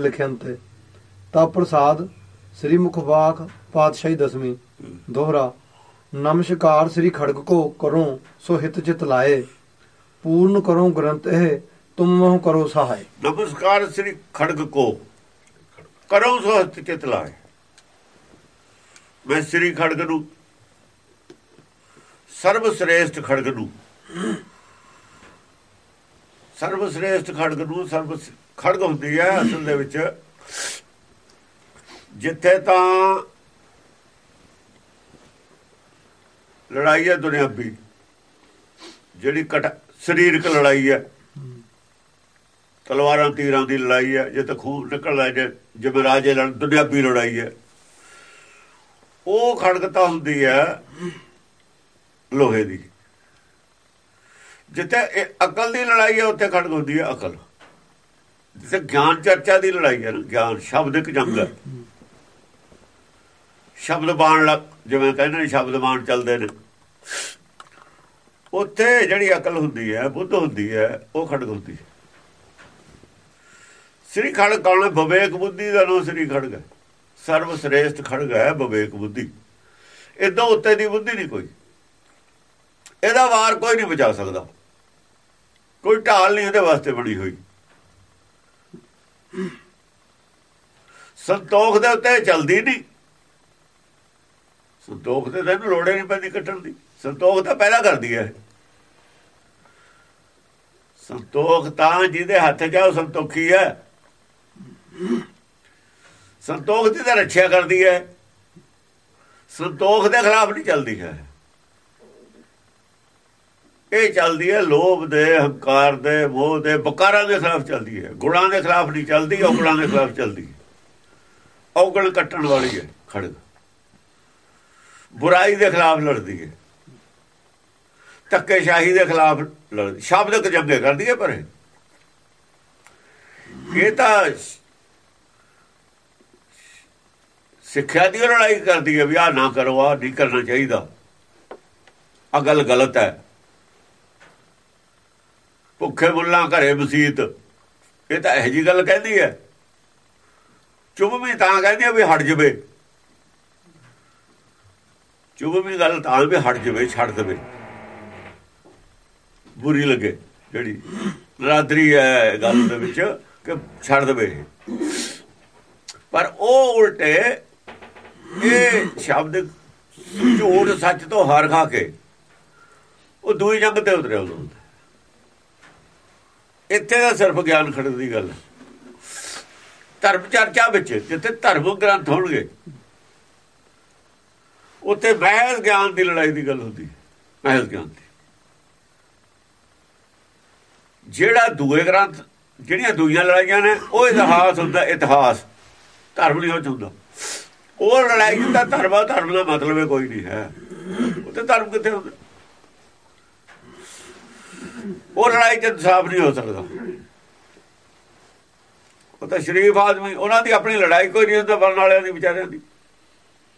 ਲਿਖਿਅੰਤੇ ਤਾ। ਪ੍ਰਸਾਦ ਸ੍ਰੀ ਮੁਖਵਾਕ ਪਾਤਸ਼ਾਹੀ ਦਸਵੀਂ, ਦੋਹਰਾ ਨਮਸਕਾਰ ਸ੍ਰੀ ਖੜਗ ਕੋ ਕਰੋ ਸੋ ਹਿਤ ਚਿਤ ਲਾਏ, ਪੂਰਨ ਕਰੋ ਗ੍ਰੰਥ ਇਹ, ਤੁਮ ਮੋਹ ਕਰੋ ਸਹਾਇ ਨਮਸਕਾਰ ਸ੍ਰੀ ਖੜਗ ਕੋ, ਕਰੋ ਸੋ ਹੱਥ ਚਿਤ ਲਾਏ। ਮੈਂ ਸ੍ਰੀ ਖੜਗ ਨੂੰ ਸਰਬ ਸ੍ਰੇਸ਼ਟ ਖੜਗ ਨੂੰ ਸਰਬ ਸ੍ਰੇਸ਼ਟ ਖੜਗ ਨੂੰ ਸਰਬ ਖੜਗ ਹੁੰਦੀ ਹੈ ਅਸਲ ਦੇ ਵਿੱਚ। ਜਿੱਥੇ ਤਾਂ ਲੜਾਈ ਹੈ ਦੁਨਿਆਵੀ, ਜਿਹੜੀ ਕਟ ਸਰੀਰਕ ਲੜਾਈ ਹੈ। ਤਲਵਾਰਾਂ, ਤੀਰਾਂ ਦੀ ਲੜਾਈ ਹੈ ਜਿੱਥੇ ਖੂਨ ਨਿਕਲਦਾ ਜੇ- ਜਿਵੇਂ ਰਾਜੇ ਲੜ, ਦੁਨਿਆਵੀ ਲੜਾਈ ਹੈ। ਉਹ ਖੜਗਤਾ ਹੁੰਦੀ ਹੈ ਲੋਹੇ ਦੀ। ਜਿੱਥੇ ਇਹ ਅਕਲ ਦੀ ਲੜਾਈ ਹੈ, ਉੱਥੇ ਖੜਕ ਹੁੰਦੀ ਹੈ ਅਕਲ। ਜਿੱਥੇ ਗਿਆਨ ਚਰਚਾ ਦੀ ਲੜਾਈ ਹੈ ਨਾ, ਗਿਆਨ ਸ਼ਬਦਿਕ ਜੰਗ ਹੈ। ਸ਼ਬਦ ਬਾਣ ਲੱਗ ਜਿਵੇਂ ਕਹਿੰਦੇ ਨੇ ਸ਼ਬਦ ਬਾਣ ਚੱਲਦੇ ਨੇ। ਉੱਥੇ ਜਿਹੜੀ ਅਕਲ ਹੁੰਦੀ ਹੈ, ਬੁੱਧ ਹੁੰਦੀ ਹੈ, ਉਹ ਖੜਕ ਹੁੰਦੀ ਹੈ। ਸ੍ਰੀ ਖੜਕ ਕੌਣ ਹੈ? ਵਿਵੇਕ ਬੁੱਧੀ ਦਾ ਨਾਮ ਸ੍ਰੀ ਖੜਕ ਹੈ। ਸਰਵ ਸ੍ਰੇਸ਼ਟ ਖੜਕ ਹੈ ਵਿਵੇਕ ਬੁੱਧੀ। ਇਦੋਂ ਉੱਤੇ ਦੀ ਬੁੱਧੀ ਨਹੀਂ ਕੋਈ। ਇਹਦਾ ਵਾਰ ਕੋਈ ਨਹੀਂ ਬਚਾ ਸਕਦਾ। ਕੋਈ ਢਾਲ ਨਹੀਂ ਇਹਦੇ ਵਾਸਤੇ ਬਣੀ ਹੋਈ। ਸੰਤੋਖ ਦੇ ਉੱਤੇ ਚੱਲਦੀ ਨਹੀਂ। ਸੰਤੋਖ ਤੇ ਤੈਨੂੰ ਲੋੜੇ ਨਹੀਂ ਪੈਂਦੀ ਕੱਟਣ ਦੀ। ਸੰਤੋਖ ਤਾਂ ਪਹਿਲਾਂ ਕਰਦੀ ਹੈ ਸੰਤੋਖ ਤਾਂ ਜਿਹਦੇ ਹੱਥ 'ਚ ਆ, ਉਹ ਸੰਤੋਖੀ ਹੈ ਸੰਤੋਖ ਦੀ ਤਾਂ ਰੱਖਿਆ ਕਰਦੀ ਹੈ ਸੰਤੋਖ ਦੇ ਖਿਲਾਫ ਨਹੀਂ ਚੱਲਦੀ ਹੈ। ਇਹ ਚੱਲਦੀ ਹੈ, ਲੋਭ ਦੇ, ਹੰਕਾਰ ਦੇ, ਮੋਹ ਦੇ, ਬਕਾਰਾਂ ਦੇ ਖਿਲਾਫ ਚੱਲਦੀ ਹੈ। ਗੁਣਾਂ ਦੇ ਖਿਲਾਫ ਨਹੀਂ ਚੱਲਦੀ, ਔਗਣਾਂ ਦੇ ਖਿਲਾਫ ਚੱਲਦੀ ਹੈ। ਔਗਣ ਕੱਟਣ ਵਾਲੀ ਹੈ ਖੜਗ ਬੁਰਾਈ ਦੇ ਖਿਲਾਫ ਲੜਦੀ ਹੈ। ਧੱਕੇਸ਼ਾਹੀ ਦੇ ਖਿਲਾਫ ਲੜਦੀ ਸ਼ਬਦਕ ਜੰਗੇ ਕਰਦੀ ਹੈ, ਪਰ ਇਹ। ਇਹ ਤਾਂ ਸਿੱਖਿਆ ਦੀ ਲੜਾਈ ਕਰਦੀ ਹੈ ਵੀ ਆ ਨਾ ਕਰੋ ਆ ਨਹੀਂ ਕਰਨਾ ਚਾਹੀਦਾ। ਆ ਗੱਲ ਗਲਤ ਹੈ। ਭੁੱਖੇ ਮੁੱਲਾਂ ਘਰੇ ਮਸੀਤ। ਇਹ ਤਾਂ ਇਹੋ ਜੀ ਗੱਲ ਕਹਿੰਦੀ ਹੈ। ਚੁੱਪ ਤਾਂ ਕਹਿੰਦੀ ਆ ਵੀ ਹਟ ਜਵੇ। ਚੁੱਪ ਗੱਲ ਤਾਂ ਵੀ ਹਟ ਜਵੇ, ਛੱਡ ਦੇਵੇ। ਬੁਰੀ ਲੱਗੇ ਜਿਹੜੀ ਨਰਾਦਰੀ ਹੈ ਗੱਲ ਦੇ ਵਿੱਚ ਕਿ ਛੱਡ ਦੇਵੇ ਪਰ ਉਹ ਉਲਟੇ ਇਹ ਸ਼ਬਦ ਝੂਠ ਸੱਚ ਤੋਂ ਹਾਰ ਖਾ ਕੇ ਉਹ ਦੂਈ ਜੰਗ ਤੇ ਉਤਰਿਆ ਉਦੋਂ। ਇੱਥੇ ਦਾ ਸਿਰਫ ਗਿਆਨ ਖੜਨ ਦੀ ਗੱਲ ਧਰਮ ਚਰਚਾ ਵਿੱਚ, ਜਿੱਥੇ ਧਰਮ ਗ੍ਰੰਥ ਹੋਣਗੇ, ਉੱਥੇ ਮਹਿਜ਼ ਗਿਆਨ ਦੀ ਲੜਾਈ ਦੀ ਗੱਲ ਹੁੰਦੀ ਹੈ, ਮਹਿਜ਼ ਗਿਆਨ ਦੀ। ਜਿਹੜਾ ਦੂਏ ਗ੍ਰੰਥ, ਜਿਹੜੀਆਂ ਦੂਈਆਂ ਲੜਾਈਆਂ ਨੇ, ਉਹ ਇਤਿਹਾਸ ਹੁੰਦਾ, ਇਤਿਹਾਸ। ਧਰਮ ਨਹੀਂ ਹੋ ਹੁੰਦਾ। ਉਹ ਲੜਾਈ ਦਾ ਧਰਮ ਧਰਮ ਦਾ ਮਤਲਬ ਕੋਈ ਨਹੀਂ ਹੈ। ਉੱਥੇ ਧਰਮ ਕਿੱਥੇ ਹੁੰਦਾ? ਉਹ ਲੜਾਈ ਚ ਇਨਸਾਫ ਨਹੀਂ ਹੋ ਸਕਦਾ। ਉਹ ਤਾਂ ਸ਼ਰੀਫ ਆਦਮੀ, ਉਹਨਾਂ ਦੀ ਆਪਣੀ ਲੜਾਈ ਕੋਈ ਨਹੀਂ ਹੁੰਦਾ ਬਰਨ ਵਾਲਿਆਂ ਦੀ, ਵਿਚਾਰਿਆਂ ਦੀ।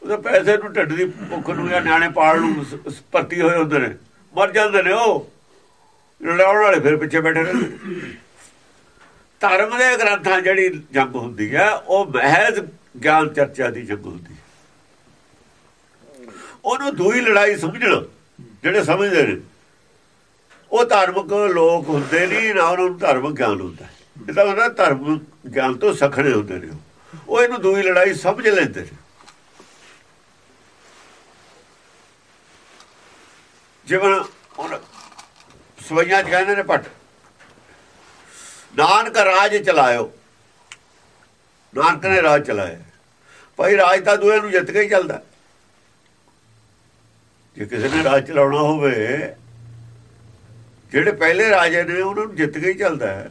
ਉਹ ਪੈਸੇ ਨੂੰ ਢੱਡ ਦੀ ਭੁੱਖ ਨੂੰ ਜਾਂ ਨਿਆਣੇ ਪਾਲ ਨੂੰ ਭਰਤੀ ਹੋਏ ਹੁੰਦੇ ਨੇ। ਮਰ ਜਾਂਦੇ ਨੇ ਉਹ। ਲੜਾਉਣ ਵਾਲੇ ਫਿਰ ਪਿੱਛੇ ਬੈਠੇ ਰਹਿੰਦੇ ਧਰਮ ਦੇ ਗ੍ਰੰਥਾਂ ਜਿਹੜੀ ਜੰਗ ਹੁੰਦੀ ਹੈ, ਉਹ ਮਹਿਜ਼ ਗਿਆਨ ਚਰਚਾ ਦੀ ਜੰਗ ਹੁੰਦੀ ਹੈ। ਉਹਨੂੰ ਦੂਈ ਲੜਾਈ ਸਮਝਣ ਜਿਹੜੇ ਸਮਝਦੇ ਨੇ। ਉਹ ਧਾਰਮਿਕ ਲੋਕ ਹੁੰਦੇ ਨਹੀਂ ਨਾ ਉਹਨਾਂ ਨੂੰ ਧਾਰਮਿਕ ਗਿਆਨ ਹੁੰਦਾ। ਮੈਂ ਤਾਂ ਉਹਨਾਂ ਧਰਮ ਗਿਆਨ ਤੋਂ ਸਖਣੇ ਹੁੰਦੇ ਨੇ ਉਹ। ਉਹ ਇਹਨੂੰ ਦੂਈ ਲੜਾਈ ਸਮਝ ਲੈਂਦੇ ਨੇ। ਜਿਵੇਂ ਹੁਣ ਸਵਈਆਂ ਚ ਕਹਿੰਦੇ ਨੇ ਪਟ ਨਾਨਕ ਰਾਜ ਚਲਾਇਓ। ਨਾਨਕ ਨੇ ਰਾਜ ਚਲਾਇਆ। ਭਾਈ ਰਾਜ ਤਾਂ ਦੂਏ ਨੂੰ ਜਿੱਤ ਕੇ ਹੀ ਚੱਲਦਾ। ਜੇ ਕਿਸੇ ਨੇ ਰਾਜ ਚਲਾਉਣਾ ਹੋਵੇ ਜਿਹੜੇ ਪਹਿਲੇ ਰਾਜੇ ਨੇ ਉਹਨਾਂ ਨੂੰ ਜਿੱਤ ਕੇ ਹੀ ਚੱਲਦਾ ਹੈ।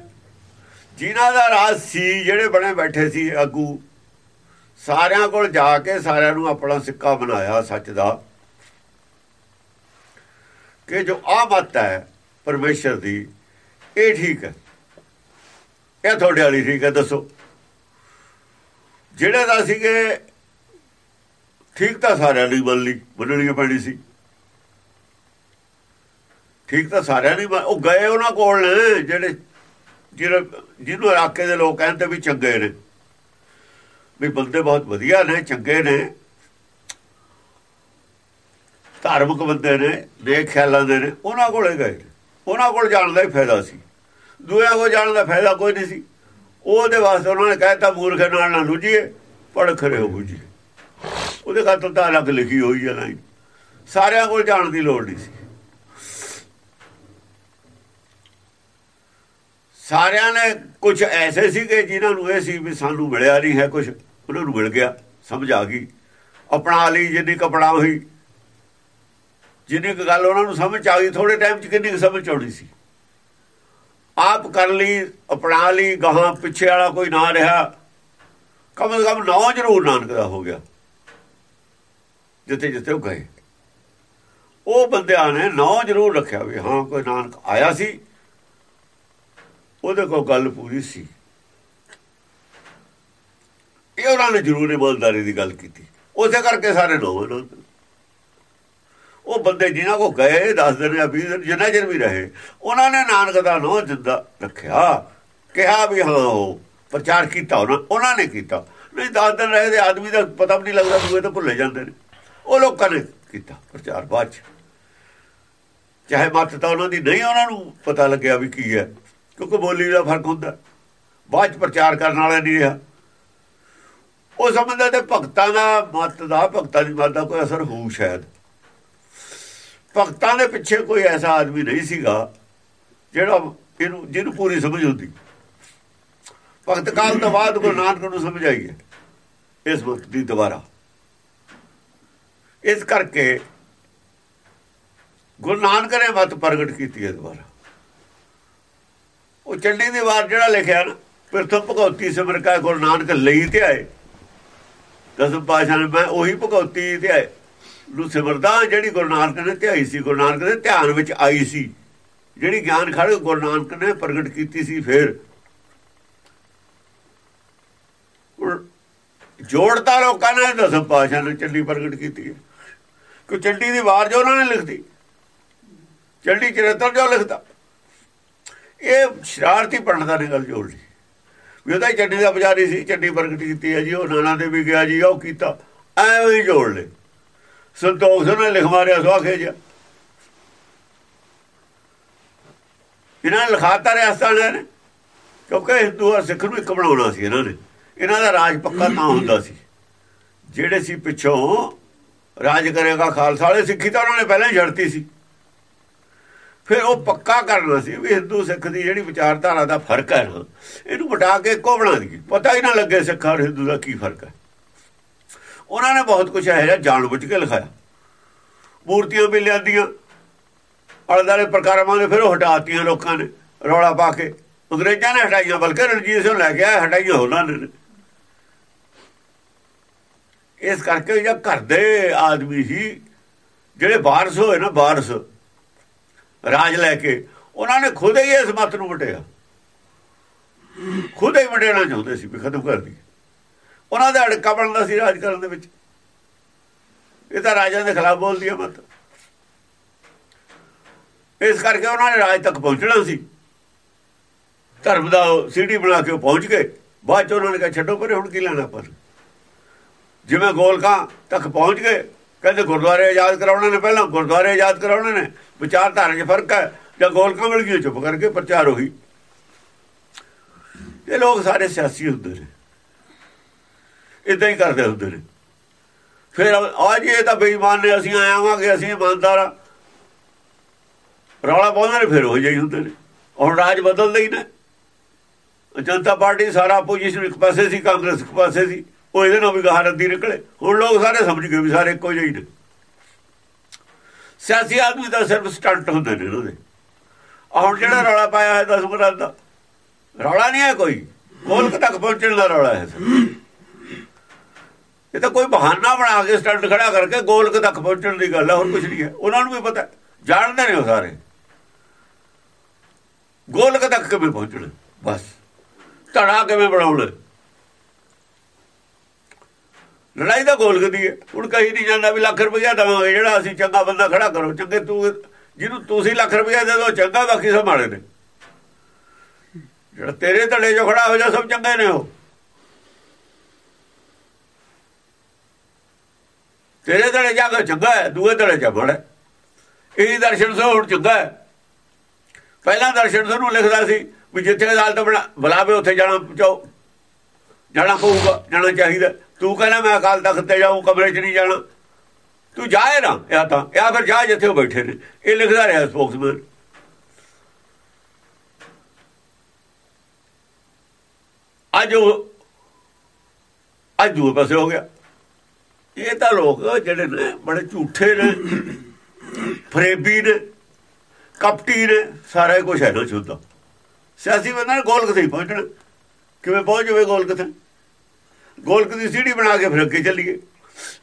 ਜਿਨ੍ਹਾਂ ਦਾ ਰਾਜ ਸੀ, ਜਿਹੜੇ ਬਣੇ ਬੈਠੇ ਸੀ ਆਗੂ, ਸਾਰਿਆਂ ਕੋਲ ਜਾ ਕੇ ਸਾਰਿਆਂ ਨੂੰ ਆਪਣਾ ਸਿੱਕਾ ਬਣਾਇਆ ਸੱਚ ਦਾ ਕਿ ਜੋ ਆ ਮਤ ਹੈ ਪਰਮੇਸ਼ਰ ਦੀ, ਇਹ ਠੀਕ ਹੈ। ਇਹ ਤੁਹਾਡੇ ਵਾਲੀ ਠੀਕ ਹੈ, ਦੱਸੋ। ਜਿਹੜੇ ਦਾ ਸੀਗੇ, ਠੀਕ ਤਾਂ ਸਾਰਿਆਂ ਲਈ ਮੰਨ ਲਈ ਮੰਨਣੀ ਪੈਣੀ ਸੀ। ਠੀਕ ਤਾਂ ਸਾਰਿਆਂ ਨੇ ਉਹ ਗਏ ਉਹਨਾਂ ਕੋਲ ਨੇ ਜਿਹੜੇ, ਜਿਹਨੂੰ ਇਲਾਕੇ ਦੇ ਲੋਕ ਕਹਿੰਦੇ ਵੀ ਚੰਗੇ ਨੇ। ਵੀ ਬੰਦੇ ਬਹੁਤ ਵਧੀਆ ਨੇ, ਚੰਗੇ ਨੇ। ਧਾਰਮਿਕ ਬੰਦੇ ਨੇ ਦੇਖ ਖਿਆਲਾਂ ਦੇ ਨੇ, ਉਹਨਾਂ ਕੋਲੇ ਗਏ। ਉਹਨਾਂ ਕੋਲ ਜਾਣ ਦਾ ਹੀ ਫਾਇਦਾ ਸੀ। ਦੂਆ ਕੋ ਜਾਣ ਦਾ ਫਾਇਦਾ ਕੋਈ ਨਹੀਂ ਸੀ। ਉਹਦੇ ਵਾਸਤੇ ਉਹਨਾਂ ਨੇ ਕਹਿਤਾ, ਮੂਰਖ ਨਾਲ ਨਾ ਲੁਝੀਏ ਪੜ ਖਰੇ ਹੋ ਬੁਝੀ ਉਹਦੇ ਖਾਤਰ ਤਾਂ ਅਲੱਗ ਲਿਖੀ ਹੋਈ ਹੈ ਲਾਈਨ। ਸਾਰਿਆਂ ਕੋਲ ਜਾਣ ਦੀ ਲੋੜ ਨਹੀਂ ਸੀ। ਸਾਰਿਆਂ ਨੇ ਕੁਝ ਐਸੇ ਸੀਗੇ ਜਿਨ੍ਹਾਂ ਨੂੰ ਇਹ ਸੀ ਵੀ ਸਾਨੂੰ ਮਿਲਿਆ ਨਹੀਂ ਹੈ ਕੁਝ ਉਹਨਾਂ ਨੂੰ ਮਿਲ ਗਿਆ, ਸਮਝ ਆ ਗਈ। ਅਪਣਾ ਲਈ ਜਿੰਨੀ ਕਪੜਾ ਹੋਈ। ਜਿੰਨੀ ਕੁ ਗੱਲ ਉਹਨਾਂ ਨੂੰ ਸਮਝ ਆ ਗਈ ਥੋੜੇ ਟਾਈਮ 'ਚ ਕਿੰਨੀ ਕੁ ਸਮਝ ਆਉਣੀ ਸੀ। ਆਪ ਕਰ ਲਈ, ਅਪਣਾ ਲਈ, ਗਾਹਾਂ ਪਿੱਛੇ ਵਾਲਾ ਕੋਈ ਨਾ ਰਿਹਾ। ਕਮ ਸੇ ਕਮ ਨੌ ਜ਼ਰੂਰ ਨਾਨਕ ਦਾ ਹੋ ਗਿਆ। ਜਿੱਥੇ ਜਿੱਥੇ ਉਹ ਗਏ। ਉਹ ਬੰਦਿਆਂ ਨੇ ਨੌ ਜ਼ਰੂਰ ਰੱਖਿਆ ਵੀ ਹਾਂ, ਕੋਈ ਨਾਨਕ ਆਇਆ ਸੀ। ਉਹਦੇ ਕੋਲ ਗੱਲ ਪੂਰੀ ਸੀ। ਇਹ ਉਹਨਾਂ ਨੇ ਜ਼ਰੂਰ ਇਮਾਨਦਾਰੀ ਦੀ ਗੱਲ ਕੀਤੀ। ਉਸੇ ਕਰਕੇ ਸਾਰੇ ਨੌ ਉਹ ਬੰਦੇ ਜਿਨ੍ਹਾਂ ਕੋ ਗਏ 10 ਦਿਨ ਜਾਂ 20 ਦਿਨ ਜਿੰਨਾ ਚਿਰ ਵੀ ਰਹੇ। ਉਹਨਾਂ ਨੇ ਨਾਨਕ ਦਾ ਨਾਮ ਜਿੰਦਾ ਰੱਖਿਆ। ਕਿਹਾ ਵੀ ਹਾਂ, ਉਹ ਪ੍ਰਚਾਰ ਕੀਤਾ ਉਹਨਾਂ ਉਹਨਾਂ ਨੇ ਕੀਤਾ। ਨਹੀਂ 10 ਦਿਨ ਰਹੇ ਦੇ ਆਦਮੀ ਦਾ ਪਤਾ ਵੀ ਨਹੀਂ ਲੱਗਦਾ ਦੂਏ ਤਾਂ ਭੁੱਲੇ ਜਾਂਦੇ ਨੇ। ਉਹ ਲੋਕਾਂ ਨੇ ਕੀਤਾ ਪ੍ਰਚਾਰ ਬਾਅਦ ਚ। ਚਾਹੇ ਮੱਤ ਤਾਂ ਉਹਨਾਂ ਦੀ ਨਹੀਂ, ਉਹਨਾਂ ਨੂੰ ਪਤਾ ਲੱਗਿਆ ਵੀ ਕੀ ਹੈ। ਕਿਉਂਕਿ ਬੋਲੀ ਦਾ ਫ਼ਰਕ ਹੁੰਦਾ। ਬਾਅਦ ਚ ਪ੍ਰਚਾਰ ਕਰਨ ਵਾਲਾ ਨਹੀਂ ਰਿਹਾ। ਉਹ ਸਮਝਦਾ ਤੇ ਭਗਤਾਂ ਦਾ ਮਤ ਦਾ, ਭਗਤਾਂ ਦੀ ਮਤ ਦਾ ਕੋਈ ਅਸਰ ਹੋਊ ਸ਼ਾਇਦ। ਭਗਤਾਂ ਦੇ ਪਿੱਛੇ ਕੋਈ ਐਸਾ ਆਦਮੀ ਨਹੀਂ ਸੀਗਾ, ਜਿਹੜਾ ਇਹਨੂੰ ਜਿਹਨੂੰ ਪੂਰੀ ਸਮਝ ਹੁੰਦੀ। ਭਗਤ ਕਾਲ ਤੋਂ ਬਾਅਦ ਗੁਰੂ ਨਾਨਕ ਨੂੰ ਸਮਝ ਆਈ ਹੈ, ਇਸ ਵਕਤ ਦੀ ਦੁਬਾਰਾ। ਇਸ ਕਰਕੇ ਗੁਰੂ ਨਾਨਕ ਨੇ ਮਤ ਪ੍ਰਗਟ ਕੀਤੀ ਹੈ ਦੁਬਾਰਾ। ਉਹ ਚੰਡੀ ਦੀ ਵਾਰ ਜਿਹੜਾ ਲਿਖਿਆ ਨਾ ਪ੍ਰਥਮ ਭਗਉਤੀ ਸਿਮਰ ਕਾ ਗੁਰੂ ਨਾਨਕ ਲਈ ਤੇ ਆਏ। ਦਸਮ ਪਾਸ਼ਾ ਨੇ ਮੈਂ ਉਹੀ ਭਗਉਤੀ ਤੇ ਆਏ। ਨੂੰ ਸਿਮਰਦਾ ਜਿਹੜੀ ਗੁਰੂ ਨਾਨਕ ਨੇ ਧਿਆਈ ਸੀ, ਗੁਰੂ ਨਾਨਕ ਦੇ ਧਿਆਨ ਵਿੱਚ ਆਈ ਸੀ। ਜਿਹੜੀ ਗਿਆਨ ਖੜ ਗੁਰੂ ਨਾਨਕ ਨੇ ਪ੍ਰਗਟ ਕੀਤੀ ਸੀ ਫਿਰ। ਜੋੜਤਾ ਲੋਕਾਂ ਨੇ ਦਸਮ ਪਾਸ਼ਾ ਨੇ ਚੰਡੀ ਪ੍ਰਗਟ ਕੀਤੀ ਹੈ। ਕਿ ਚੰਡੀ ਦੀ ਵਾਰ ਜੋ ਉਹਨਾਂ ਨੇ ਲਿਖਦੀ ਚੰਡੀ ਚਰਿੱਤਰ ਜੋ ਲਿਖਦਾ। ਇਹ ਸ਼ਰਾਰਤੀ ਪੰਡਤਾਂ ਨੇ ਗੱਲ ਜੋੜ ਲਈ ਵੀ ਉਹਦਾ ਚੰਡੀ ਦਾ ਪੁਜਾਰੀ ਸੀ, ਚੰਡੀ ਪ੍ਰਗਟ ਕੀਤੀ ਹੈ ਜੀ, ਉਹ ਨਾਨਾ ਦੇ ਵੀ ਗਿਆ ਜੀ ਉਹ ਕੀਤਾ। ਐਵੇਂ ਹੀ ਜੋੜ ਲੈ ਸੰਤੋਖ ਨੇ ਲਿਖ ਮਾਰਿਆ ਸਵਾਖੇ ਜਿਹਾ। ਇਹਨਾਂ ਨੇ ਲਿਖਾਤਾ ਰਿਆਸਤਾਂ ਨੇ, ਕਿਉਂਕਿ ਹਿੰਦੂ ਔਰ ਸਿੱਖ ਨੂੰ ਇੱਕ ਬਣਾਉਣਾ ਸੀ ਇਹਨਾਂ ਨੇ। ਇਹਨਾਂ ਦਾ ਰਾਜ ਪੱਕਾ ਤਾਂ ਹੁੰਦਾ ਸੀ। ਜਿਹੜੇ ਸੀ ਪਿੱਛੋਂ ਰਾਜ ਕਰੇਗਾ ਖਾਲਸਾ ਵਾਲੇ ਸਿੱਖੀ ਤਾਂ ਉਹਨਾਂ ਨੇ ਪਹਿਲਾਂ ਹੀ ਛੱਡਤੀ ਸੀ। ਫਿਰ ਉਹ ਪੱਕਾ ਕਰਨਾ ਸੀ ਵੀ ਹਿੰਦੂ ਸਿੱਖ ਦੀ ਜਿਹੜੀ ਵਿਚਾਰਧਾਰਾ ਦਾ ਫ਼ਰਕ ਹੈ ਨਾ, ਇਹਨੂੰ ਵਟਾ ਕੇ ਇੱਕੋ ਬਣਾ ਦਈਏ। ਪਤਾ ਹੀ ਨਾ ਲੱਗੇ ਸਿੱਖਾਂ ਔਰ ਹਿੰਦੂ ਦਾ ਕੀ ਫ਼ਰਕ ਹੈ। ਉਹਨਾਂ ਨੇ ਬਹੁਤ ਕੁਝ ਹੈ ਜਾਣ ਬੁੱਝ ਕੇ ਲਿਖਾਇਆ। ਮੂਰਤੀਆਂ ਵੀ ਲਿਆਂਦੀਆਂ ਅਲਦਾਰੇ ਪ੍ਰਕਾਰਾਂ ਨੇ ਫਿਰ ਉਹ ਹਟਾਤੀਆਂ ਲੋਕਾਂ ਨੇ, ਰੌਲਾ ਪਾ ਕੇ। ਅੰਗਰੇਜ਼ਾਂ ਨੇ ਹਟਾਈਆਂ, ਬਲਕਿ ਰਣਜੀਤ ਸਿੰਘ ਲੈ ਕੇ ਆਇਆ, ਹਟਾਈਆਂ ਉਹਨਾਂ ਨੇ। ਇਸ ਕਰਕੇ ਜਿਹੜਾ ਘਰ ਦੇ ਆਦਮੀ ਸੀ ਜਿਹੜੇ ਵਾਰਸ ਹੋਏ ਨਾ ਵਾਰਸ ਰਾਜ ਲੈ ਕੇ, ਉਹਨਾਂ ਨੇ ਖੁਦ ਹੀ ਇਸ ਮਤ ਨੂੰ ਵਟਿਆ। ਖੁਦ ਹੀ ਵਟੇਣਾ ਚਾਹੁੰਦੇ ਸੀ ਵੀ ਖਤਮ ਕਰ ਦੀ ਉਹਨਾਂ ਦਾ ਅੜਕਾ ਬਣਦਾ ਸੀ ਰਾਜ ਕਰਨ ਦੇ ਵਿੱਚ। ਇਹ ਤਾਂ ਰਾਜਾਂ ਦੇ ਖਿਲਾਫ ਬੋਲਦੀ ਹੈ ਮਤ। ਇਸ ਕਰਕੇ ਉਹਨਾਂ ਨੇ ਰਾਜ ਤੱਕ ਪਹੁੰਚਣਾ ਸੀ। ਧਰਮ ਦਾ ਸੀੜੀ ਬਣਾ ਕੇ ਪਹੁੰਚ ਗਏ। ਬਾਅਦ ਚ ਉਹਨਾਂ ਨੇ ਕਿਹਾ, ਛੱਡੋ ਪਰੇ, ਹੁਣ ਕੀ ਲੈਣਾ ਪਰ ਜਿਵੇਂ ਗੋਲਕਾਂ ਤੱਕ ਪਹੁੰਚ ਗਏ ਕਹਿੰਦੇ ਗੁਰਦੁਆਰੇ ਆਜ਼ਾਦ ਕਰਾਉਣੇ ਨੇ ਪਹਿਲਾਂ, ਗੁਰਦੁਆਰੇ ਆਜ਼ਾਦ ਕਰਾਉਣੇ ਨੇ। ਵਿਚਾਰਧਾਰਾ 'ਚ ਫ਼ਰਕ ਹੈ, ਜਾਂ ਗੋਲਕਾਂ ਮਿਲ ਗਈ ਚੁੱਪ ਕਰਕੇ ਪ੍ਰਚਾਰ ਹੋਈ ਇਹ ਲੋਕ ਸਾਰੇ ਸਿਆਸੀ ਹੁੰਦੇ ਨੇ। ਇਦਾਂ ਹੀ ਕਰਦੇ ਹੁੰਦੇ ਨੇ। ਫਿਰ ਅੱਜ ਇਹ ਤਾਂ ਬੇਈਮਾਨ ਨੇ, ਅਸੀਂ ਆਵਾਂਗੇ, ਅਸੀਂ ਇਮਾਨਦਾਰ ਆ। ਰੌਲਾ ਪਾਉਂਦੇ ਨੇ, ਫਿਰ ਹੋ ਜਾਈ ਹੁੰਦੇ ਨੇ। ਹੁਣ ਰਾਜ ਬਦਲਦੇ ਹੀ ਨੇ। ਜਨਤਾ ਪਾਰਟੀ ਸਾਰਾ ਆਪੋਜੀਸ਼ਨ ਇੱਕ ਪਾਸੇ ਸੀ, ਕਾਂਗਰਸ ਇੱਕ ਪਾਸੇ ਸੀ। ਉਹ ਇਹਦੇ ਨਾਲ ਵੀ ਗਾਹ ਰੱਦੀ ਨਿਕਲੇ। ਹੁਣ ਲੋਕ ਸਾਰੇ ਸਮਝ ਗਏ ਵੀ ਸਾਰੇ ਇੱਕੋ ਜਿਹੇ ਨੇ। ਸਿਆਸੀ ਆਦਮੀ ਦਾ ਸਿਰਫ ਸਟੰਟ ਹੁੰਦੇ ਨੇ ਉਹਦੇ ਹੁਣ ਜਿਹੜਾ ਰੌਲਾ ਪਾਇਆ ਹੈ ਦਸ ਮੁਰਾਦ ਦਾ, ਰੌਲਾ ਨਹੀਂ ਹੈ ਕੋਈ। ਕੋਲਕ ਤੱਕ ਪਹੁੰਚਣ ਦਾ ਰੌਲਾ ਹੈ। ਇਹ ਤਾਂ ਕੋਈ ਬਹਾਨਾ ਬਣਾ ਕੇ ਸਟੰਟ ਖੜਾ ਕਰਕੇ ਗੋਲਕ ਤੱਕ ਪਹੁੰਚਣ ਦੀ ਗੱਲ ਹੈ ਹੋਰ ਕੁਝ ਨਹੀਂ ਹੈ। ਉਹਨਾਂ ਨੂੰ ਵੀ ਪਤਾ, ਜਾਣਦੇ ਨੇ ਉਹ ਸਾਰੇ। ਗੋਲਕ ਤੱਕ ਕਿਵੇਂ ਪਹੁੰਚਣਾ? ਬਸ। ਧੜਾ ਕਿਵੇਂ ਬਣਾਉਣਾ? ਲੜਾਈ ਦਾ ਗੋਲ ਗਦੀ ਹੈ। ਹੁਣ ਕਹੀ ਨਹੀਂ ਜਾਂਦਾ ਵੀ ਲੱਖ ਰੁਪਇਆ ਦਵਾਂਗੇ ਜਿਹੜਾ ਅਸੀਂ ਚੰਗਾ ਬੰਦਾ ਖੜਾ ਕਰੋ, ਚੰਗੇ ਤੂੰ, ਜਿਹਨੂੰ ਤੁਸੀਂ ਲੱਖ ਰੁਪਇਆ ਦੇ ਦੋ ਚੰਗਾ ਬਾਕੀ ਸਭ ਮਾੜੇ ਨੇ। ਜਿਹੜਾ ਤੇਰੇ ਧੜੇ ਜੋ ਖੜਾ ਹੋ ਜਾ, ਸਭ ਚੰਗੇ ਨੇ ਉਹ। ਤੇਰੇ ਧੜੇ ਜਾ ਕੇ ਚੰਗਾ ਹੈ, ਦੂਏ ਧੜੇ ਚਬੜ ਹੈ। ਇਹ ਦਰਸ਼ਨ ਸੋ ਹੁਣ ਚੰਗਾ ਹੈ। ਪਹਿਲਾਂ ਦਰਸ਼ਨ ਸੋ ਨੂੰ ਲਿਖਦਾ ਸੀ ਵੀ ਜਿੱਥੇ ਅਦਾਲਤ ਬੁਲਾਵੇ, ਉੱਥੇ ਜਾਣਾ ਚਾਹੋ ਜਾਣਾ ਪਊਗਾ, ਜਾਣਾ ਚਾਹੀਦਾ। ਤੂੰ ਕਹਿੰਦਾ ਮੈਂ ਅਕਾਲ ਤਖਤ ਤੇ ਜਾਊਂ, ਕਮਰੇ 'ਚ ਨਹੀਂ ਜਾਣਾ। ਤੂੰ ਜਾਏ ਨਾ, ਇਹ ਤਾਂ, ਇਹ ਫਿਰ ਜਾ ਜਿੱਥੇ ਉਹ ਬੈਠੇ ਨੇ। ਇਹ ਲਿਖਦਾ ਰਿਹਾ ਸਪੋਕਸਮੈਨ। ਅੱਜ ਉਹ, ਅੱਜ ਦੂਏ ਪਾਸੇ ਹੋ ਗਿਆ। ਇਹ ਤਾਂ ਲੋਕ ਜਿਹੜੇ ਨੇ, ਬੜੇ ਝੂਠੇ ਨੇ, ਫਰੇਬੀ ਨੇ, ਕਪਟੀ ਨੇ, ਸਾਰਾ ਕੁਝ ਹੈ ਨਾ ਚੁੱਦਾ ਸਿਆਸੀ ਬੰਦਾ ਗੋਲ ਕਿਥੇ ਪਹੁੰਚਣਾ। ਕਿਵੇਂ ਪਹੁੰਚ ਜਾਵੇ ਗੋਲ ਕਿਥੇ ਗੋਲਕ ਦੀ ਸੀੜੀ ਬਣਾ ਕੇ ਫਿਰ ਅੱਗੇ ਚੱਲੀਏ।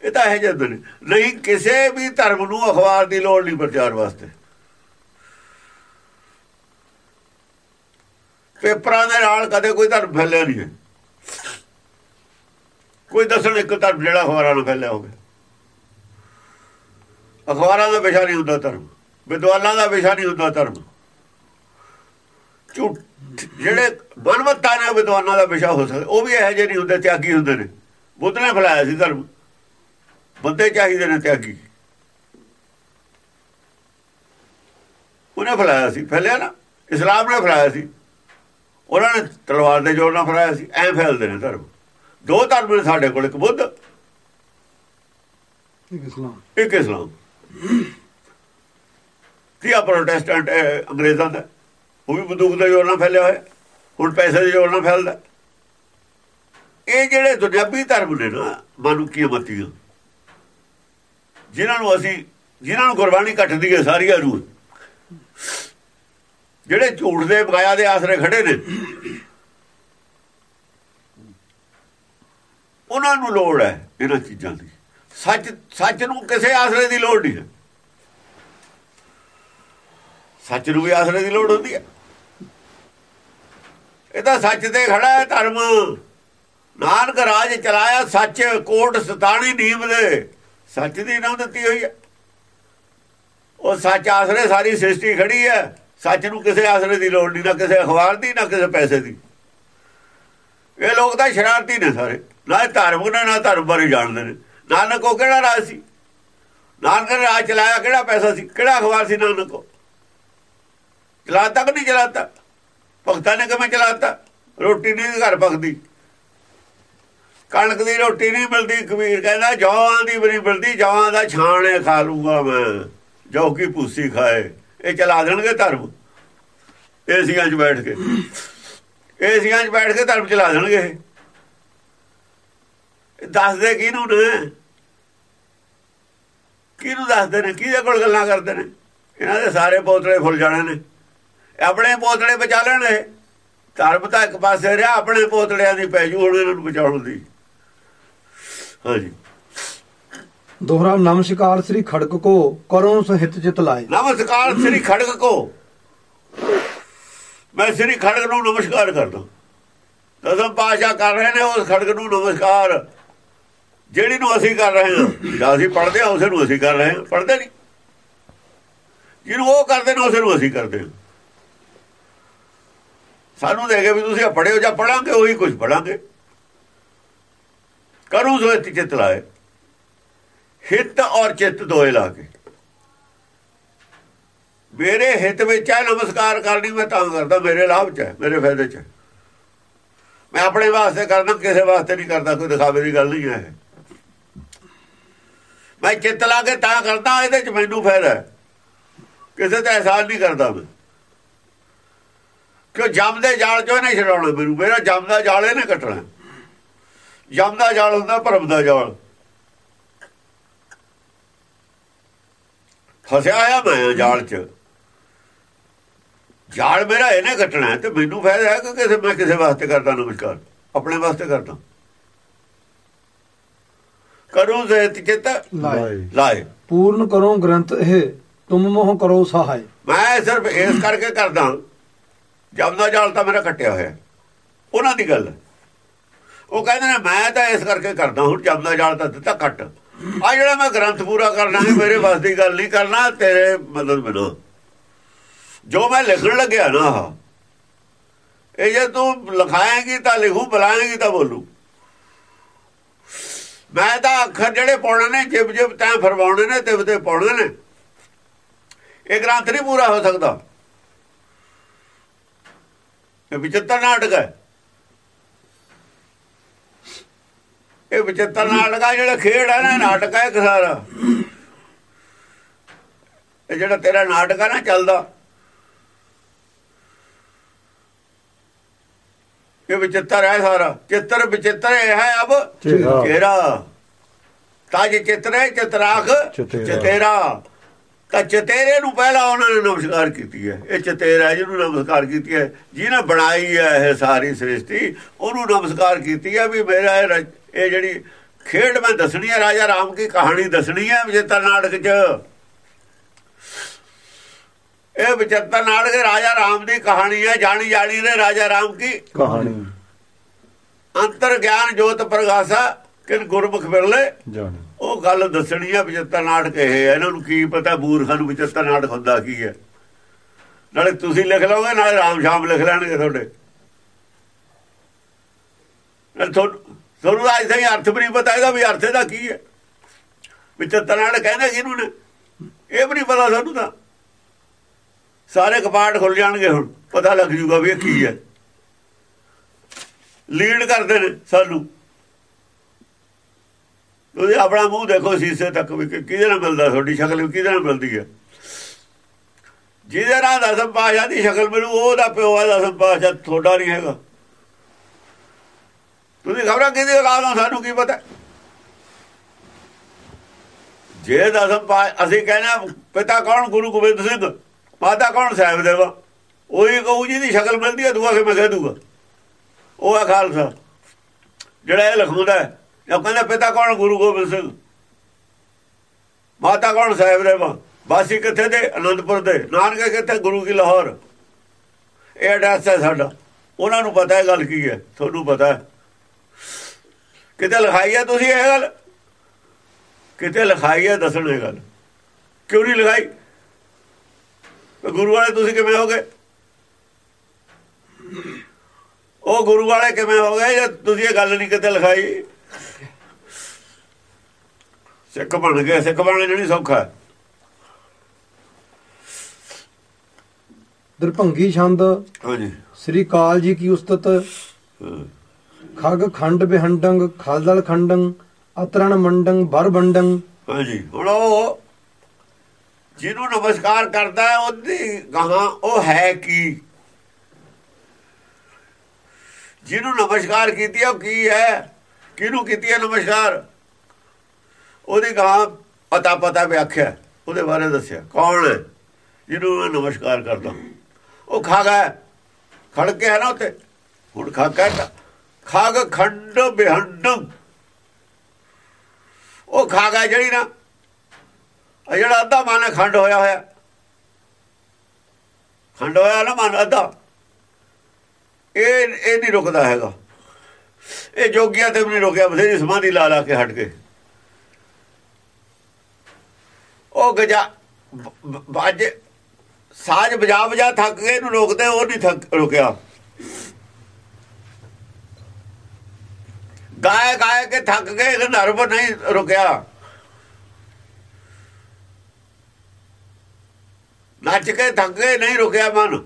ਇਹ ਤਾਂ ਹੈ। ਜਦ ਨਹੀਂ, ਕਿਸੇ ਵੀ ਧਰਮ ਨੂੰ ਅਖਬਾਰ ਦੀ ਲੋੜ ਨਹੀਂ ਪ੍ਰਚਾਰ ਵਾਸਤੇ। ਪੇਪਰਾਂ ਦੇ ਨਾਲ ਕਦੇ ਕੋਈ ਧਰਮ ਫੈਲਿਆ ਨਹੀਂ ਹੈ। ਕੋਈ ਦੱਸਣ ਇੱਕ ਧਰਮ ਜਿਹੜਾ ਅਖਬਾਰਾਂ ਨਾਲ ਫੈਲਿਆ ਹੋਵੇ। ਅਖਬਾਰਾਂ ਦਾ ਵਿਸ਼ਾ ਨਹੀਂ ਹੁੰਦਾ ਧਰਮ। ਵਿਦਵਾਨਾਂ ਦਾ ਵਿਸ਼ਾ ਨਹੀਂ ਹੁੰਦਾ ਧਰਮ। ਝੂਠ ਜਿਹੜੇ ਬਨਵਤਾ ਨੇ ਵਿਦਵਾਨਾਂ ਦਾ ਵਿਸ਼ਾ ਹੋ ਸਕਦਾ ਉਹ ਵੀ ਇਹੋ ਜਿਹੇ ਨਹੀਂ ਹੁੰਦੇ ਤਿਆਗੀ ਹੁੰਦੇ ਨੇ। ਬੁੱਧ ਨੇ ਫਲਾਇਆ ਸੀ ਧਰਮ। ਬੰਦੇ ਚਾਹੀਦੇ ਨੇ ਤਿਆਗੀ। ਉਹਨੇ ਫਲਾਇਆ ਸੀ ਫੈਲਿਆ ਨਾ। ਇਸਲਾਮ ਨੇ ਫਲਾਇਆ ਸੀ। ਉਹਨਾਂ ਨੇ ਤਲਵਾਰ ਦੇ ਜੋਰ ਨਾਲ ਫਲਾਇਆ ਸੀ ਐਂ ਫੈਲਦੇ ਨੇ ਧਰਮ। ਦੋ ਧਰਮ ਨੇ ਸਾਡੇ ਕੋਲ ਇੱਕ ਬੁੱਧ ਇੱਕ ਇਸਲਾਮ। ਇੱਕ ਇਸਲਾਮ। ਕੀ ਆ ਪ੍ਰੋਟੈਸਟੈਂਟ ਅੰਗਰੇਜ਼ਾਂ ਦਾ? ਉਹ ਵੀ ਬੰਦੂਕ ਦਾ ਜੋਰ ਨਾਲ ਫੈਲਿਆ ਹੋਇਆ। ਹੁਣ ਪੈਸੇ ਦੇ ਜੋਰ ਨਾਲ ਫੈਲਦਾ। ਇਹ ਜਿਹੜੇ ਦੁਨਿਆਵੀ ਧਰਮ ਨੇ ਨਾ ਮਨੁੱਖੀਆਂ ਮਤੀਆਂ ਜਿਨ੍ਹਾਂ ਨੂੰ ਅਸੀਂ, ਜਿਨ੍ਹਾਂ ਨੂੰ ਗੁਰਬਾਣੀ ਕੱਟਦੀ ਹੈ ਸਾਰੀਆਂ ਨੂੰ। ਜਿਹੜੇ ਝੂਠ ਦੇ ਬਗਾਇਆ ਦੇ ਆਸਰੇ ਖੜੇ ਨੇ। ਉਹਨਾਂ ਨੂੰ ਲੋੜ ਹੈ ਇਹਨਾਂ ਚੀਜ਼ਾਂ ਦੀ। ਸੱਚ ਸੱਚ ਨੂੰ ਕਿਸੇ ਆਸਰੇ ਦੀ ਲੋੜ ਨਹੀਂ ਹੈ। ਸੱਚ ਨੂੰ ਵੀ ਆਸਰੇ ਦੀ ਲੋੜ ਹੁੰਦੀ ਹੈ। ਇਹ ਤਾਂ ਸੱਚ ਤੇ ਖੜਾ ਹੈ ਧਰਮ। ਨਾਨਕ ਰਾਜ ਚਲਾਇਆ ਸੱਚ, ਕੋਟ ਸਤਾਣੀ ਨੀਮ ਦੇ। ਸੱਚ ਦੀ ਨਾਮ ਦਿੱਤੀ ਹੋਈ ਹੈ। ਉਹ ਸੱਚ ਆਸਰੇ ਸਾਰੀ ਸ੍ਰਿਸ਼ਟੀ ਖੜੀ ਹੈ। ਸੱਚ ਨੂੰ ਕਿਸੇ ਆਸਰੇ ਦੀ ਲੋੜ ਨਹੀਂ, ਨਾ ਕਿਸੇ ਅਖਬਾਰ ਦੀ, ਨਾ ਕਿਸੇ ਪੈਸੇ ਦੀ। ਇਹ ਲੋਕ ਤਾਂ ਸ਼ਰਾਰਤੀ ਨੇ ਸਾਰੇ। ਨਾ ਧਰਮ ਨੇ, ਨਾ ਧਰਮ ਬਾਰੇ ਜਾਣਦੇ ਨੇ। ਨਾਨਕ ਉਹ ਕਿਹੜਾ ਰਾਜ ਸੀ? ਨਾਨਕ ਨੇ ਰਾਜ ਚਲਾਇਆ ਕਿਹੜਾ ਪੈਸਾ ਸੀ? ਕਿਹੜਾ ਅਖਬਾਰ ਸੀ ਨਾਨਕ ਕੋ ਚਲਾਤਾ ਕਿ ਨਹੀਂ ਚਲਾਤਾ? ਭਗਤਾਂ ਨੇ ਕਿਵੇਂ ਚਲਾਤਾ? ਰੋਟੀ ਨਹੀਂ ਘਰ ਪਕਦੀ ਕਣਕ ਦੀ ਰੋਟੀ ਨਹੀਂ ਮਿਲਦੀ ਕਬੀਰ ਕਹਿੰਦਾ, ਜਵਾਂ ਦੀ ਬਰੀ ਮਿਲਦੀ, ਜਵਾਂ ਦਾ ਛਾਣੇ ਖਾ ਲੂਗਾ ਮੈਂ। ਜੋ ਕੀ ਭੂਸੀ ਖਾਏ। ਇਹ ਚਲਾ ਦੇਣਗੇ ਧਰਮ। ਏਸੀਆਂ 'ਚ ਬੈਠ ਕੇ। ਏਸੀਆਂ 'ਚ ਬੈਠ ਕੇ ਧਰਮ ਚਲਾ ਦੇਣਗੇ ਇਹ। ਦੱਸਦੇ ਕਿਹਨੂੰ ਨੇ? ਕਿਹਨੂੰ ਦੱਸਦੇ ਨੇ? ਕਿਹਦੇ ਕੋਲ ਗੱਲਾਂ ਕਰਦੇ ਨੇ? ਇਹਨਾਂ ਦੇ ਸਾਰੇ ਪੋਤਲੇ ਫੁੱਲ ਜਾਣੇ ਨੇ। ਆਪਣੇ ਪੋਤਲੇ ਬਚਾ ਲੈਣੇ ਧਰਮ ਤਾਂ ਇੱਕ ਪਾਸੇ ਰਿਹਾ ਆਪਣੇ ਪੋਤਲਿਆਂ ਦੀ ਪੈ ਜੂ ਹੁਣ ਇਹਨਾਂ ਨੂੰ ਬਚਾਉਣ ਦੀ। ਹਾਂਜੀ। ਦੋਹਰਾ ਨਮਸਕਾਰ ਸ੍ਰੀ ਖੜਕ ਕੋ ਕਰੋ ਸਹਿਤ ਚਿਤ ਲਾਏ। ਨਮਸਕਾਰ ਸ੍ਰੀ ਖੜਕ ਕੋ। ਮੈਂ ਸ੍ਰੀ ਖੜਕ ਨੂੰ ਨਮਸਕਾਰ ਕਰਦਾ। ਦਸਮ ਪਾਸ਼ਾ ਕਰ ਰਹੇ ਨੇ ਉਸ ਖੜਕ ਨੂੰ ਨਮਸਕਾਰ। ਜਿਹੜੀ ਨੂੰ ਅਸੀਂ ਕਰ ਰਹੇ ਹਾਂ ਜਾਂ ਅਸੀਂ ਪੜ੍ਹਦੇ ਹਾਂ ਉਸੇ ਨੂੰ ਅਸੀਂ ਕਰ ਰਹੇ ਹਾਂ। ਪੜ੍ਹਦੇ ਨਹੀਂ। ਜਿਹਨੂੰ ਉਹ ਕਰਦੇ ਨੇ ਉਸੇ ਨੂੰ ਅਸੀਂ ਕਰਦੇ ਹਾਂ। ਸਾਨੂੰ ਦੇ ਦੇਗੇ ਵੀ ਤੁਸੀਂ ਪੜਿਓ ਜਾਂ ਪੜਾਂਗੇ ਉਹੀ ਕੁਝ ਪੜਾਂਗੇ ਕਰੂ ਸੋ ਇਤ ਚਿਤ ਲਾਏ। ਹਿੱਤ ਔਰ ਚਿੱਤ ਦੋਏ ਲਾ ਕੇ। ਮੇਰੇ ਹਿੱਤ ਵਿੱਚ ਹੈ ਨਮਸਕਾਰ ਕਰਨੀ, ਮੈਂ ਤਾਂ ਕਰਦਾ, ਮੇਰੇ ਲਾਭ ਚ ਹੈ ਮੇਰੇ ਫਾਇਦੇ ਚ ਮੈਂ ਆਪਣੇ ਵਾਸਤੇ ਕਰਦਾ ਕਿਸੇ ਵਾਸਤੇ ਨਹੀਂ ਕਰਦਾ, ਕੋਈ ਦਿਖਾਵੇ ਦੀ ਗੱਲ ਨਹੀਂ ਹੈ ਮੈਂ ਚਿੱਤ ਲਾ ਕੇ ਤਾਂ ਕਰਦਾ, ਇਹਦੇ ਚ ਮੈਨੂੰ ਫਾਇਦਾ ਕਿਸੇ ਤੇ ਅਹਿਸਾਸ ਨਹੀਂ ਕਰਦਾ ਮੈਂ। ਕਿਉਂ ਜਮ ਦੇ ਜਾਲ ਚੋਂ ਨਹੀਂ ਛਡਾਉਣਾ ਮੈਨੂੰ ਮੇਰਾ ਜਮ ਦਾ ਜਾਲ ਇਹਨੇ ਕੱਟਣਾ। ਜਮ ਦਾ ਜਾਲ ਹੁੰਦਾ ਭਰਮ ਦਾ ਜਾਲ। ਫਸਿਆ ਆਇਆ ਮੈਂ ਜਾਲ 'ਚ। ਜਾਲ ਮੇਰਾ ਇਹਨੇ ਕੱਟਣਾ ਤੇ ਮੈਨੂੰ ਫਾਇਦਾ ਹੈ ਕਿ ਕਿਸੇ ਮੈਂ ਕਿਸੇ ਵਾਸਤੇ ਕਰਦਾ ਨਮਸਕਾਰ ਆਪਣੇ ਵਾਸਤੇ ਕਰਦਾ। ਕਰੂੰ ਜ਼ੇਤ ਚਿਤ ਲਾਏ। ਲਾਏ। ਪੂਰਨ ਕਰੋ ਗ੍ਰੰਥ ਇਹ ਤੁਮ ਮੋਹ ਕਰੋ ਸਹਾਇ। ਮੈਂ ਸਿਰਫ ਇਸ ਕਰਕੇ ਕਰਦਾ ਜਬ ਦਾ ਜਾਲ ਤਾਂ ਮੇਰਾ ਕੱਟਿਆ ਹੋਇਆ। ਉਹਨਾਂ ਦੀ ਗੱਲ। ਉਹ ਕਹਿੰਦੇ ਨੇ, ਮੈਂ ਤਾਂ ਇਸ ਕਰਕੇ ਕਰਦਾ ਹੁਣ ਜਬ ਦਾ ਜਾਲ ਤਾਂ ਦਿੱਤਾ ਕੱਟ। ਆ ਜਿਹੜਾ ਮੈਂ ਗ੍ਰੰਥ ਪੂਰਾ ਕਰਨਾ ਹੈ ਮੇਰੇ ਵਾਸ ਦੀ ਗੱਲ ਨਹੀਂ ਕਰਨਾ, ਤੇਰੇ ਮਦਦ ਬਿਨਾ ਜੋ ਮੈਂ ਲਿਖਣ ਲੱਗਿਆ ਨਾ ਇਹ ਜੇ ਤੂੰ ਲਿਖਾਏਂਗੀ ਤਾਂ ਲਿਖੂ, ਬੁਲਾਏਂਗੀ ਤਾਂ ਬੋਲੂ। ਮੈਂ ਤਾਂ ਅੱਖਰ ਜਿਹੜੇ ਪਾਉਣੇ ਨੇ ਜਿਬ ਜਿਬ ਤੈਂ ਫਰਵਾਉਣੇ ਨੇ ਤਿਬ ਤੇ ਪਾਉਣੇ ਨੇ। ਇਹ ਗ੍ਰੰਥ ਨਹੀਂ ਪੂਰਾ ਹੋ ਸਕਦਾ। ਇਹ ਵਿਚਿੱਤਰ ਨਾਟਕ ਹੈ ਇਹ ਵਿਚਿੱਤਰ ਨਾਟਕ ਹੈ ਜਿਹੜਾ ਖੇਡ ਹੈ ਨਾ ਨਾਟਕ ਹੈ ਇੱਕ ਸਾਰਾ। ਇਹ ਜਿਹੜਾ ਤੇਰਾ ਨਾਟਕ ਹੈ ਨਾ ਚੱਲਦਾ। ਇਹ ਵਿਚਿੱਤਰ ਹੈ ਸਾਰਾ। ਚਿੱਤਰ ਵਿਚਿੱਤਰ ਹੈ ਅਬ ਚਿਹਰਾ। ਚਿਹਰਾ। ਤਾਂ ਜੇ ਚਿੱਤਰ ਹੈ ਚਿਤਰਾਖ ਚਤੇਰਾ। ਤਾਂ ਚਤੇਰੇ ਨੂੰ ਪਹਿਲਾਂ ਉਹਨਾਂ ਨੇ ਨਮਸਕਾਰ ਕੀਤੀ ਹੈ। ਇਹ ਚਤੇਰਾ ਜਿਹਨੂੰ ਨਮਸਕਾਰ ਕੀਤੀ ਹੈ। ਜਿਹਨੇ ਬਣਾਈ ਹੈ ਇਹ ਸਾਰੀ ਸ੍ਰਿਸ਼ਟੀ ਉਹਨੂੰ ਨਮਸਕਾਰ ਕੀਤੀ ਹੈ ਵੀ ਮੇਰਾ ਇਹ ਜਿਹੜੀ ਖੇਡ ਮੈਂ ਦੱਸਣੀ ਹੈ ਰਾਜਾ ਰਾਮ ਦੀ ਕਹਾਣੀ ਦੱਸਣੀ ਹੈ ਵਿਜੇਤਾ ਨਾਟਕ 'ਚ। ਇਹ ਵਿਚਿੱਤਰ ਨਾਟਕ ਰਾਜਾ ਰਾਮ ਦੀ ਕਹਾਣੀ ਹੈ ਜਾਣੀ ਜਾਣੀ ਨੇ ਰਾਜਾ ਰਾਮ ਕੀ ਕਹਾਣੀ। ਅੰਤਰ ਗਿਆਨ ਜੋਤ ਪ੍ਰਗਾਸਾ ਕਿਨ ਗੁਰਮੁਖ ਬਿਰਲੇ ਜਾਣੀ। ਉਹ ਗੱਲ ਦੱਸਣੀ ਹੈ ਵਿਚਿੱਤਰ ਨਾਟਕ ਇਹ ਹੈ, ਇਹਨਾਂ ਨੂੰ ਕੀ ਪਤਾ ਮੂਰਖਾਂ ਨੂੰ ਵਿਚਿੱਤਰ ਨਾਟਕ ਹੁੰਦਾ ਕੀ ਹੈ। ਨਾਲੇ ਤੁਸੀਂ ਲਿਖ ਲਓਗੇ, ਨਾਲੇ ਰਾਮ ਸ਼ਾਮ ਲਿਖ ਲੈਣਗੇ ਤੁਹਾਡੇ। ਨਾਲੇ ਤੁਹਾਨੂੰ ਤੁਹਾਨੂੰ ਅੱਜ ਅਰਥ ਵੀ ਨਹੀਂ ਪਤਾ ਇਹਦਾ ਵੀ ਅਰਥ ਇਹਦਾ ਕੀ ਹੈ। ਵਿਚਿੱਤਰ ਨਾਟਕ ਕਹਿੰਦੇ ਕਿਹਨੂੰ ਨੇ? ਇਹ ਵੀ ਨਹੀਂ ਪਤਾ ਸਾਨੂੰ ਤਾਂ। ਸਾਰੇ ਕਪਾਟ ਖੁੱਲ ਜਾਣਗੇ ਹੁਣ, ਪਤਾ ਲੱਗ ਜੂਗਾ ਵੀ ਇਹ ਕੀ ਹੈ। ਲੀਡ ਕਰਦੇ ਨੇ ਸਾਨੂੰ। ਤੁਸੀਂ ਆਪਣਾ ਮੂੰਹ ਦੇਖੋ ਸੀਸੇ ਤੱਕ ਵੀ ਕਿਹਦੇ ਨਾਲ ਮਿਲਦਾ ਤੁਹਾਡੀ ਸ਼ਕਲ ਕਿਹਦੇ ਨਾਲ ਮਿਲਦੀ ਹੈ? ਜਿਹਦੇ ਨਾਲ ਦਸਮ ਪਾਸ਼ਾ ਦੀ ਸ਼ਕਲ ਮਿਲੂ ਉਹਦਾ ਪਿਓ ਆ ਦਸਮ ਪਾਸ਼ਾ ਤੁਹਾਡਾ ਨਹੀਂ ਹੈਗਾ। ਤੁਸੀਂ ਖਬਰਾਂ ਕਿਹਦੀ ਔਲਾਦ ਹੋ? ਸਾਨੂੰ ਕੀ ਪਤਾ? ਜੇ ਦਸਮ ਪਾਸ਼ ਅਸੀਂ ਕਹਿੰਦੇ ਹਾਂ, ਪਿਤਾ ਕੌਣ? ਗੁਰੂ ਗੋਬਿੰਦ ਸਿੰਘ। ਮਾਤਾ ਕੌਣ? ਸਾਹਿਬ ਦੇਵਾ ਉਹੀ ਕਹੂ ਜੀ ਦੀ ਸ਼ਕਲ ਮਿਲਦੀ ਹੈ ਦੂਆ ਕਿ ਮੈਂ ਕਹਿ ਦੂਗਾ। ਉਹ ਆ ਖਾਲਸਾ। ਜਿਹੜਾ ਇਹ ਲਿਖਾਉਂਦਾ ਉਹ ਕਹਿੰਦੇ ਪਿਤਾ ਕੌਣ ਗੁਰੂ ਗੋਬਿੰਦ ਸਿੰਘ ਮਾਤਾ ਕੌਣ ਸਾਹਿਬ ਦੇਵਾ ਬਾਸੀ ਕਿੱਥੇ ਦੇ ਅਨੰਦਪੁਰ ਦੇ ਨਾਨਕੇ ਕਿੱਥੇ ਗੁਰੂ ਕੀ ਲਾਹੌਰ ਇਹ ਐਡਰੈਸ ਹੈ ਸਾਡਾ ਉਹਨਾਂ ਨੂੰ ਪਤਾ ਹੈ ਗੱਲ ਕੀ ਹੈ ਤੁਹਾਨੂੰ ਪਤਾ ਹੈ ਕਿਤੇ ਲਿਖਾਈ ਹੈ ਤੁਸੀਂ ਇਹ ਗੱਲ ਕਿਤੇ ਲਿਖਾਈ ਹੈ ਦੱਸਣ ਇਹ ਗੱਲ ਕਿਉਂ ਨਹੀਂ ਲਿਖਾਈ ਗੁਰੂ ਵਾਲੇ ਤੁਸੀਂ ਕਿਵੇਂ ਹੋਗੇ ਉਹ ਗੁਰੂ ਵਾਲੇ ਕਿਵੇਂ ਹੋ ਗਏ ਜੇ ਤੁਸੀਂ ਇਹ ਗੱਲ ਨਹੀਂ ਕਿਤੇ ਲਿਖਾਈ ਸਿੱਖ ਬਣ ਗਏ ਸਿੱਖ ਬਣਨਾ ਜਿਹੜੀ ਸੌਖਾ ਹੈ। ਦਰਭੰਗੀ ਛੰਦ ਹਾਂਜੀ। ਸ੍ਰੀ ਕਾਲ ਜੀ ਕੀ ਉਸਤਤ। ਖਗ ਖੰਡ ਬਿਹੰਡੰਗ ਖਾਲਦਲ ਖੰਡੰ ਅਤਰਣ ਮੰਡੰ ਬਰ ਬੰਡੰ ਹਾਂਜੀ ਹੁਣ ਉਹ ਜਿਹਨੂੰ ਨਮਸਕਾਰ ਕਰਦਾ ਹੈ ਉਹਦੀ ਗਾਹਾਂ ਉਹ ਹੈ ਕੀ? ਜਿਹਨੂੰ ਨਮਸਕਾਰ ਕੀਤੀ ਉਹ ਕੀ ਹੈ? ਕਿਹਨੂੰ ਕੀਤੀ ਹੈ ਨਮਸਕਾਰ? ਉਹਦੀ ਗਾਂ ਪਤਾ ਪਤਾ ਵਿਆਖਿਆ ਉਹਦੇ ਬਾਰੇ ਦੱਸਿਆ, ਕੌਣ ਹੈ? ਜਿਹਨੂੰ ਮੈਂ ਨਮਸਕਾਰ ਕਰਦਾ ਉਹ ਖਾਗਾ ਖੜ ਕੇ ਹੈ ਨਾ ਉੱਤੇ ਹੁਣ ਖਾਗਾ ਖਾਗ ਖੰਡ ਬਿਹੰਡੰ ਉਹ ਖਾਗਾ ਜਿਹੜੀ ਨਾ ਜਿਹੜਾ ਅੱਧਾ ਮਨ ਖੰਡ ਹੋਇਆ ਹੋਇਆ। ਖੰਡ ਹੋਇਆ ਨਾ ਮਨ, ਅੱਧਾ। ਇਹ ਇਹ ਨਹੀਂ ਰੁਕਦਾ ਹੈਗਾ। ਇਹ ਜੋਗੀਆਂ ਤੇ ਵੀ ਨਹੀਂ ਰੁਕਿਆ, ਬਥੇਰੀ ਸਮਾਧੀ ਲਾ ਲਾ ਕੇ ਹਟ ਕੇ ਉਹ ਗਜਾ ਬਾਜ ਸਾਜ ਬਜਾ ਵਜਾ ਥੱਕ ਗਏ ਇਹਨੂੰ ਰੋਕਦੇ ਉਹ ਨਹੀਂ ਥੱਕ, ਰੁਕਿਆ। ਗਾਏ ਗਾਏ ਕੇ ਥੱਕ ਗਏ ਇਹ ਨਹੀਂ ਰੁਕਿਆ। ਨੱਚ ਕੇ ਥੱਕ ਗਏ, ਨਹੀਂ ਰੁਕਿਆ ਮਨ।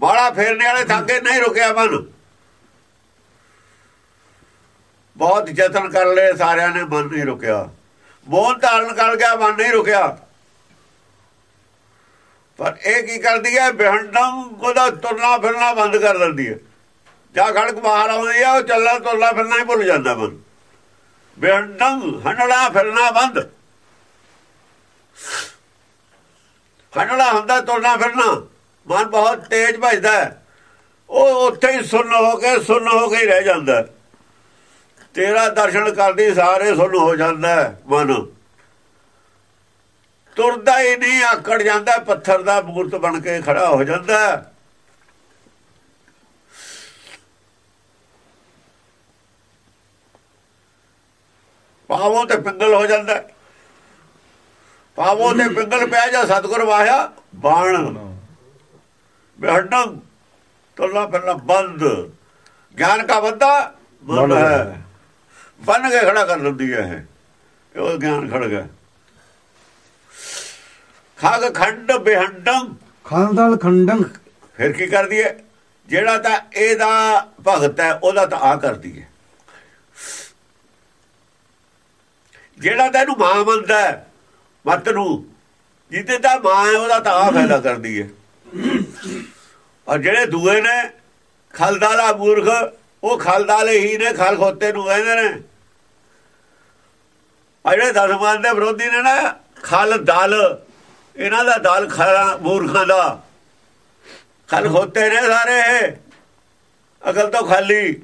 ਬਾੜਾ ਫੇਰਨੇ ਵਾਲੇ ਥੱਕ ਗਏ, ਨਹੀਂ ਰੁਕਿਆ ਮਨ। ਬਹੁਤ ਯਤਨ ਕਰ ਲਏ ਸਾਰਿਆਂ ਨੇ, ਮਨ ਨਹੀਂ ਰੁਕਿਆ। ਮੋਹਨ ਧਾਰਨ ਕਰ ਗਿਆ, ਮਨ ਨਹੀਂ ਰੁਕਿਆ। ਪਰ ਇਹ ਕੀ ਕਰਦੀ ਹੈ? ਬਿਹੰਡਮ ਉਹਦਾ ਤੁਰਨਾ ਫਿਰਨਾ ਬੰਦ ਕਰ ਦਿੰਦੀ ਹੈ। ਜਾਂ ਖੜਕ ਬਾਹਰ ਆਉਂਦੀ ਆ ਉਹ ਚੱਲਣਾ, ਤੁਰਨਾ, ਫਿਰਨਾ ਹੀ ਭੁੱਲ ਜਾਂਦਾ ਮਨ ਬਿਹੰਡਮ ਹਨੜਾ ਫਿਰਨਾ ਬੰਦ। ਹਨੜਾ ਹੁੰਦਾ, ਤੁਰਨਾ, ਫਿਰਨਾ। ਮਨ ਬਹੁਤ ਤੇਜ਼ ਭਜਦਾ ਹੈ। ਉਹ ਉੱਥੇ ਹੀ ਸੁੰਨ ਹੋ ਕੇ, ਸੁੰਨ ਹੋ ਕੇ ਰਹਿ ਜਾਂਦਾ ਹੈ। ਤੇਰਾ ਦਰਸ਼ਨ ਕਰਦੀ ਸਾਰੇ ਸੁੰਨ ਹੋ ਜਾਂਦਾ ਮਨ। ਤੁਰਦਾ ਹੀ ਨਹੀਂ ਆਕੜ ਜਾਂਦਾ ਪੱਥਰ ਦਾ ਮੂਰਤ ਬਣ ਕੇ ਖੜਾ ਹੋ ਜਾਂਦਾ। ਪਾਵੋਂ ਤੇ ਪਿੰਗਲ ਹੋ ਜਾਂਦਾ। ਪਾਵੋਂ ਤੇ ਪਿੰਗਲ ਪਿਆ ਜਾ ਸਤਗੁਰ ਵਾਹਿਆ ਬਾਣ। ਬਿਹਡੰ ਤੁਰਨਾ ਫਿਰਨਾ ਬੰਦ। ਗਿਆਨ ਕਾ ਬੰਦਾ ਮਨ ਮਨ ਹੈ। ਬੰਨ ਕੇ ਖੜਾ ਕਰ ਦਿੰਦੀ ਹੈ ਇਹ। ਉਹ ਗਿਆਨ ਖੜ ਗਿਆ। ਖਾਗ ਖੰਡ ਬਿਹੰਡੰ। ਖਾਂਦਲ ਖੰਡੰ। ਫਿਰ ਕੀ ਕਰਦੀ ਹੈ? ਜਿਹੜਾ ਤਾਂ ਇਹਦਾ ਭਗਤ ਹੈ ਉਹਦਾ ਤਾਂ ਆ ਕਰਦੀ ਹੈ। ਜਿਹੜਾ ਤਾਂ ਇਹਨੂੰ ਮਾਂ ਮੰਨਦਾ ਮਤ ਨੂੰ ਜਿੱਤੇ ਤਾਂ ਮਾਂ ਹੈ ਉਹਦਾ ਤਾਂ ਆ ਫਾਇਦਾ ਕਰਦੀ ਹੈ। ਔਰ ਜਿਹੜੇ ਦੂਏ ਨੇ ਖਲਦਾਲਾ ਮੂਰਖ ਉਹ ਖਲਦਾਲੇ ਹੀ ਨੇ ਖਲ ਖੋਤੇ ਨੂੰ ਕਹਿੰਦੇ ਨੇ। ਆ ਜਿਹੜੇ ਦਸਮਾਨ ਦੇ ਵਿਰੋਧੀ ਨੇ ਨਾ, ਖਲ, ਦਲ, ਇਹਨਾਂ ਦਾ ਦਲ ਖਰਾ ਮੂਰਖਾਂ ਦਾ। ਖਲ ਖੋਤੇ ਨੇ ਸਾਰੇ। ਅਕਲ ਤੋਂ ਖਾਲੀ।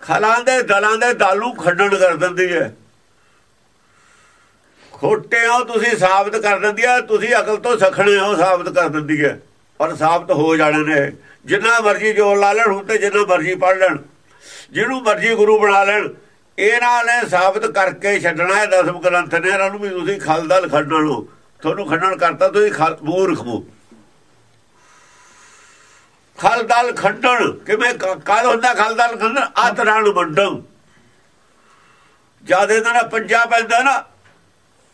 ਖਲਾਂ ਦੇ, ਦਲਾਂ ਦੇ ਦਲ ਨੂੰ ਖੰਡਣ ਕਰ ਦਿੰਦੀ ਹੈ। ਖੋਟੇ ਹੋ, ਤੁਸੀਂ ਸਾਬਤ ਕਰ ਦਿੰਦੀ ਹੈ, ਤੁਸੀਂ ਅਕਲ ਤੋਂ ਸਖਣੇ ਹੋ, ਸਾਬਤ ਕਰ ਦਿੰਦੀ ਹੈ। ਪਰ ਸਾਬਤ ਹੋ ਜਾਣੇ ਨੇ। ਜਿੰਨਾ ਮਰਜ਼ੀ ਜੋਰ ਲਾ ਲੈਣ, ਹੁਣ ਤੇ ਜਿੰਨਾ ਮਰਜ਼ੀ ਪੜ ਲੈਣ। ਜਿਹਨੂੰ ਮਰਜ਼ੀ ਗੁਰੂ ਬਣਾ ਲੈਣ ਇਹਨਾਂ ਨੇ ਸਾਬਤ ਕਰਕੇ ਛੱਡਣਾ ਹੈ ਦਸਮ ਗ੍ਰੰਥ ਨੇ, ਇਹਨਾਂ ਨੂੰ ਵੀ ਤੁਸੀਂ ਖਲਦਲ ਖੰਡਣ ਨੂੰ ਤੁਹਾਨੂੰ ਖੰਡਣ ਕਰਤਾ, ਤੁਸੀਂ ਖਲ, ਮੂਰਖ ਹੋ। ਖਲਦਲ ਖੰਡਣ ਕਿਵੇਂ ਕਾਲ ਹੁੰਦਾ ਖਲਦਲ ਖੰਡਣ ਆਤਰਾਣ ਵੰਡਮ ਜਦ ਇਹਨਾਂ ਦਾ ਪੰਜਾ ਪੈਂਦਾ ਨਾ,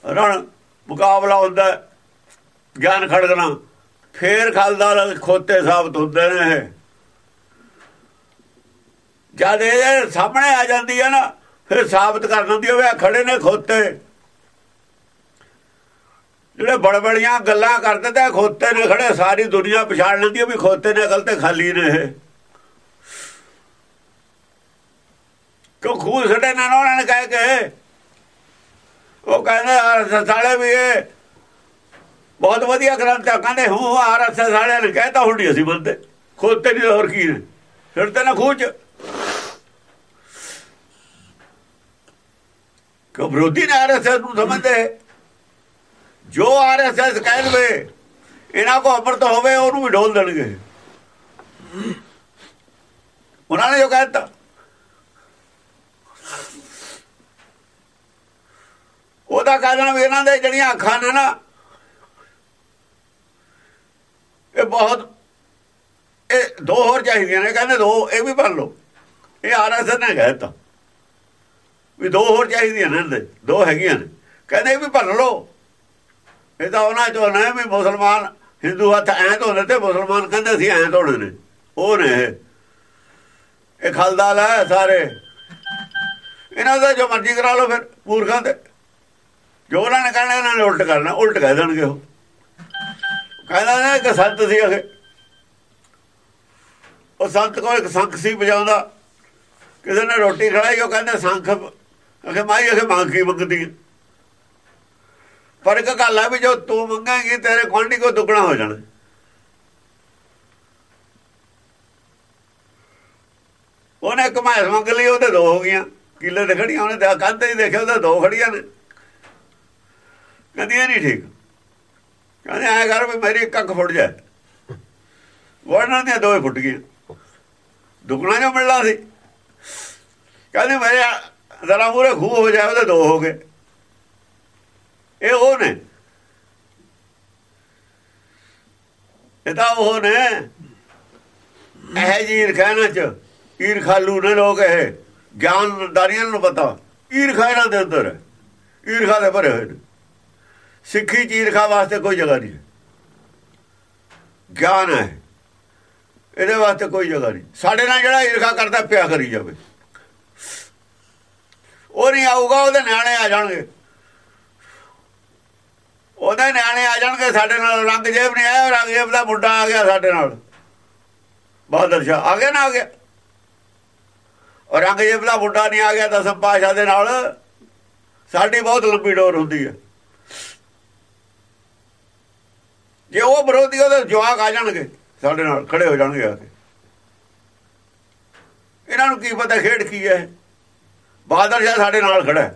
ਰਣ ਮੁਕਾਬਲਾ ਹੁੰਦਾ, ਗਿਆਨ ਖੜਕਣਾ। ਫੇਰ ਖਲਦਲ ਖੋਤੇ ਸਾਬਤ ਹੁੰਦੇ ਨੇ ਜਦ ਇਹ ਸਾਹਮਣੇ ਆ ਜਾਂਦੀ ਹੈ ਨਾ ਫਿਰ ਸਾਬਤ ਕਰ ਦਿੰਦੀ ਹੋਵੇ ਖੜੇ ਨੇ ਖੋਤੇ। ਜਿਹੜੇ ਬੜਬੜੀਆਂ ਗੱਲਾਂ ਕਰਦੇ ਤੇ ਖੋਤੇ ਨੇ ਖੜੇ, ਸਾਰੀ ਦੁਨੀਆ ਪਛਾਣ ਲੈਂਦੀ ਹੈ ਵੀ ਖੋਤੇ ਨੇ ਅਕਲ ਤੇ ਖਾਲੀ ਨੇ ਕਿਉਂ ਖੂਹ ਛੱਡੇ ਨਾ ਉਹਨਾਂ ਨੇ ਕਹਿ ਕੇ? ਉਹ ਕਹਿੰਦੇ ਸਾਲੇ ਵੀ ਇਹ ਬਹੁਤ ਵਧੀਆ ਗ੍ਰੰਥ ਆ। ਕਹਿੰਦੇ, ਹੂੰ ਆਰਐਸਐਸ ਵਾਲਿਆਂ ਨੇ ਕਹਿਤਾ, ਹੁਣ ਅਸੀਂ ਬੰਦੇ ਖੋਤੇ ਨਹੀਂ ਹੋਰ ਕੀ ਨੇ? ਫਿਰ ਤੇ ਨਾ ਖੂਚ ਕਿ ਵਿਰੋਧੀ ਨੇ ਆਰਐਸਐਸ ਨੂੰ ਸਮਝਦੇ। ਜੋ ਆਰਐਸਐਸ ਕਹਿ ਦੇਵੇ, ਇਹਨਾਂ ਕੋ ਅਮਰਤ ਹੋਵੇ, ਉਹਨੂੰ ਵੀ ਢੋਲ ਦੇਣਗੇ। ਉਹਨਾਂ ਨੇ ਜੋ ਕਹਿਤਾ ਉਹਦਾ ਕਹਿਣਾ ਵੀ ਇਹਨਾਂ ਦੇ ਜਿਹੜੀਆਂ ਅੱਖਾਂ ਨੇ ਨਾ, ਇਹ ਬਹੁਤ, ਇਹ ਦੋ ਹੋਰ ਚਾਹੀਦੀਆਂ ਨੇ, ਕਹਿੰਦੇ ਦੋ, ਇਹ ਵੀ ਭਰ ਲਓ। ਇਹ ਆਰਐਸਐਸ ਨੇ ਕਹਿਤਾ ਵੀ ਦੋ ਹੋਰ ਚਾਹੀਦੀਆਂ ਨੇ ਇਹਨਾਂ ਦੇ ਦੋ ਹੈਗੀਆਂ ਨੇ। ਕਹਿੰਦੇ ਵੀ ਭਰ ਲਓ। ਇਹ ਤਾਂ ਉਹਨਾਂ ਚੋਂ ਨੇ ਵੀ ਮੁਸਲਮਾਨ, ਹਿੰਦੂ ਹੱਥ ਐਂ ਧੋਦੇ ਤੇ ਮੁਸਲਮਾਨ ਕਹਿੰਦੇ ਸੀ ਐਂ ਧੋਣੇ ਨੇ। ਉਹ ਨੇ ਇਹ। ਖਲਦਾਲ ਹੈ ਸਾਰੇ। ਇਹਨਾਂ ਦਾ ਜੋ ਮਰਜ਼ੀ ਕਰਾ ਲਓ ਫਿਰ, ਪੂਰਖਾਂ ਤੇ ਜੋ ਉਹਨਾਂ ਨੇ ਕਹਿਣਾ, ਇਹਨਾਂ ਨੇ ਉਲਟ ਕਰਨਾ, ਉਲਟ ਕਹਿ ਦੇਣਗੇ ਉਹ। ਕਹਿੰਦਾ ਨਾ ਕਿ ਸੰਤ ਸੀ ਅਖੇ ਉਹ ਸੰਤ ਕੋਲ ਇੱਕ ਸੰਖ ਸੀ ਵਜਾਉਂਦਾ। ਕਿਸੇ ਨੇ ਰੋਟੀ ਖੜਾਈ ਉਹ ਕਹਿੰਦੇ ਸੰਖ ਅਖੇ ਮਾਈ ਅਖੇ ਮੰਗ ਕੀ ਮੰਗਦੀ ਪਰ ਇੱਕ ਗੱਲ ਆ ਵੀ ਜੋ ਤੂੰ ਮੰਗਾਂਗੀ, ਤੇਰੇ ਕੁਆਂਟੀ ਕੋ ਦੁੱਗਣਾ ਹੋ ਜਾਣਾ। ਉਹਨੇ ਕਮਾਇਸ ਮੰਗ ਲਈ, ਉਹਦੇ ਦੋ ਹੋ ਗਈਆਂ। ਕਿੱਲੇ ਤੇ ਖੜੀਆਂ, ਉਹਨੇ ਤੇ ਕੰਧ ਹੀ ਦੇਖਿਆ, ਉਹਦੇ ਦੋ ਖੜੀਆਂ ਨੇ। ਕਹਿੰਦੀ, ਇਹ ਨਹੀਂ ਠੀਕ। ਕਹਿੰਦੇ, ਐ ਕਰ ਵੀ ਮੇਰੀ ਇੱਕ ਅੱਖ ਫੁੱਟ ਜਾਏ। ਵਰਨਾਂ ਦੀਆਂ ਦੋਵੇਂ ਫੁੱਟ ਗਈਆਂ। ਦੁੱਗਣਾ ਜੋ ਮਿਲਣਾ ਸੀ। ਕਹਿੰਦੇ, ਮੇਰੇ ਜ਼ਰਾ ਮੂਰੇ ਖੂਹ ਹੋ ਜਾਏ ਉਹਦੇ ਦੋ ਹੋ ਗਏ। ਇਹ ਉਹ ਨੇ। ਇਹ ਤਾਂ ਉਹ ਨੇ। ਇਹ ਜੀ ਈਰਖਾਨਾ ਚ ਈਰਖਾਲੂ ਨੇ ਲੋਕ ਇਹ, ਗਿਆਨਦਾਰੀਆਂ ਨੂੰ ਪਤਾ। ਈਰਖਾ ਇਹਨਾਂ ਦੇ ਅੰਦਰ। ਹੈ ਈਰਖਾ ਦੇ ਭਰੇ ਹੋਏ ਨੇ। ਸਿੱਖੀ ਚ ਈਰਖਾ ਵਾਸਤੇ ਕੋਈ ਜਗ੍ਹਾ ਨਹੀਂ। ਗਿਆਨ ਹੈ। ਇਹਦੇ ਵਾਸਤੇ ਕੋਈ ਜਗ੍ਹਾ ਨਹੀਂ। ਸਾਡੇ ਨਾਲ ਜਿਹੜਾ ਈਰਖਾ ਕਰਦਾ, ਪਿਆ ਕਰੀ ਜਾਵੇ। ਉਹ ਨਹੀਂ ਆਊਗਾ, ਉਹਦੇ ਨਿਆਣੇ ਆ ਜਾਣਗੇ। ਉਹਦੇ ਨਿਆਣੇ ਆ ਜਾਣਗੇ, ਸਾਡੇ ਨਾਲ ਰੰਗਜ਼ੇਬ ਨਹੀਂ ਆਇਆ, ਰੰਗਜ਼ੇਬ ਦਾ ਮੁੰਡਾ ਆ ਗਿਆ ਸਾਡੇ ਨਾਲ। ਬਹਾਦਰ ਸ਼ਾਹ, ਆ ਗਿਆ ਨਾ ਆ ਗਿਆ? ਔਰ ਰੰਗ ਦਾ ਮੁੰਡਾ ਨਹੀਂ ਆ ਗਿਆ ਦਸਮ ਪਾਸ਼ਾ ਦੇ ਨਾਲ। ਸਾਡੀ ਬਹੁਤ ਲੰਬੀ ਡੋਰ ਹੁੰਦੀ ਹੈ। ਜੇ ਉਹ ਵਿਰੋਧੀ ਉਹਦੇ ਜਵਾਕ ਆ ਜਾਣਗੇ, ਸਾਡੇ ਨਾਲ, ਖੜੇ ਹੋ ਜਾਣਗੇ ਆ ਕੇ। ਇਹਨਾਂ ਨੂੰ ਕੀ ਪਤਾ ਖੇਡ ਕੀ ਹੈ। ਬਹਾਦਰ ਸ਼ਾਹ ਸਾਡੇ ਨਾਲ ਖੜਾ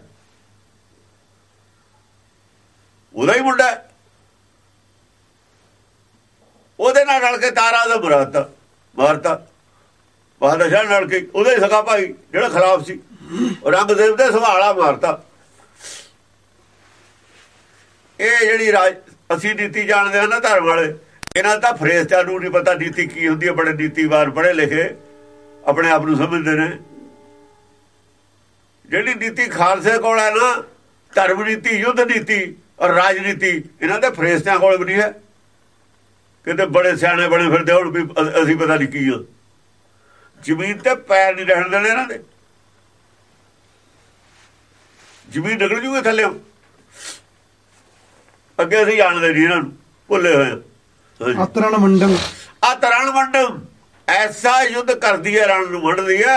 ਉਹਦਾ ਹੀ ਮੁੰਡਾ ਉਹਦੇ ਨਾਲ ਰਲ ਕੇ ਤਾਰਾ ਦਾ ਮੁਰਾਤਾ ਮਾਰਤਾ। ਬਹਾਦਰ ਸ਼ਾਹ ਨਾਲ ਕੇ ਉਹਦਾ ਹੀ ਸਗਾ ਭਾਈ, ਜਿਹੜਾ ਖਰਾਬ ਸੀ। ਰੰਗਦੇਵ ਦੇ ਸੰਭਾਲਾ ਮਾਰਤਾ। ਇਹ ਜਿਹੜੀ ਰਾਜ ਅਸੀਂ ਨੀਤੀ ਜਾਣਦੇ ਹਾਂ ਨਾ ਧਰਮ ਵਾਲੇ, ਇਹਨਾਂ ਦਾ ਫਰੇਸਟਾਂ ਨੂੰ ਨਹੀਂ ਪਤਾ ਨੀਤੀ ਕੀ ਹੁੰਦੀ ਹੈ, ਬੜੇ ਨੀਤੀਵਾਰ ਪੜ੍ਹੇ ਲਿਖੇ, ਆਪਣੇ ਆਪ ਨੂੰ ਸਮਝਦੇ ਨੇ। ਜਿਹੜੀ ਨੀਤੀ ਖਾਲਸੇ ਕੋਲ ਹੈ ਨਾ ਧਰਮ ਨੀਤੀ ਯੁੱਧ ਨੀਤੀ ਔਰ ਰਾਜਨੀਤੀ ਇਹਨਾਂ ਦੇ ਫਰੇਸਤਿਆਂ ਕੋਲ ਵੀ ਨਹੀਂ ਹੈ। ਕਿਤੇ ਬੜੇ ਸਿਆਣੇ ਬਣੇ ਫਿਰਦੇ ਹੁਣ ਵੀ ਅਸੀਂ ਪਤਾ ਨਹੀਂ ਕੀ ਆ। ਜ਼ਮੀਨ ਤੇ ਪੈਰ ਨਹੀਂ ਰਹਿਣ ਦੇਣੇ ਇਹਨਾਂ ਦੇ। ਜ਼ਮੀਨ ਨਿਕਲ ਜੂਗੇ ਥੱਲੇ ਅੱਗੇ ਅਸੀਂ ਜਾਣਦੇ ਨਹੀਂ ਇਹਨਾਂ ਨੂੰ ਭੁੱਲੇ ਹੋਏ ਅਤਰਣ ਮੰਡੰ ਆ ਤਰਨ ਮੰਡਮ ਐਸਾ ਯੁੱਧ ਕਰਦੀ ਹੈ ਰਣ ਨੂੰ ਵੰਡਦੀ ਹੈ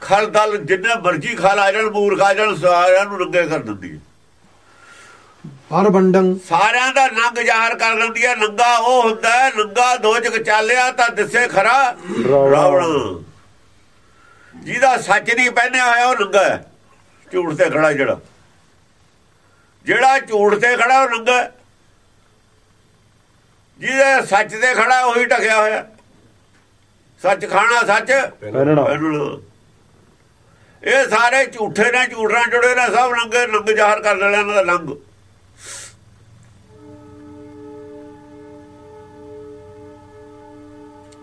ਖਲ ਦਲ ਜਿੰਨੇ ਮਰਜ਼ੀ ਖਲ ਆ ਜਾਣ ਮੂਰਖ ਆ ਜਾਣ ਸਾਰਿਆਂ ਨੂੰ ਨੰਗੇ ਕਰ ਦਿੰਦੀ ਹੈ। ਹਰ ਬੰਡੰ ਸਾਰਿਆਂ ਦਾ ਨੰਗ ਜ਼ਾਹਰ ਕਰ ਦਿੰਦੀ ਹੈ। ਨੰਗਾ ਉਹ ਹੁੰਦਾ ਹੈ ਨੰਗਾ ਦੋ ਜਗ ਚਾਲਿਆ ਤਾਂ ਦਿਸੇ ਖਰਾ ਰਾਵਣ। ਜਿਹਦਾ ਸੱਚ ਨਹੀਂ ਪਹਿਨਿਆ ਹੋਇਆ ਉਹ ਨੰਗਾ ਹੈ। ਝੂਠ ਤੇ ਖੜਾ ਜਿਹੜਾ। ਜਿਹੜਾ ਝੂਠ ਤੇ ਖੜਾ ਉਹ ਨੰਗਾ। ਜਿਹਦੇ ਸੱਚ ਤੇ ਖੜਾ ਉਹੀ ਟਕਿਆ ਹੋਇਆ। ਸੱਚ ਖਾਣਾ ਸੱਚ। ਪਹਿਨਣਾ। ਇਹ ਸਾਰੇ ਝੂਠੇ ਨੇ ਝੂਠਾਂ ਜੁੜੇ ਨੇ ਸਭ ਨੰਗੇ ਨੰਗ ਜ਼ਾਹਰ ਕਰ ਲੈਣਾ ਇਹਨਾਂ ਦਾ ਲੰਗ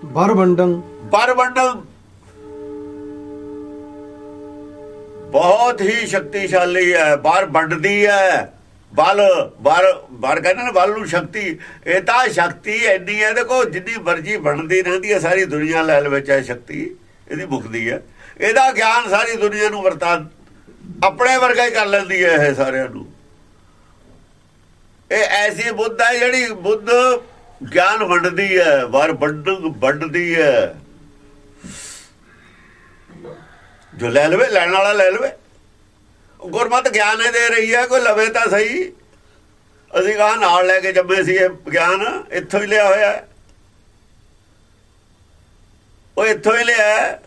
ਬਰ ਬੰਡੰ ਪਰ ਵੰਡਮ ਬਹੁਤ ਹੀ ਸ਼ਕਤੀਸ਼ਾਲੀ ਹੈ ਬਾਹਰ ਵੰਡਦੀ ਹੈ। ਬਲ ਬਾਹਰ ਬਾਹਰ ਕਹਿੰਦੇ ਨੇ ਬਲ ਨੂੰ ਸ਼ਕਤੀ। ਇਹ ਤਾਂ ਸ਼ਕਤੀ ਇੰਨੀ ਹੈ ਦੇਖੋ ਜਿੰਨੀ ਮਰਜ਼ੀ ਬਣਦੀ ਰਹਿੰਦੀ ਹੈ ਸਾਰੀ ਦੁਨੀਆ ਲੈ ਲਵੇ ਚਾਹੇ ਸ਼ਕਤੀ ਇਹਦੀ ਮੁਕਦੀ ਹੈ। ਇਹਦਾ ਗਿਆਨ ਸਾਰੀ ਦੁਨੀਆ ਨੂੰ ਵਰਤਾ, ਆਪਣੇ ਵਰਗਾ ਹੀ ਕਰ ਲੈਂਦੀ ਹੈ ਇਹ ਸਾਰਿਆਂ ਨੂੰ। ਇਹ ਐਸੀ ਬੁੱਧ ਹੈ ਜਿਹੜੀ ਬੁੱਧ ਗਿਆਨ ਵੰਡਦੀ ਹੈ, ਵਾਰ ਵੰਡ, ਵੰਡਦੀ ਹੈ। ਜੋ ਲੈ ਲਵੇ, ਲੈਣ ਵਾਲਾ ਲੈ ਲਵੇ। ਗੁਰਮਤ ਗਿਆਨ ਇਹ ਦੇ ਰਹੀ ਹੈ, ਕੋਈ ਲਵੇ ਤਾਂ ਸਹੀ। ਅਸੀਂ ਕਹਾ ਨਾਲ ਲੈ ਕੇ ਜੰਮੇ ਸੀ ਇਹ ਗਿਆਨ, ਇੱਥੋਂ ਹੀ ਲਿਆ ਹੋਇਆ ਉਹ ਇੱਥੋਂ ਹੀ ਲਿਆ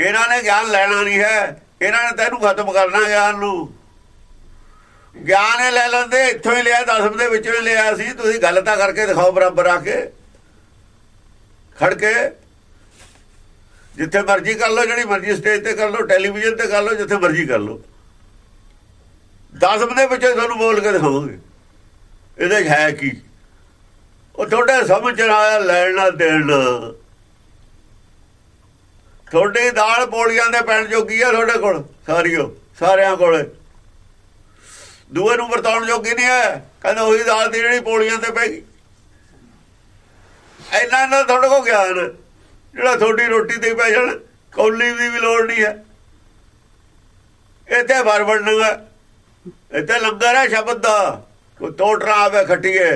ਇਹਨਾਂ ਨੇ ਗਿਆਨ ਲੈਣਾ ਨਹੀਂ ਹੈ। ਇਹਨਾਂ ਨੇ ਤੈਨੂੰ ਖਤਮ ਕਰਨਾ ਗਿਆਨ ਨੂੰ। ਗਿਆਨ ਇਹ ਲੈ ਲੈਂਦੇ, ਇੱਥੋਂ ਹੀ ਲਿਆ, ਦਸਮ ਦੇ ਵਿੱਚੋਂ ਹੀ ਲਿਆ ਸੀ। ਤੁਸੀਂ ਗੱਲ ਤਾਂ ਕਰਕੇ ਦਿਖਾਓ ਬਰਾਬਰ ਆ ਕੇ। ਖੜ ਕੇ। ਜਿੱਥੇ ਮਰਜ਼ੀ ਕਰ ਲਓ, ਜਿਹੜੀ ਮਰਜ਼ੀ ਸਟੇਜ ਤੇ ਕਰ ਲਓ ਟੈਲੀਵਿਜ਼ਨ ਤੇ ਕਰ ਲਓ, ਜਿੱਥੇ ਮਰਜ਼ੀ ਕਰ ਲਓ। ਦਸਮ ਦੇ ਵਿੱਚੋਂ ਤੁਹਾਨੂੰ ਬੋਲ ਕੇ ਦਿਖਾਵਾਂਗੇ। ਇਹਦੇ 'ਚ ਹੈ ਕੀ? ਉਹ ਤੁਹਾਡੇ ਸਮਝ ਚ ਆਇਆ ਲੈਣਾ ਦੇਣਾ ਤੁਹਾਡੀ ਦਾਲ ਪੋਲੀਆਂ ਦੇ ਪੈਣ ਜੋਗੀ ਆ ਤੁਹਾਡੇ ਕੋਲ, ਸਾਰੀਓ, ਸਾਰਿਆਂ ਕੋਲ। ਦੂਏ ਨੂੰ ਵਰਤਾਉਣ ਜੋਗੀ ਨਹੀਂ ਹੈ, ਕਹਿੰਦਾ ਉਹੀ ਦਾਲ ਦੀ ਜਿਹੜੀ ਪੋਲੀਆਂ ਤੇ ਪੈ ਗਈ ਇੰਨਾ ਨਾ ਤੁਹਾਡੇ ਕੋਲ ਗਿਆਨ ਜਿਹੜਾ ਤੁਹਾਡੀ ਰੋਟੀ ਤੇ ਪੈ ਜਾਣ, ਕੌਲੀ ਦੀ ਵੀ ਲੋੜ ਨਹੀਂ ਹੈ। ਇੱਥੇ ਵਰ ਬਣਨਾ ਇੱਥੇ ਲੰਗਰ ਹੈ ਸ਼ਬਦ ਦਾ, ਕੋਈ ਟੋਟਰਾ ਆਵੇ ਖੱਟੀਏ।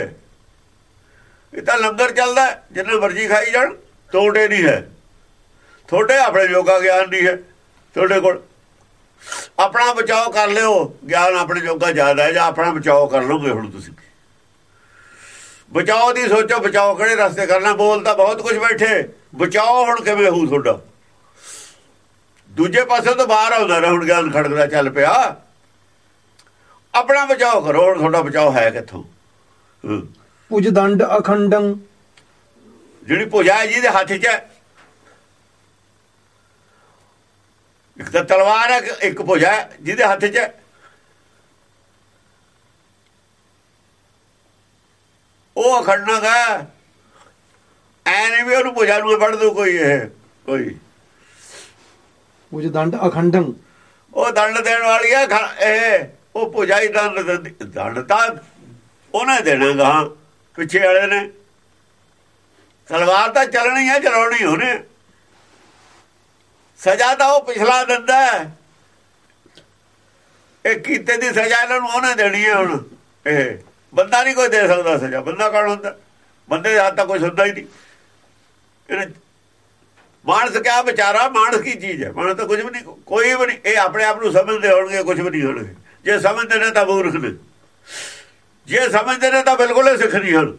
ਇਹ ਤਾਂ ਲੰਗਰ ਚੱਲਦਾ ਜਿੰਨਾ ਮਰਜ਼ੀ ਖਾਈ ਜਾਣ ਤੋੜੇ ਨਹੀਂ ਹੈ। ਤੁਹਾਡੇ ਆਪਣੇ ਯੋਗਾ ਗਿਆਨ ਨਹੀਂ ਹੈ ਤੁਹਾਡੇ ਕੋਲ। ਆਪਣਾ ਬਚਾਓ ਕਰ ਲਿਓ ਗਿਆਨ ਆਪਣੇ ਜੋਗਾ ਜ਼ਿਆਦਾ ਹੈ ਜਾਂ ਆਪਣਾ ਬਚਾਓ ਕਰ ਲਓਗੇ ਹੁਣ ਤੁਸੀਂ। ਬਚਾਓ ਦੀ ਸੋਚੋ ਬਚਾਓ ਕਿਹੜੇ ਰਸਤੇ ਕਰਨਾ ਬੋਲ ਤਾਂ ਬਹੁਤ ਕੁਝ ਬੈਠੇ। ਬਚਾਓ ਹੁਣ ਕਿਵੇਂ ਹੋਊ ਤੁਹਾਡਾ? ਦੂਜੇ ਪਾਸੇ ਤੋਂ ਬਾਹਰ ਆਉਂਦਾ ਨਾ ਹੁਣ ਗਿਆਨ ਖੜਕਦਾ ਚੱਲ ਪਿਆ। ਆਪਣਾ ਬਚਾਓ ਕਰੋ ਹੁਣ ਤੁਹਾਡਾ ਬਚਾਓ ਹੈ ਕਿੱਥੋਂ। ਉਜ ਦੰਡ ਅਖੰਡੰ। ਜਿਹੜੀ ਭੁਜਾ ਹੈ ਜਿਹਦੇ ਹੱਥ 'ਚ ਇੱਕ ਤਾਂ ਤਲਵਾਰ ਹੈ ਇੱਕ- ਭੁਜਾ ਜਿਹਦੇ ਹੱਥ 'ਚ ਉਹ ਅਖੰਡਨ ਹੈ ਐ ਨਹੀਂ ਵੀ ਉਹਨੂੰ ਭੁਜਾ ਨੂੰ ਵੜ ਦੂ ਕੋਈ ਇਹ ਕੋਈ। ਉਜ ਦੰਡ ਅਖੰਡੰ। ਉਹ ਦੰਡ ਦੇਣ ਵਾਲੀ ਹੈ ਇਹ ਉਹ ਭੁਜਾ ਹੀ ਦੰਡ ਦੰਡ ਤਾਂ ਉਹਨੇ ਦੇਣਾ ਗਾ ਪਿੱਛੇ ਵਾਲੇ ਨੇ। ਤਲਵਾਰ ਤਾਂ ਚੱਲਣੀ ਹੈ ਚਲਾਉਣੀ ਉਹਨੇ। ਸਜ਼ਾ ਤਾਂ ਉਹ ਪਿਛਲਾ ਦਿੰਦਾ ਇਹ ਕੀਤੇ ਦੀ ਸਜ਼ਾ ਇਹਨਾਂ ਨੂੰ ਉਹਨੇ ਦੇਣੀ ਹੈ ਹੁਣ। ਇਹ ਬੰਦਾ ਨਹੀਂ ਕੋਈ ਦੇ ਸਕਦਾ ਸਜ਼ਾ। ਬੰਦਾ ਕੌਣ ਹੁੰਦਾ? ਬੰਦੇ ਦੇ ਹੱਥ ਤਾਂ ਕੁਝ ਹੁੰਦਾ ਹੀ ਨਹੀਂ। ਇਹਨੇ ਮਾਨਸ ਕਿਆ ਵਿਚਾਰਾ? ਮਾਨਸ ਕੀ ਚੀਜ਼ ਹੈ? ਮਾਨਸ ਤਾਂ ਕੁਝ ਵੀ ਨਹੀਂ। ਕੋਈ ਵੀ ਨਹੀਂ। ਇਹ ਆਪਣੇ ਆਪ ਨੂੰ ਸਮਝਦੇ ਹੋਣਗੇ, ਕੁਝ ਵੀ ਨਹੀਂ ਹੋਣਗੇ। ਜੇ ਸਮਝਦੇ ਨੇ ਤਾਂ ਮੂਰਖ ਨੇ। ਜੇ ਸਮਝਦੇ ਨੇ ਤਾਂ ਬਿਲਕੁਲ ਹੀ ਸਿੱਖ ਨਹੀਂ ਹਨ।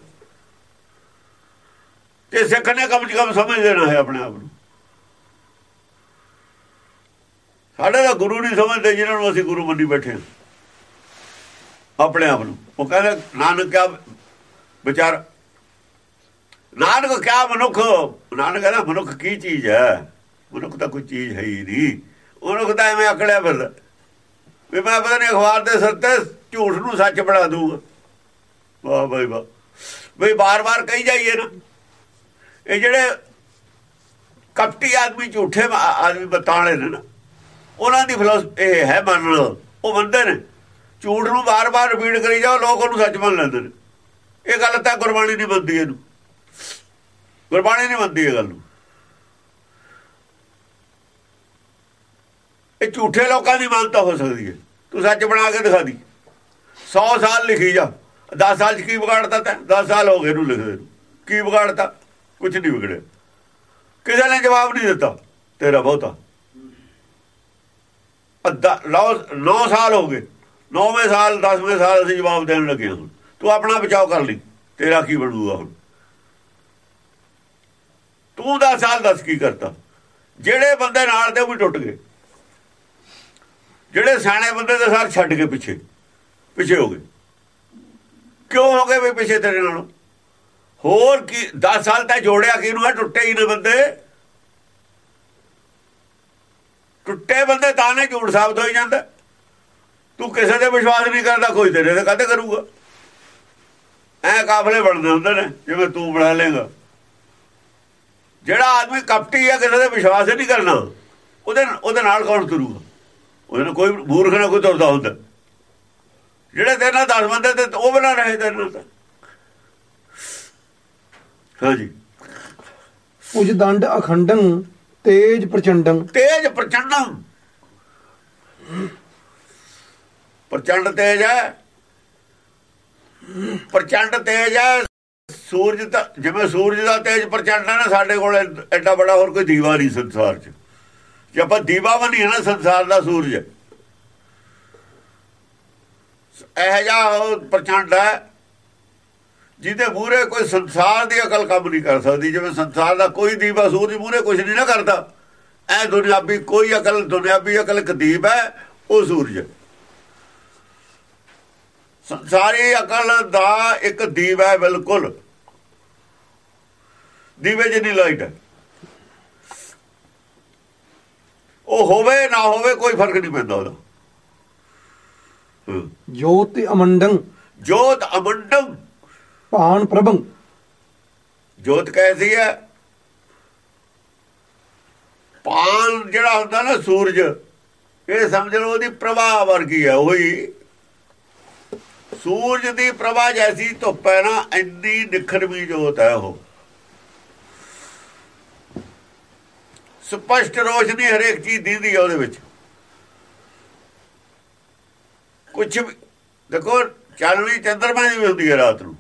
ਤੇ ਸਿੱਖ ਨੇ ਕਮ ਸੇ ਕਮ ਸਮਝ ਲੈਣਾ ਹੈ ਆਪਣੇ ਆਪ ਨੂੰ। ਸਾਡੇ ਦਾ ਗੁਰੂ ਨਹੀਂ ਸਮਝਦੇ, ਜਿਨ੍ਹਾਂ ਨੂੰ ਅਸੀਂ ਗੁਰੂ ਮੰਨੀ ਬੈਠੇ ਹਾਂ। ਆਪਣੇ ਆਪ ਨੂੰ। ਉਹ ਕਹਿੰਦੇ, ਨਾਨਕ ਕਿਆ ਵਿਚਾਰ ਨਾਨਕ ਕਿਆ ਮਨੁੱਖ ਨਾਨਕ ਕਹਿੰਦਾ, ਮਨੁੱਖ ਕੀ ਚੀਜ਼ ਹੈ? ਮਨੁੱਖ ਤਾਂ ਕੋਈ ਚੀਜ਼ ਹੈ ਹੀ ਨਹੀਂ। ਉਹਨੂੰ ਤਾਂ ਐਵੇਂ ਅਕੜਿਆ ਫਿਰਦਾ। ਵੀ ਮੈਂ ਪਤਾ ਨਹੀਂ ਅਖਬਾਰ ਦੇ ਸਿਰ ਤੇ ਝੂਠ ਨੂੰ ਸੱਚ ਬਣਾ ਦੂੰਗਾ ਵਾਹ ਬਈ ਵਾਹ। ਬਈ ਬਾਰ-ਬਾਰ ਕਹੀ ਜਾਈਏ ਨਾ। ਇਹ ਜਿਹੜੇ ਕਪਟੀ ਆਦਮੀ ਝੂਠੇ ਮਾ- ਆਦਮੀ ਬਤਾਲੇ ਨੇ ਨਾ। ਉਹਨਾਂ ਦੀ ਫਿਲਾਸਫੀ ਇਹ ਹੈ ਮੰਨ ਉਹ ਮੰਨਦੇ ਨੇ। ਝੂਠ ਨੂੰ ਬਾਰ-ਬਾਰ ਰਿਪੀਟ ਕਰੀ ਜਾਓ, ਲੋਕ ਉਹਨੂੰ ਸੱਚ ਮੰਨ ਲੈਂਦੇ ਨੇ। ਇਹ ਗੱਲ ਤਾਂ ਗੁਰਬਾਣੀ ਨਹੀਂ ਮੰਨਦੀ ਇਹਨੂੰ। ਗੁਰਬਾਣੀ ਨਹੀਂ ਮੰਨਦੀ ਇਹ ਗੱਲ ਨੂੰ। ਇਹ ਝੂਠੇ ਲੋਕਾਂ ਦੀ ਮੰਨਤਾ ਹੋ ਸਕਦੀ ਹੈ। ਤੂੰ ਸੱਚ ਬਣਾ ਕੇ ਦਿਖਾ ਦੀ। 100 ਸਾਲ ਲਿਖੀ ਜਾ। 10 ਸਾਲ ਚ ਕੀ ਵਿਗਾੜਤਾ ਤੈਂ? 10 ਸਾਲ ਹੋ ਗਏ ਇਹਨੂੰ ਲਿਖਦੇ ਨੂੰ। ਕੀ ਵਿਗਾੜਤਾ? ਕੁਝ ਨਹੀਂ ਵਿਗੜਿਆ। ਕਿਸੇ ਨੇ ਜਵਾਬ ਨਹੀਂ ਦਿੱਤਾ। ਤੇਰਾ ਬਹੁਤਾ। 9 ਸਾਲ ਹੋ ਗਏ। 9ਵੇਂ ਸਾਲ 10ਵੇਂ ਸਾਲ ਅਸੀਂ ਜਵਾਬ ਦੇਣ ਲੱਗੇ ਹਾਂ ਤੂੰ ਆਪਣਾ ਬਚਾਓ ਕਰ ਲਈ। ਤੇਰਾ ਕੀ ਬਣੂਗਾ ਹੁਣ? ਤੂੰ ਦਾ ਸਾਲ ਦੱਸ ਕੀ ਕਰਤਾ? ਜਿਹੜੇ ਬੰਦੇ ਨਾਲ ਦੇ ਉਹ ਵੀ ਟੁੱਟ ਗਏ। ਜਿਹੜੇ ਸਿਆਣੇ ਬੰਦੇ ਦੇ ਸਾਰ ਛੱਡ ਕੇ ਪਿੱਛੇ ਪਿੱਛੇ ਹੋ ਗਏ। ਕਿਉਂ ਹੋ ਗਏ ਵੀ ਪਿੱਛੇ ਤੇਰੇ ਨਾਲ? ਹੋਰ ਕੀ 10 ਸਾਲ ਤੱਕ ਜੋੜਿਆ ਕਿਹਨੂੰ ਆ ਟੁੱਟੇ ਹੀ ਨੇ ਬੰਦੇ। ਟੁੱਟੇ ਬੰਦੇ ਤਾਂ ਨੇ ਝੂਠ ਸਾਬਤ ਹੋਈ ਜਾਂਦਾ। ਤੂੰ ਕਿਸੇ ਤੇ ਵਿਸ਼ਵਾਸ ਨਹੀਂ ਕਰਦਾ, ਕੋਈ ਤੇਰੇ ਤੇ ਕਦੇ ਕਰੂਗਾ? ਐ ਕਾਫਲੇ ਬਣਦੇ ਹੁੰਦੇ ਨੇ, ਜਿਵੇਂ ਤੂੰ ਬਣਾ ਲੇਗਾ ਜਿਹੜਾ ਆਦਮੀ ਕਪਟੀ ਹੈ ਕਿਸੇ ਤੇ ਵਿਸ਼ਵਾਸ ਨਹੀਂ ਕਰਨਾ, ਉਹਦੇ ਉਹਦੇ ਨਾਲ ਕੌਣ ਤੁਰੂਗਾ? ਉਹਦੇ ਨਾਲ ਕੋਈ ਮੂਰਖ ਨਾ ਕੋਈ ਤੁਰਦਾ ਹੁੰਦਾ। ਜਿਹੜੇ ਤੇਰੇ ਨਾਲ ਦਸ ਬੰਦੇ ਤੇ ਉਹ ਬਣਾ ਰਹੇ ਤੇਰੇ ਨਾਲ ਹਾਂਜੀ। ਉਜ ਦੰਡ ਅਖੰਡੰ ਤੇਜ ਪ੍ਰਚੰਡੰ। ਤੇਜ ਪ੍ਰਚੰਡੰ। ਪ੍ਰਚੰਡ ਤੇਜ ਹੈ। ਪ੍ਰਚੰਡ ਤੇਜ ਹੈ। ਸੂਰਜ ਦਾ, ਜਿਵੇਂ ਸੂਰਜ ਦਾ ਤੇਜ ਪ੍ਰਚੰਡ ਹੈ ਨਾ, ਸਾਡੇ ਕੋਲ ਐਡਾ ਬੜਾ ਹੋਰ ਕੋਈ ਦੀਵਾ ਨਹੀਂ ਸੰਸਾਰ 'ਚ। ਜੇ ਆਪਾਂ ਦੀਵਾ ਬਣੀਏ ਨਾ ਸੰਸਾਰ ਦਾ ਸੂਰਜ। ਇਹ ਜਾ ਪ੍ਰਚੰਡ ਹੈ। ਜਿਹਦੇ ਮੂਰੇ ਕੋਈ ਸੰਸਾਰ ਦੀ ਅਕਲ ਕੰਮ ਨਹੀਂ ਕਰ ਸਕਦੀ ਜਿਵੇਂ ਸੰਸਾਰ ਦਾ ਕੋਈ ਦੀਵਾ ਸੂਰਜ ਮੂਰੇ ਕੁਝ ਨਹੀਂ ਨਾ ਕਰਦਾ। ਐ ਦੁਨਿਆਵੀ ਕੋਈ ਅਕਲ ਦੁਨਿਆਵੀ ਅਕਲ ਇੱਕ ਦੀਪ ਹੈ ਉਹ ਸੂਰਜ। ਸਾਰੀ ਅਕਲ ਦਾ ਇੱਕ ਦੀਪ ਹੈ ਬਿਲਕੁਲ। ਦੀਵੇ ਜਿੰਨੀ ਲਾਈਟ ਹੈ। ਉਹ ਹੋਵੇ ਨਾ ਹੋਵੇ ਕੋਈ ਫ਼ਰਕ ਨਹੀਂ ਪੈਂਦਾ ਉਹਦਾ। ਜੋਤ ਅਮੰਡੰ। ਜੋਤ ਅਮੰਡੰ। ਭਾਨ ਪ੍ਰਭੰ। ਜੋਤ ਕੈਸੀ ਹੈ ਪਾਨ ਜਿਹੜਾ ਹੁੰਦਾ ਨਾ ਸੂਰਜ, ਇਹ ਸਮਝ ਲਓ ਉਹਦੀ ਪ੍ਰਭਾ ਵਰਗੀ ਹੈ ਉਹੀ। ਸੂਰਜ ਦੀ ਪ੍ਰਭਾ ਜੈਸੀ ਧੁੱਪ ਹੈ ਨਾ, ਇੰਨੀ ਨਿਖਰਵੀ ਜੋਤ ਹੈ ਉਹ। ਸਪਸ਼ਟ ਰੋਸ਼ਨੀ ਹਰੇਕ ਚੀਜ਼ ਦੀਦੀ ਹੈ ਉਹਦੇ ਵਿੱਚ। ਕੁਝ ਦੇਖੋ, ਚਾਨਣੀ ਚੰਦਰਮਾ ਜਿਵੇਂ ਹੁੰਦੀ ਹੈ ਰਾਤ ਨੂੰ।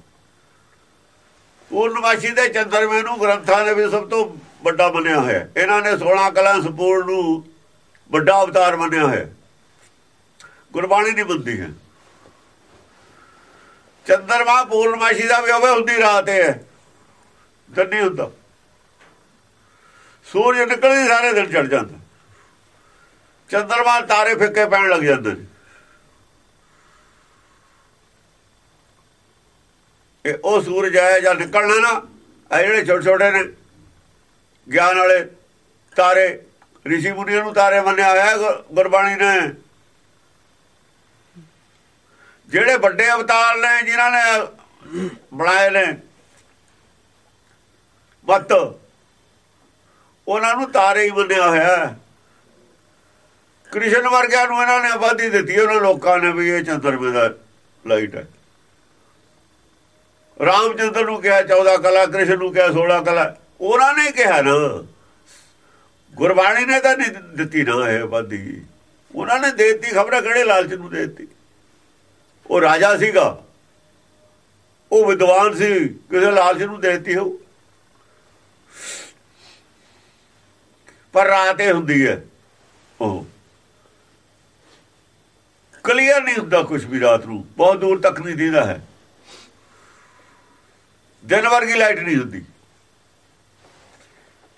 ਪੂਰਨਮਾਸ਼ੀ ਦੇ ਚੰਦਰਮੇ ਨੂੰ ਗ੍ਰੰਥਾਂ ਦੇ ਵਿੱਚ ਸਭ ਤੋਂ ਵੱਡਾ ਮੰਨਿਆ ਹੋਇਆ ਇਹਨਾਂ ਨੇ 16 ਕਲਾਂ ਸੰਪੂਰਨ ਨੂੰ ਵੱਡਾ ਅਵਤਾਰ ਮੰਨਿਆ ਹੋਇਆ ਗੁਰਬਾਣੀ ਦੀ ਬੁੱਧੀ ਹੈ। ਚੰਦਰਮਾ ਪੂਰਨਮਾਸ਼ੀ ਦਾ ਵੀ ਹੋਵੇ ਹੁੰਦੀ ਰਾਤ ਹੈ। ਦਿਨ ਹੁੰਦਾ। ਸੂਰਜ ਨਿਕਲਦੀ ਸਾਰੇ ਦਿਨ ਚੜ ਜਾਂਦਾ। ਚੰਦਰਮਾ ਤਾਰੇ ਫਿੱਕੇ ਪੈਣ ਲੱਗ ਜਾਂਦੇ ਨੇ। ਇਹ ਉਹ ਸੂਰਜ ਆਇਆ ਜਾਂ ਨਿਕਲਣਾ ਨਾ, ਇਹ ਜਿਹੜੇ ਛੋਟੇ ਛੋਟੇ ਨੇ, ਗਿਆਨ ਵਾਲੇ ਤਾਰੇ ઋષਿ ਮੁਨੀਆਂ ਨੂੰ ਤਾਰੇ ਮੰਨਿਆ ਹੋਇਆ ਗੁਰਬਾਣੀ ਨੇ। ਜਿਹੜੇ ਵੱਡੇ ਅਵਤਾਰ ਨੇ, ਜਿਨ੍ਹਾਂ ਨੇ ਬਣਾਏ ਨੇ ਵੱਤ ਉਹਨਾਂ ਨੂੰ ਤਾਰੇ ਹੀ ਮੰਨਿਆ ਹੋਇਆ ਕ੍ਰਿਸ਼ਨ ਵਰਗਿਆਂ ਨੂੰ ਇਹਨਾਂ ਨੇ ਆਬਾਦੀ ਦਿੱਤੀ, ਉਹਨਾਂ ਲੋਕਾਂ ਨੇ ਵੀ ਇਹ ਚੰਦਰਮੇ ਦਾ ਲਾਈਟ ਹੈ। ਰਾਮਚੰਦਰ ਨੂੰ ਕਿਹਾ 14 ਕਲਾ, ਕ੍ਰਿਸ਼ਨ ਨੂੰ ਕਿਹਾ 16 ਕਲਾ। ਉਹਨਾਂ ਨੇ ਕਿਹਾ ਨਾ, ਗੁਰਬਾਣੀ ਨੇ ਤਾਂ ਨਹੀਂ ਦਿੱਤੀ ਨਾ ਇਹ ਆਬਾਦੀ। ਉਹਨਾਂ ਨੇ ਦੇਤੀ, ਖਬਰ ਕਿਹੜੇ ਲਾਲਚ ਨੂੰ ਦੇਤੀ? ਉਹ ਰਾਜਾ ਸੀਗਾ। ਉਹ ਵਿਦਵਾਨ ਸੀ, ਕਿਸੇ ਲਾਲਚ ਨੂੰ ਦੇਤੀ ਹੋ ਪਰ ਰਾਤ ਇਹ ਹੁੰਦੀ ਹੈ, ਉਹ ਕਲੀਅਰ ਨਹੀਂ ਹੁੰਦਾ ਕੁਝ ਵੀ ਰਾਤ ਨੂੰ। ਬਹੁਤ ਦੂਰ ਤੱਕ ਨਹੀਂ ਦਿੰਦਾ ਹੈ। ਦਿਨ ਵਰਗੀ ਲਾਈਟ ਨਹੀਂ ਹੁੰਦੀ।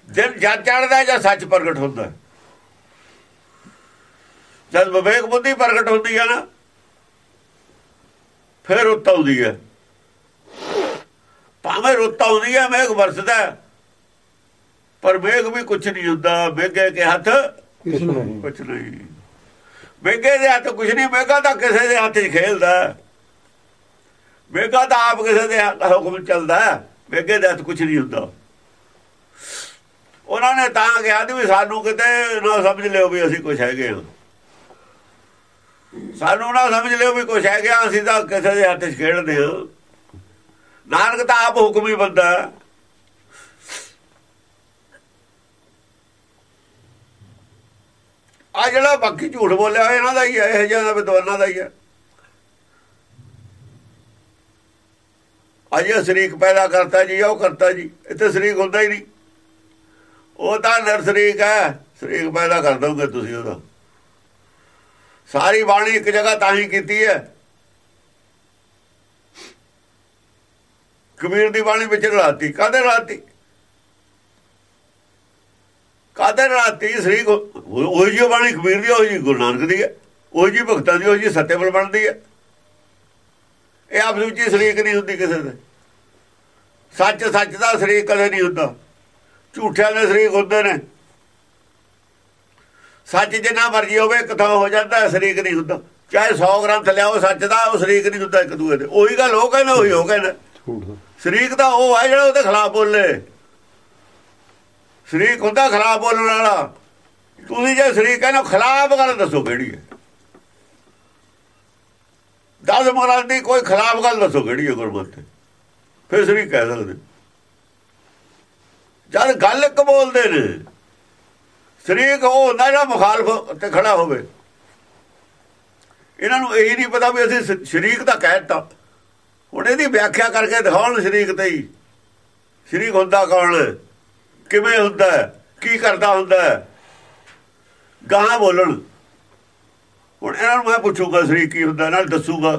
ਦਿਨ ਜਦ ਚੜਦਾ ਜਾਂ ਸੱਚ ਪ੍ਰਗਟ ਹੁੰਦਾ। ਜਦ ਵਿਵੇਕ ਬੁੱਧੀ ਪ੍ਰਗਟ ਹੁੰਦੀ ਹੈ ਨਾ ਫਿਰ ਰੁੱਤ ਆਉਂਦੀ ਹੈ। ਭਾਵੇਂ ਰੁੱਤ ਆਉਂਦੀ ਹੈ ਮੇਘ ਵਰਸਦਾ ਪਰ ਮੇਘ ਵੀ ਕੁਝ ਨਹੀਂ ਹੁੰਦਾ। ਮੇਘੇ ਕੇ ਹੱਥ ਕੁਛ ਨਹੀਂ। ਮੇਘੇ ਦੇ ਹੱਥ ਕੁਝ ਨਹੀਂ ਮੇਘਾ ਤਾਂ ਕਿਸੇ ਦੇ ਹੱਥ 'ਚ ਖੇਲਦਾ ਮੇਘਾ ਤਾਂ ਆਪ ਕਿਸੇ ਦੇ ਹੁਕਮ ਚੱਲਦਾ ਮੇਘੇ ਦਾ ਕੁਝ ਨਹੀਂ ਹੁੰਦਾ। ਉਹਨਾਂ ਨੇ ਤਾਂ ਕਿਹਾ ਵੀ ਸਾਨੂੰ ਕਿਤੇ ਨਾ ਸਮਝ ਲਿਓ ਵੀ ਅਸੀਂ ਕੁਝ ਹੈਗੇ ਹਾਂ। ਸਾਨੂੰ ਨਾ ਸਮਝ ਲਿਓ ਵੀ ਕੁਝ ਹੈਗੇ ਹਾਂ ਅਸੀਂ ਤਾਂ ਕਿਸੇ ਦੇ ਹੱਥ 'ਚ ਖੇਡਦੇ ਹਾਂ। ਨਾਨਕ ਤਾਂ ਆਪ ਹੁਕਮੀ ਬੰਦਾ ਆ ਜਿਹੜਾ ਬਾਕੀ ਝੂਠ ਬੋਲਿਆ, ਇਹਨਾਂ ਦਾ ਹੀ ਹੈ, ਇਹ ਜਿਹਾ ਵਿਦਵਾਨਾਂ ਦਾ ਹੀ ਹੈ। ਅਜੇ ਸ਼ਰੀਕ ਪੈਦਾ ਕਰਤਾ ਜੀ, ਉਹ ਕਰਤਾ ਜੀ, ਇੱਥੇ ਸ਼ਰੀਕ ਹੁੰਦਾ ਹੀ ਨਹੀਂ। ਉਹ ਤਾਂ ਨਰਸਰੀਕ ਹੈ, ਸ਼ਰੀਕ ਪੈਦਾ ਕਰ ਦੋਗੇ ਤੁਸੀਂ ਉਹਦਾ। ਸਾਰੀ ਬਾਣੀ ਇੱਕ ਜਗ੍ਹਾ ਤਾਂ ਹੀ ਕੀਤੀ ਹੈ। ਕਬੀਰ ਦੀ ਬਾਣੀ ਵਿੱਚ ਰਲਾਤੀ ਕਾਦੇ ਰਲਾਤੀ? ਕਾਦੇ ਰਲਾਤੀ? ਸ਼ਰੀਕ ਉਹ ਜੀ ਬਾਣੀ ਕਬੀਰ ਦੀ, ਉਹ ਜੀ ਗੁਰੂ ਨਾਨਕ ਦੀ ਹੈ। ਉਹ ਜੀ ਭਗਤਾਂ ਦੀ, ਉਹ ਜੀ ਸਤਿਅਬਲ ਬਣਦੀ ਹੈ। ਇਹ ਆਪ ਵਿੱਚ ਸ਼ਰੀਕ ਨਹੀਂ ਹੁੰਦੀ ਕਿਸੇ ਦੇ। ਸੱਚ ਸੱਚ ਦਾ ਸ਼ਰੀਕ ਕਦੇ ਨਹੀਂ ਹੁੰਦਾ। ਝੂਠਿਆਂ ਦੇ ਸ਼ਰੀਕ ਹੁੰਦੇ ਨੇ। ਸੱਚ ਜਿੰਨਾ ਮਰਜ਼ੀ ਹੋਵੇ ਕਿਥੋਂ ਹੋ ਜਾਂਦਾ ਸ਼ਰੀਕ ਨਹੀਂ ਹੁੰਦਾ। ਚਾਹੇ 100 ਗ੍ਰੰਥ ਲਿਆਓ ਸੱਚ ਦਾ ਉਹ ਸ਼ਰੀਕ ਨਹੀਂ ਹੁੰਦਾ ਇੱਕ ਦੂਏ ਦੇ। ਉਹੀ ਗੱਲ ਉਹ ਕਹਿੰਦਾ ਉਹੀ ਹੋ ਕਹਿੰਦਾ। ਸ਼ਰੀਕ ਦਾ ਉਹ ਹੈ ਜਿਹੜਾ ਉਹਦੇ ਖਿਲਾਫ ਬੋਲੇ। ਸ਼ਰੀਕ ਹੁੰਦਾ ਖਿਲਾਫ ਬੋਲਣ ਵਾਲਾ। ਤੁਸੀਂ ਜੇ ਸ਼ਰੀਕ ਕਹਿੰਦੇ ਖਿਲਾਫ ਗੱਲ ਦੱਸੋ ਕਿਹੜੀ ਹੈ? ਦਸ ਮਹਾਰਾਜ ਦੀ ਕੋਈ ਖਿਲਾਫ ਗੱਲ ਦੱਸੋ ਕਿਹੜੀ ਹੈ ਗੁਰਮਤਿ ਫਿਰ ਸ਼ਰੀਕ ਕਹਿ ਸਕਦੇ ਜਦ ਗੱਲ ਇੱਕ ਬੋਲਦੇ ਨੇ, ਸ਼ਰੀਕ ਉਹ ਹੁੰਦਾ ਜਿਹੜਾ ਮੁਖਾਲਫ ਤੇ ਖੜਾ ਹੋਵੇ। ਇਹਨਾਂ ਨੂੰ ਇਹ ਨਹੀਂ ਪਤਾ ਵੀ ਅਸੀਂ ਸ਼ਰੀਕ ਦਾ ਕਹਿਤਾ ਹੁਣ ਇਹਦੀ ਵਿਆਖਿਆ ਕਰਕੇ ਦਿਖਾਉਣ ਸ਼ਰੀਕ ਤੇ ਹੀ। ਸ਼ਰੀਕ ਹੁੰਦਾ ਕੌਣ? ਕਿਵੇਂ ਹੁੰਦਾ? ਕੀ ਕਰਦਾ ਹੁੰਦਾ? ਗਾਹਾਂ ਬੋਲਣ। ਹੁਣ ਇਹਨਾਂ ਨੂੰ ਮੈਂ ਪੁੱਛੂਗਾ ਸ਼ਰੀਕ ਕੀ ਹੁੰਦਾ, ਨਾਲ ਦੱਸੂਗਾ।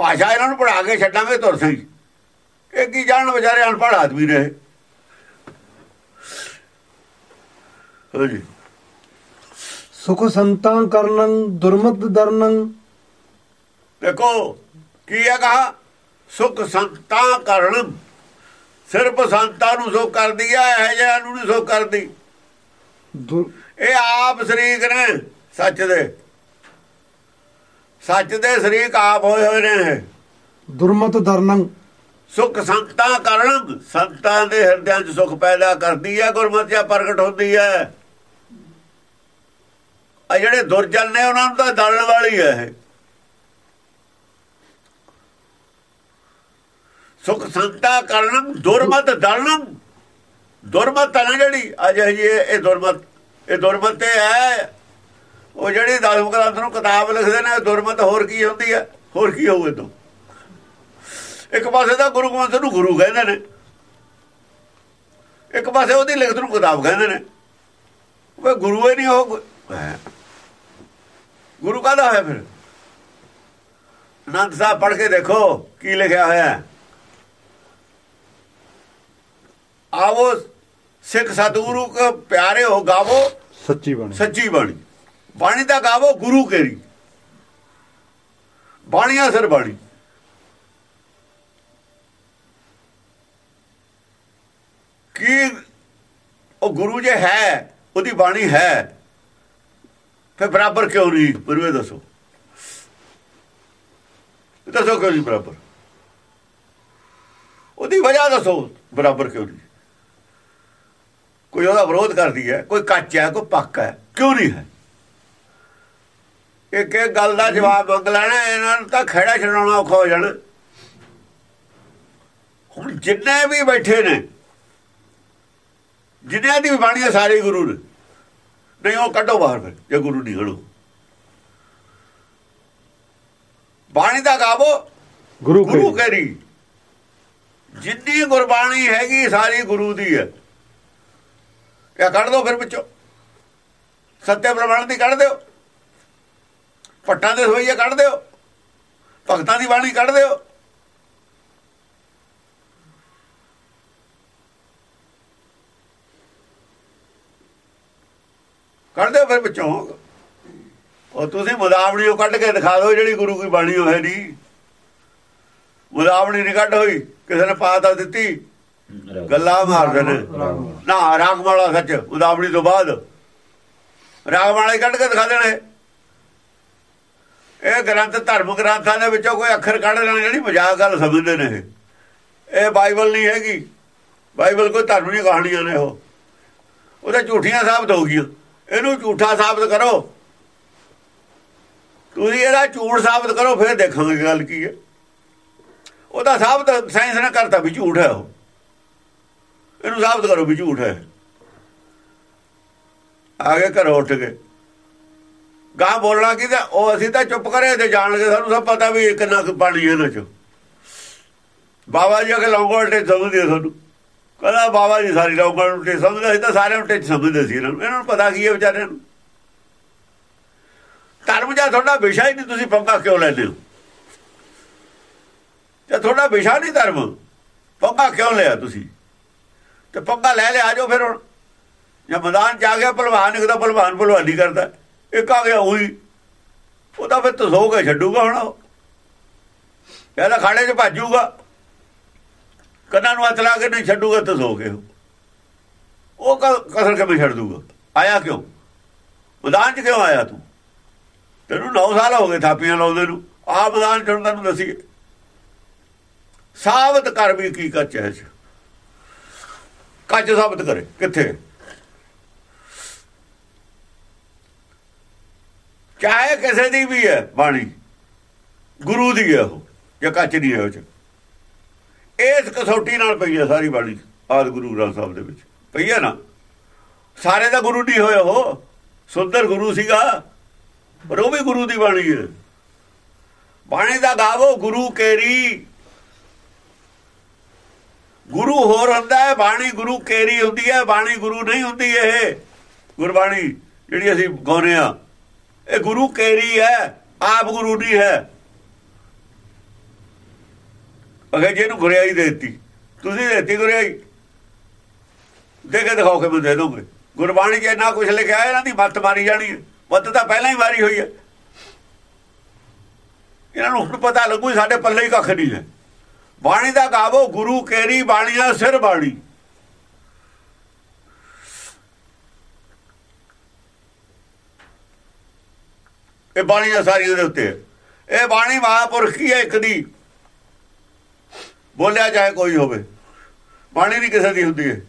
ਭਾਸ਼ਾ ਇਹਨਾਂ ਨੂੰ ਪੜਾ ਕੇ ਛੱਡਾਂਗੇ ਤੁਰ ਸਹੀ। ਇਹ ਕੀ ਜਾਣ ਵਿਚਾਰੇ ਅਨਪੜ੍ਹ ਆਦਮੀ ਨੇ ਹਾਂਜੀ। ਸੁਖ ਸੰਤਾਂ ਕਰਨੰ ਦੁਰਮਤ ਦਰਨੰ। ਦੇਖੋ ਕੀ ਹੈ ਕਹਾ? ਸੁਖ ਸੰਤਾਂ ਕਰਨ। ਸਿਰਫ ਸੰਤਾਂ ਨੂੰ ਸੁਖ ਕਰਦੀ ਹੈ ਇਹ ਜਿਹਾ ਨੂੰ ਨਹੀਂ ਸੁਖ ਕਰਦੀ। ਇਹ ਆਪ ਸ਼ਰੀਕ ਨੇ ਸੱਚ ਦੇ। ਸੱਚ ਦੇ ਸ਼ਰੀਕ ਆਪ ਹੋਏ ਹੋਏ ਨੇ ਦੁਰਮਤ ਦਰਨੰ। ਸੁਖ ਸੰਤਾਂ ਕਰਨ। ਸੰਤਾਂ ਦੇ ਹਿਰਦਿਆਂ 'ਚ ਸੁਖ ਪੈਦਾ ਕਰਦੀ ਹੈ ਗੁਰਮਤਿਆ ਪ੍ਰਗਟ ਹੁੰਦੀ ਹੈ ਆ ਜਿਹੜੇ ਦੁਰਜਨ ਨੇ ਉਹਨਾਂ ਨੂੰ ਤਾਂ ਦਲਣ ਵਾਲੀ ਹੈ ਇਹ। ਸੁਖ ਸੰਤਾ ਕਰਨ ਦੁਰਮਤ ਦਲਣ ਦੁਰਮਤ ਹੈ ਜਿਹੜੀ ਅਜ ਇਹ ਦੁਰਮਤ ਇਹ ਦੁਰਮਤ ਹੈ। ਉਹ ਜਿਹੜੀ ਦਸਮ ਗ੍ਰੰਥ ਨੂੰ ਕਿਤਾਬ ਲਿਖਦੇ ਨੇ ਦੁਰਮਤ ਹੋਰ ਕੀ ਹੁੰਦੀ ਹੈ ਹੋਰ ਕੀ ਹੋਵੇ ਤੋਂ ਇੱਕ ਪਾਸੇ ਤਾਂ ਗੁਰੂ ਗ੍ਰੰਥ ਨੂੰ ਗੁਰੂ ਕਹਿੰਦੇ ਨੇ। ਇੱਕ ਪਾਸੇ ਉਹਦੀ ਲਿਖਤ ਨੂੰ ਕਿਤਾਬ ਕਹਿੰਦੇ ਨੇ। ਉਹ ਗੁਰੂ ਹੀ ਨਹੀਂ ਉਹ? ਗੁਰੂ ਕਾਹਦਾ ਹੋਇਆ ਫਿਰ? ਅਨੰਦ ਸਾਹਿਬ ਪੜ੍ਹ ਕੇ ਦੇਖੋ ਕੀ ਲਿਖਿਆ ਹੋਇਆ ਆਵੋ ਸਿੱਖ ਸਤਿਗੁਰੂ ਕੋ ਪਿਆਰੇ ਹੋ ਗਾਵੋ ਸੱਚੀ ਬਾਣੀ। ਸੱਚੀ ਬਾਣੀ। ਬਾਣੀ ਦਾ ਗਾਵੋ ਗੁਰੂ ਕੇਰੀ। ਬਾਣੀਆਂ ਸਿਰ ਬਾਣੀ। ਕੀ ਉਹ ਗੁਰੂ ਜੇ ਹੈ, ਉਹਦੀ ਬਾਣੀ ਹੈ, ਫਿਰ ਬਰਾਬਰ ਕਿਉਂ ਨਹੀਂ? ਪਰਵੇ ਦੱਸੋ। ਦੱਸੋ ਕਿਉਂ ਨਹੀਂ ਬਰਾਬਰ? ਉਹਦੀ ਵਜ੍ਹਾ ਦੱਸੋ, ਬਰਾਬਰ ਕਿਉਂ ਨਹੀਂ? ਕੋਈ ਉਹਦਾ ਵਿਰੋਧ ਕਰਦੀ ਹੈ, ਕੋਈ ਕੱਚ ਹੈ, ਕੋਈ ਪੱਕ ਹੈ, ਕਿਉਂ ਨਹੀਂ ਹੈ? ਇੱਕ ਇੱਕ ਗੱਲ ਦਾ ਜਵਾਬ ਮੰਗ ਲੈਣਾ ਇਹਨਾਂ ਨੂੰ ਤਾਂ ਖੜਾ ਛਡਾਉਣਾ ਔਖਾ ਹੋ ਜਾਣਾ। ਹੁਣ ਜਿੰਨੇ ਵੀ ਬੈਠੇ ਨੇ ਜਿਨ੍ਹਾਂ ਦੀ ਬਾਣੀ ਸਾਰੇ ਗੁਰੂ ਨੇ। ਨਹੀਂ ਉਹ ਕੱਢੋ ਬਾਹਰ ਫਿਰ ਜੇ ਗੁਰੂ ਨਹੀਂ ਖੜੋ ਬਾਣੀ ਦਾ ਗਾਵੋ ਗੁਰੂ ਗੁਰੂ ਕਰੀ ਜਿੰਨੀ ਗੁਰਬਾਣੀ ਹੈਗੀ ਸਾਰੀ ਗੁਰੂ ਦੀ ਹੈ। ਇਹ ਕੱਢ ਦੋ ਫਿਰ ਵਿੱਚੋਂ। ਸੱਤੇ ਬ੍ਰਹਮਣ ਦੀ ਕੱਢ ਦਿਓ। ਪੱਟਾਂ ਦੇ ਸੋਈਏ ਕੱਢ ਦਿਓ। ਭਗਤਾਂ ਦੀ ਬਾਣੀ ਕੱਢ ਦਿਓ। ਕੱਢ ਦਿਓ ਫਿਰ ਵਿੱਚੋਂ। ਉਹ ਤੁਸੀਂ ਮੁਦਾਵਣੀਓ ਕੱਢ ਕੇ ਦਿਖਾ ਦਿਓ ਜਿਹੜੀ ਗੁਰੂ ਕੀ ਬਾਣੀ ਹੋਏ ਨਹੀਂ। ਮੁਦਾਵਣੀ ਨਹੀਂ ਕੱਢ ਹੋਈ, ਕਿਸੇ ਨੇ ਪਾਤਾ ਦਿੱਤੀ। ਗੱਲਾਂ ਮਾਰਦੇ ਨੇ। ਨਾ, ਰਾਗਮਾਲਾ ਸੱਚ, ਮੁਦਾਵਣੀ ਤੋਂ ਬਾਅਦ। ਰਾਗਮਾਲਾ ਕੱਢ ਕੇ ਦਿਖਾ ਦੇਣੇ। ਇਹ ਗ੍ਰੰਥ ਧਰਮ ਗ੍ਰੰਥਾਂ ਦੇ ਵਿੱਚੋਂ ਕੋਈ ਅੱਖਰ ਕੱਢ ਲੈਣ ਜਿਹੜੀ ਮਜ਼ਾਕ ਗੱਲ ਸਮਝਦੇ ਨੇ ਇਹ। ਬਾਈਬਲ ਨਹੀਂ ਹੈਗੀ। ਬਾਈਬਲ ਕੋਈ ਧਰਮ ਨਹੀਂ ਕਹਾਣੀਆਂ ਨੇ ਉਹ। ਉਹਦੇ ਝੂਠੀਆਂ ਸਾਬਤ ਹੋ ਗਈਆਂ। ਇਹਨੂੰ ਝੂਠਾ ਸਾਬਤ ਕਰੋ। ਤੁਸੀਂ ਇਹਦਾ ਝੂਠ ਸਾਬਤ ਕਰੋ, ਫਿਰ ਦੇਖਾਂਗੇ ਗੱਲ ਕੀ ਹੈ। ਉਹਦਾ ਸਾਬਤ ਸਾਇੰਸ ਨੇ ਕਰਤਾ ਵੀ ਝੂਠ ਹੈ ਉਹ। ਇਹਨੂੰ ਸਾਬਤ ਕਰੋ ਵੀ ਝੂਠ ਹੈ। ਆਗੇ ਘਰੋਂ ਉੱਠ ਕੇ। ਗਾਂ ਬੋਲਣਾ ਕਿਦਾ ਉਹ ਅਸੀਂ ਤਾਂ ਚੁੱਪ ਕਰੇ ਤੇ ਜਾਣ ਲਗੇ, ਸਾਨੂੰ ਸਭ ਪਤਾ ਵੀ ਕਿੰਨਾ ਕੁ ਪਾਣੀ ਇਹਨਾਂ ਚ। ਬਾਬਾ ਜੀ ਅਗੇ ਲੌਂਗੋਲ ਟੇ ਸਮਝਦੇ ਸਾਨੂੰ। ਕਹਿੰਦਾ ਬਾਬਾ ਜੀ ਸਾਰੀ ਲੌਂਗੋਲ ਟੇ ਸਮਝਦੇ ਸੀ ਤਾਂ ਸਾਰਿਆਂ ਨੂੰ ਟੇ ਸਮਝਦੇ ਸੀ ਇਹਨਾਂ ਨੂੰ। ਇਹਨਾਂ ਨੂੰ ਪਤਾ ਕੀ ਹੈ ਵਿਚਾਰਿਆਂ ਨੂੰ? ਧਰਮ ਜਾਂ ਤੁਹਾਡਾ ਵਿਸ਼ਾ ਹੀ ਨਹੀਂ, ਤੁਸੀਂ ਪੰਗਾ ਕਿਉਂ ਲੈਂਦੇ ਹੋ? ਜੇ ਤੁਹਾਡਾ ਵਿਸ਼ਾ ਨਹੀਂ ਧਰਮ? ਪੰਗਾ ਕਿਉਂ ਲਿਆ ਤੁਸੀਂ? ਤੇ ਪੰਗਾ ਲੈ ਲਿਆ ਆਜੋ ਫਿਰ ਹੁਣ। ਜੇ ਮੈਦਾਨ ਚ ਆ ਗਿਆ, ਭਲਵਾਨ ਇੱਕ ਤਾਂ ਭਲਵਾਨ ਭਲਵਾਨੀ ਕਰਦਾ। ਇੱਕ ਆ ਗਿਆ ਉਹੀ। ਉਹ ਤਾਂ ਫਿਰ ਤਸੋ ਕੇ ਛੱਡੂਗਾ ਹੁਣ। ਉਹ ਕਹਿੰਦਾ ਖਾੜੇ 'ਚ ਭੱਜੂਗਾ। ਕੰਨਾਂ ਨੂੰ ਹੱਥ ਲਾ ਕੇ ਨਹੀਂ ਛੱਡੂਗਾ ਤਸੋ ਕੇ। ਉਹ ਕਸਰ ਕਿਵੇਂ ਛੱਡ ਦੂਗਾ? ਆਇਆ ਕਿਉਂ? ਮੈਦਾਨ 'ਚ ਕਿਉਂ ਆਇਆ ਤੂੰ? ਤੈਨੂੰ 9 ਸਾਲ ਹੋ ਗਏ ਥਾਪੀਆਂ ਲਾਉਂਦੇ ਨੂੰ। ਆ ਮੈਦਾਨ 'ਚ ਹੁਣ ਤੈਨੂੰ ਦਸੀਏ। ਸਾਬਤ ਕਰ ਵੀ ਕੀ ਕੱਚ ਹੈ ਕੱਚ ਸਾਬਤ ਕਰੇ। ਕਿੱਥੇ? ਚਾਹੇ ਕਿਸੇ ਦੀ ਵੀ ਹੈ ਬਾਣੀ, ਗੁਰੂ ਦੀ ਹੈ ਉਹ, ਜਾਂ ਕੱਚ ਨਹੀਂ ਹੈ ਉਹ ਚ। ਇਸ ਕਸੌਟੀ ਨਾਲ ਪਈ ਹੈ ਸਾਰੀ ਬਾਣੀ, ਆਦ ਗੁਰੂ ਗ੍ਰੰਥ ਸਾਹਿਬ ਦੇ ਵਿੱਚ। ਪਈ ਹੈ ਨਾ? ਸਾਰੇ ਦਾ ਗੁਰੂ ਨਹੀਂ ਹੋਇਆ ਉਹ, ਸੁੰਦਰ ਗੁਰੂ ਸੀਗਾ, ਪਰ ਉਹ ਵੀ ਗੁਰੂ ਦੀ ਬਾਣੀ ਹੈ। ਬਾਣੀ ਦਾ ਗਾਵੋ, ਗੁਰੂ ਕੇਰੀ। ਗੁਰੂ ਹੋਰ ਹੁੰਦਾ ਹੈ, ਬਾਣੀ ਗੁਰੂ ਕੇਰੀ ਹੁੰਦੀ ਹੈ, ਬਾਣੀ ਗੁਰੂ ਨਹੀਂ ਹੁੰਦੀ ਇਹ। ਗੁਰਬਾਣੀ ਜਿਹੜੀ ਅਸੀਂ ਗਾਉਂਦੇ ਆ ਇਹ ਗੁਰੂ ਕੇਰੀ ਹੈ? ਆਪ ਗੁਰੂ ਨਹੀਂ ਹੈ। ਅਗੇ ਜਿਹਨੂੰ ਗੁਰਿਆਈ ਦੇਤੀ, ਤੁਸੀਂ ਦੇਤੀ ਗੁਰਿਆਈ। ਦੇ ਕੇ ਦਿਖਾਓ ਕਿ ਮੈਂ ਦੇ ਦੋਗੇ। ਗੁਰਬਾਣੀ 'ਚ ਇੰਨਾ ਕੁਝ ਲਿਖਿਆ ਹੈ, ਇਹਨਾਂ ਦੀ ਮੱਤ ਮਾਰੀ ਜਾਣੀ ਹੈ। ਮੱਤ ਤਾਂ ਪਹਿਲਾਂ ਹੀ ਮਾਰੀ ਹੋਈ ਹੈ। ਇਹਨਾਂ ਨੂੰ ਹੁਣ ਪਤਾ ਲੱਗੂ ਸਾਡੇ ਪੱਲੇ ਹੀ ਕੱਖ ਨਹੀਂ ਹੈ। ਬਾਣੀ ਦਾ ਗਾਵੋ, ਗੁਰੂ ਕੇਰੀ ਬਾਣੀਆਂ ਸਿਰ ਬਾਣੀ। ਇਹ ਬਾਣੀਆਂ ਸਾਰੀ ਉਹਦੇ ਉੱਤੇ ਇਹ ਬਾਣੀ ਮਹਾਪੁਰਖ ਕੀ ਹੈ ਇੱਕ ਦੀ। ਬੋਲਿਆ ਜਾਏ ਕੋਈ ਹੋਵੇ। ਬਾਣੀ ਨਹੀਂ ਕਿਸੇ ਦੀ ਹੁੰਦੀ ਹੈ।